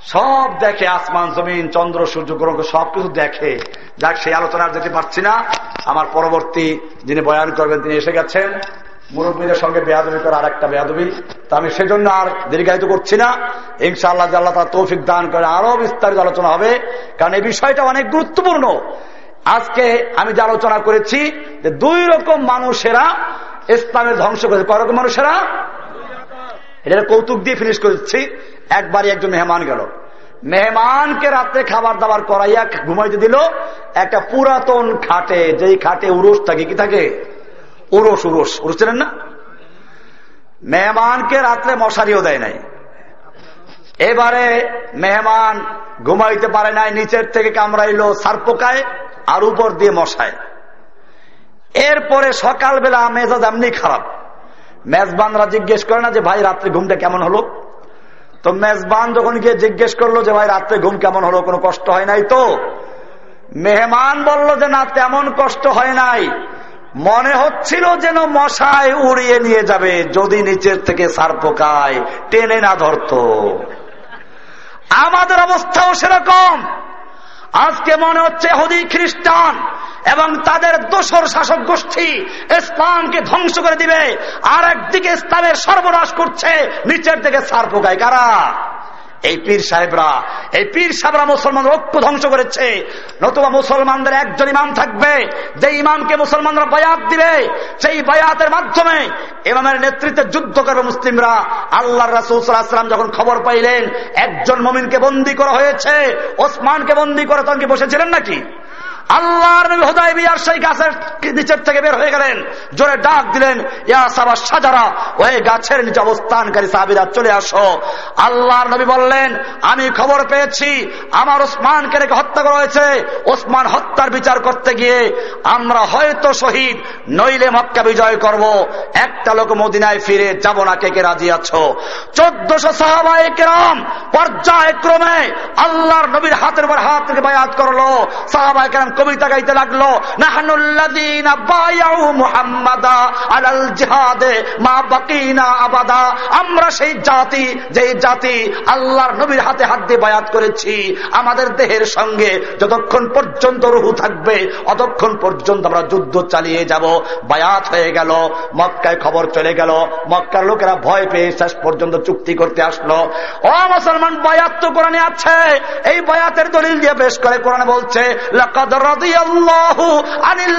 সব দেখে, আসমান, জমিন, চন্দ্র, সূর্য, গ্রহ, সবকিছু দেখে। যাক, সেই আলোচনা যেতে পারছি না। আমার পরবর্তী যিনি বয়ান করবেন তিনি এসে গেছেন। মুরব্বীদের সঙ্গে বেয়াদবি করা আর একটা বেয়াদবি। তা আমি সেজন্য আর দীর্ঘায়িত করছি না। ইনশাআল্লাহ আল্লাহ তার তৌফিক দান করে আরও বিস্তারিত আলোচনা হবে। কারণ এই বিষয়টা অনেক গুরুত্বপূর্ণ। আজকে আমি যে আলোচনা করেছি যে দুই রকম মানুষেরা ইসলামের ধ্বংস করেছে। কয় রকম মানুষেরা? এটা কৌতুক দিয়ে ফিনিশ করেছি। একবারই একজন মেহমান গেল। মেহমানকে রাত্রে খাবার দাবার করাইয়া ঘুমাইতে দিল। একটা পুরাতন খাটে, যেই খাটে উরস থাকে, কি থাকে? উরস উরস উরস ছিলেন না? মেহমানকে রাত্রে মশারিও দেয় নাই। এবারে মেহমান ঘুমাইতে পারে নাই, নিচের থেকে কামড়াইলো সারপোকায় আর উপর দিয়ে মশায়। এরপরে সকালবেলা মেজাজ এমনি খারাপ। মেজবানরা জিজ্ঞেস করে না যে, ভাই, রাত্রে ঘুমটা কেমন হলো? তো মেজবান যখন গিয়ে জিজ্ঞেস করল যে, ভাই, রাত্রে ঘুম কেমন হলো? কোনো কষ্ট হয় নাই তো? মেহমান বলল যে, না, তেমন কষ্ট হয় নাই। মনে হচ্ছিল যেন মশায় উড়িয়ে নিয়ে যাবে, যদি নিচের থেকে সার পোকায় টেনে না ধরত। আমাদের অবস্থাও সেরকম। আজকে মনে হচ্ছে হদি খ্রিস্টান এবং তাদের দোসর শাসক গোষ্ঠী ইসলামকে ধ্বংস করে দিবে। আর একদিকে ইসলামের সর্বনাশ করছে, নিচের দিকে সার পোকায়। কারা? এই পীর সাহেবরা, এই পীর সাহেবরা মুসলমান ঐক্য ধ্বংস করেছে। নতুবা মুসলমানদের একজন ইমাম থাকবে যে ইমামকে মুসলমানরা বয়াত দিবে, সেই বয়াতের মাধ্যমে ইমামের নেতৃত্বে যুদ্ধ করবে মুসলিমরা। আল্লাহ রাসুলাম যখন খবর পাইলেন, একজন মমিনকে বন্দী করা হয়েছে, ওসমানকে বন্দী করে, তখন কি বসেছিলেন নাকি? আল্লাহর নবী সেই গাছের নিচের থেকে বের হয়ে গেলেন। জোরে ডাক দিলেন, ইয়া সাবা সাজারা, ওই গাছের নিচে অবস্থানকারী সাহাবিরা, চলে আসো। আল্লাহর নবী বললেন, আমি খবর পেয়েছি, আমার ওসমানকে রেখে হত্যা করা হয়েছে। ওসমান হত্যার বিচার করতে গিয়ে আমরা হয়তো শহীদ, নইলে মক্কা বিজয় করব। একটা লোক মদিনায় ফিরে যাব না, কে কে রাজি আছো? চোদ্দশো সাহাবাই কেরাম পর্যায়ক্রমে আল্লাহর নবীর হাতের উপর হাত থেকে বায়াত করল। সাহাবাই কেরাম কবিতা গাইতে লাগল আমরা সেই জাতি যে জাতি আল্লাহর নবীর হাতে হাত দিয়ে বায়াত করেছি, আমাদের দেহের সঙ্গে যতক্ষণ পর্যন্ত রুহু থাকবে, অতক্ষণ পর্যন্ত আমরা যুদ্ধ চালিয়ে যাব। বায়াত হয়ে গেল, মক্কায় খবর চলে গেল, মক্কার লোকেরা ভয় পেয়ে শেষ পর্যন্ত চুক্তি করতে আসলো। ও মুসলমান, বায়াত তো কোরআনে আছে, এই বায়াতের দলিল দিয়ে বেশ করে, কোরআনে বলছে, লকদ রাদিয়াল্লাহু আনিল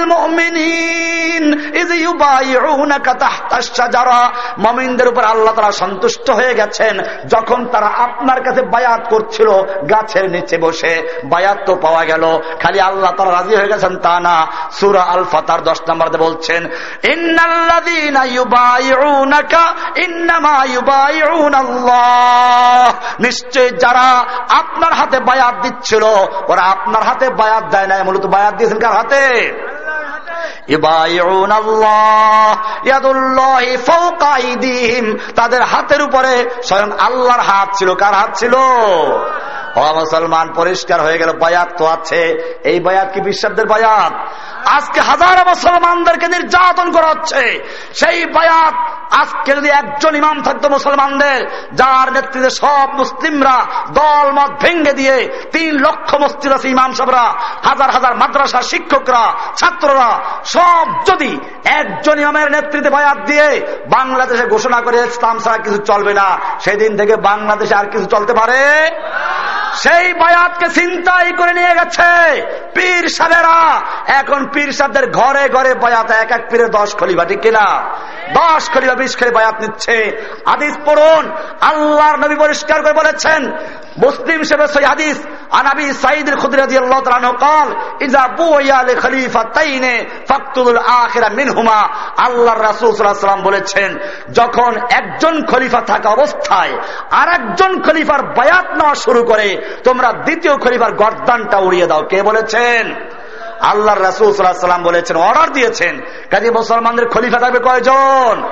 সন্তুষ্ট হয়ে গেছেন। যখন তারা আপনার কাছে বায়াত করছিল, গাছের নিচে বসে বায়াত তো পাওয়া গেল। খালি আল্লাহ তারা রাজি হয়ে গেছেন তা না। সুরা আল ফাতার দশ বলছেন নিশ্চয় যারা আপনার হাতে বায়াত দিচ্ছিল, ওরা আপনার হাতে বায়াত দেয় না মূলত বায়াত দিয়েছেন কার হাতে? তাদের হাতের উপরে স্বয়ং আল্লাহর হাত ছিল। কার হাত ছিল? মুসলমান, পরিষ্কার হয়ে গেল বায়াত তো আছে। এই বায়াত কি বিশ্বাবদের বায়াত? আজকে হাজার মুসলমানদেরকে নির্যাতন করা হচ্ছে। সেই বায়াত আজকে যদি একজন ইমাম থাকতো মুসলমানদের, যার নেতৃত্বে সব মুসলিমরা দল মত ভেঙ্গে দিয়ে তিন লক্ষ মসজিদ আছে ইমাম সাহরা হাজার হাজার মাদ্রাসা শিক্ষকরা, ছাত্ররা, সব যদি একজন ইমামের নেতৃত্বে বায়াত দিয়ে বাংলাদেশে ঘোষণা করে ইসলাম ছাড়া কিছু চলবে না, সেদিন থেকে বাংলাদেশে আর কিছু চলতে পারে? সেই বায়াতকে চিন্তাই করে নিয়ে গেছে পীর সাহেরা এখন পীর সাহেবদের ঘরে ঘরে বয়াত, এক এক পীরে দশ খলিফা, ঠিক কিনা? দশ খলিফা, বিশ খলি বয়াত নিচ্ছে। আদিস পড়ুন, আল্লাহর নবী পরিষ্কার করে বলেছেন, মুসলিম হিসেবে সৈ হাদিস সাইদ খলিফা তাইনে আল্লাহর বলেছেন, যখন একজন খলিফা থাকা অবস্থায় আরেকজন খলিফার বায়াত নেওয়া শুরু করে, তোমরা দ্বিতীয় খলিফার গর্দানটা উড়িয়ে দাও। কে বলেছেন? আল্লাহ রাসুল সাল্লাম বলেছেন অর্ডার দিয়েছেন। কাজে মুসলমানদের খলিফা থাকবে কয়জন?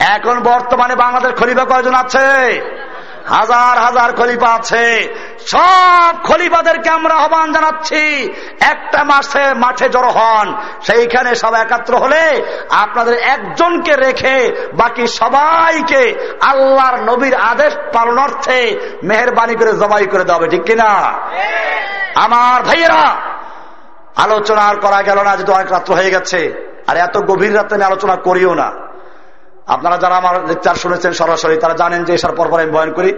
এখন বর্তমানে বাংলাদেশ খলিফা কয়জন আছে? হাজার হাজার খলিফা আছে। সব খলিফাদেরকে আমরা আহ্বান জানাচ্ছি একটা মাসে মাঠে জড়ো হন। সেইখানে সব একাত্র হলে আপনাদের একজনকে রেখে বাকি সবাইকে আল্লাহর নবীর আদেশ পালনার্থে মেহরবানি করে জবাই করে দেওয়া হবে ঠিক কিনা? আমার ভাইয়েরা আলোচনা আর করা গেল না, যেহেতু অনেক রাত্র হয়ে গেছে। আর এত গভীর রাত্রে আমি আলোচনা করিও না। আপনারা যারা আমার লেকচার শুনেছেন সরাসরি, তারা জানেন যে এসার পরপর আমি বয়ন করি।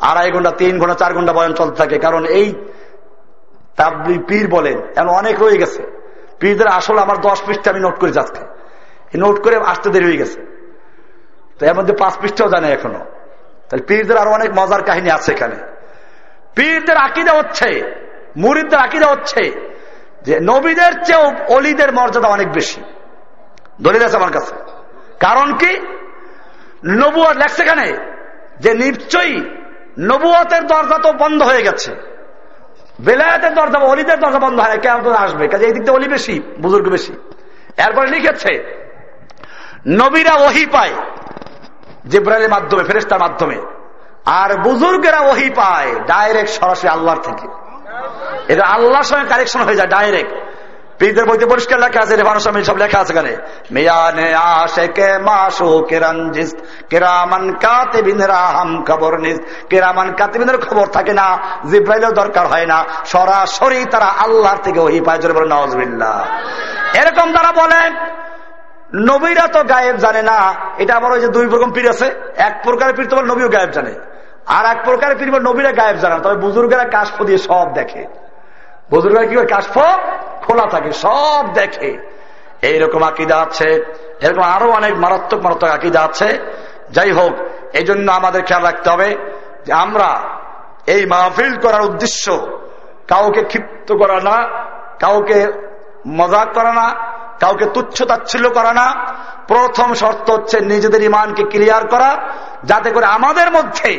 আড়াই ঘণ্টা, তিন ঘণ্টা, চার ঘণ্টা বয়ন চলতে থাকে। কারণ এই তাবলি পীর বলেন, এমন অনেক রয়ে গেছে। পীরদের আসলে আমার দশ পৃষ্ঠে আমি নোট করি যাচ্ছি নোট করে আসতে দেরি হয়ে গেছে। তো এর মধ্যে পাঁচ পৃষ্ঠাও জানে এখনও। তাহলে পীরদের আরও অনেক মজার কাহিনী আছে এখানে। পীরদের আকিদা হচ্ছে, মুরিদদের আকিদা হচ্ছে যে নবীদের চেয়েও অলিদের মর্যাদা অনেক বেশি। দলিল আছে আমার কাছে। কারণ কি? নবুয়ার লেখছে এখানে যে নিশ্চয়ই নবুয়তের দরজা তো বন্ধ হয়ে গেছে। বেলায়াতের দরজা অলিদের দরজা বন্ধ হয় কেমন আসবে। কাজে এই দিক থেকে অলি বেশি, বুজুর্গ বেশি। এরপরে লিখেছে, নবীরা ওহি পায় জিব্রাইলের মাধ্যমে ফেরেস্তার মাধ্যমে। আর বুজুর্গেরা ওহি পায় ডাইরেক্ট সরাসরি আল্লাহর থেকে। এটা আল্লাহর সঙ্গে কারেকশন হয়ে যায় ডাইরেক্ট পীরদের বইতে পরিষ্কার লেখা আছে রেফানুস সব লেখা আছে এখানে। মেয়ানে আশেকে মাসু কেরানজিস কেরামান কাতিবিন রাহাম খবর নিস কেরামান কাতিবিনের খবর থাকে না, জিব্রাইলের দরকার হয় না। সরাসরি তারা আল্লাহর থেকে ওহি পায়, জোরে বলে নওয়াজ এরকম তারা বলেন নবীরা তো গায়েব জানে না। এটা আমার ওই যে দুই রকম পীর আছে, এক প্রকারের পীর তোমার নবীও গায়েব জানে। আর এক প্রকারের পীর নবীরা গায়েব জানে তবে বুজুর্গেরা কাশফ দিয়ে সব দেখে। বুজুর্গেরা কি কাশফ? খোলা থাকে, সব দেখে। এইরকম আকিদা আছে, এরকম আরও অনেক মারাত্মক মারাত্মক আকিদা আছে। যাই হোক এই জন্য আমাদের খেয়াল রাখতে হবে যে আমরা এই মাহফিল করার উদ্দেশ্য কাউকে ক্ষিপ্ত করা না, কাউকে মজাক করা না, কাউকে তুচ্ছ তাচ্ছিল্য করা না। প্রথম শর্ত হচ্ছে নিজেদের ইমানকে ক্লিয়ার করা, যাতে করে আমাদের মধ্যে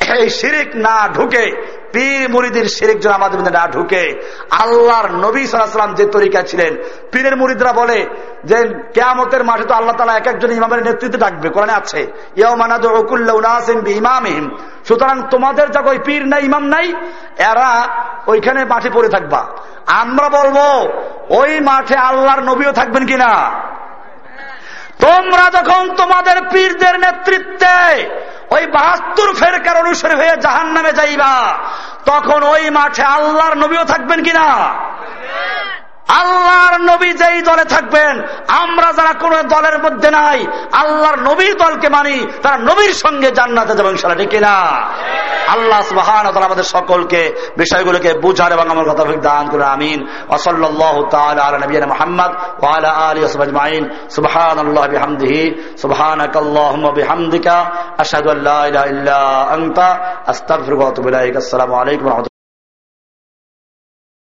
এই শিরিক না ঢুকে, পীর মুরিদের শিরিক যেন আমাদের মধ্যে না ঢুকে, আল্লাহর নবী সাল্লাম যে তরিকা ছিলেন, পীরের মুরিদরা বলে যে কেয়ামতের মাঠে তো আল্লাহ তালা এক একজন ইমামের নেতৃত্বে ডাকবে, কোরআনে আছে ইমামহিম সুতরাং তোমাদের যখন ওই পীর নাই, ইমাম নাই, এরা ওইখানে মাঠে পড়ে থাকবা। আমরা বলব, ওই মাঠে আল্লাহর নবীও থাকবেন কিনা? তোমরা যখন তোমাদের পীরদের নেতৃত্বে ওই বাহাত্তর ফেরকার অনুসারী হয়ে জাহান নামে যাইবা, তখন ওই মাঠে আল্লাহর নবীও থাকবেন কিনা? আল্লাহর নবী যেই দলে থাকবেন, আমরা যারা কোন দলের মধ্যে নাই, আল্লাহর নবীর দলকে মানি, তারা নবীর সঙ্গে জান্নাতে যাবেন সারা ঠিক কিনা? আল্লাহ সুবাহান আমাদের সকলকে বিষয়গুলোকে বুঝার এবং আমার কথা দান করে আমিন। ওসল্লাহ নবীন মোহাম্মদ ওয়ালা আলী ওসমাজমাইন সুবহান আল্লাহ বিহামদিহি সুবহানাক বিহামদিকা, আশহাদু আল্লা ইলাহা ইল্লা আনতা, আস্তাগফিরুকা ওয়া আতুবু ইলাইক। আসসালামু আলাইকুম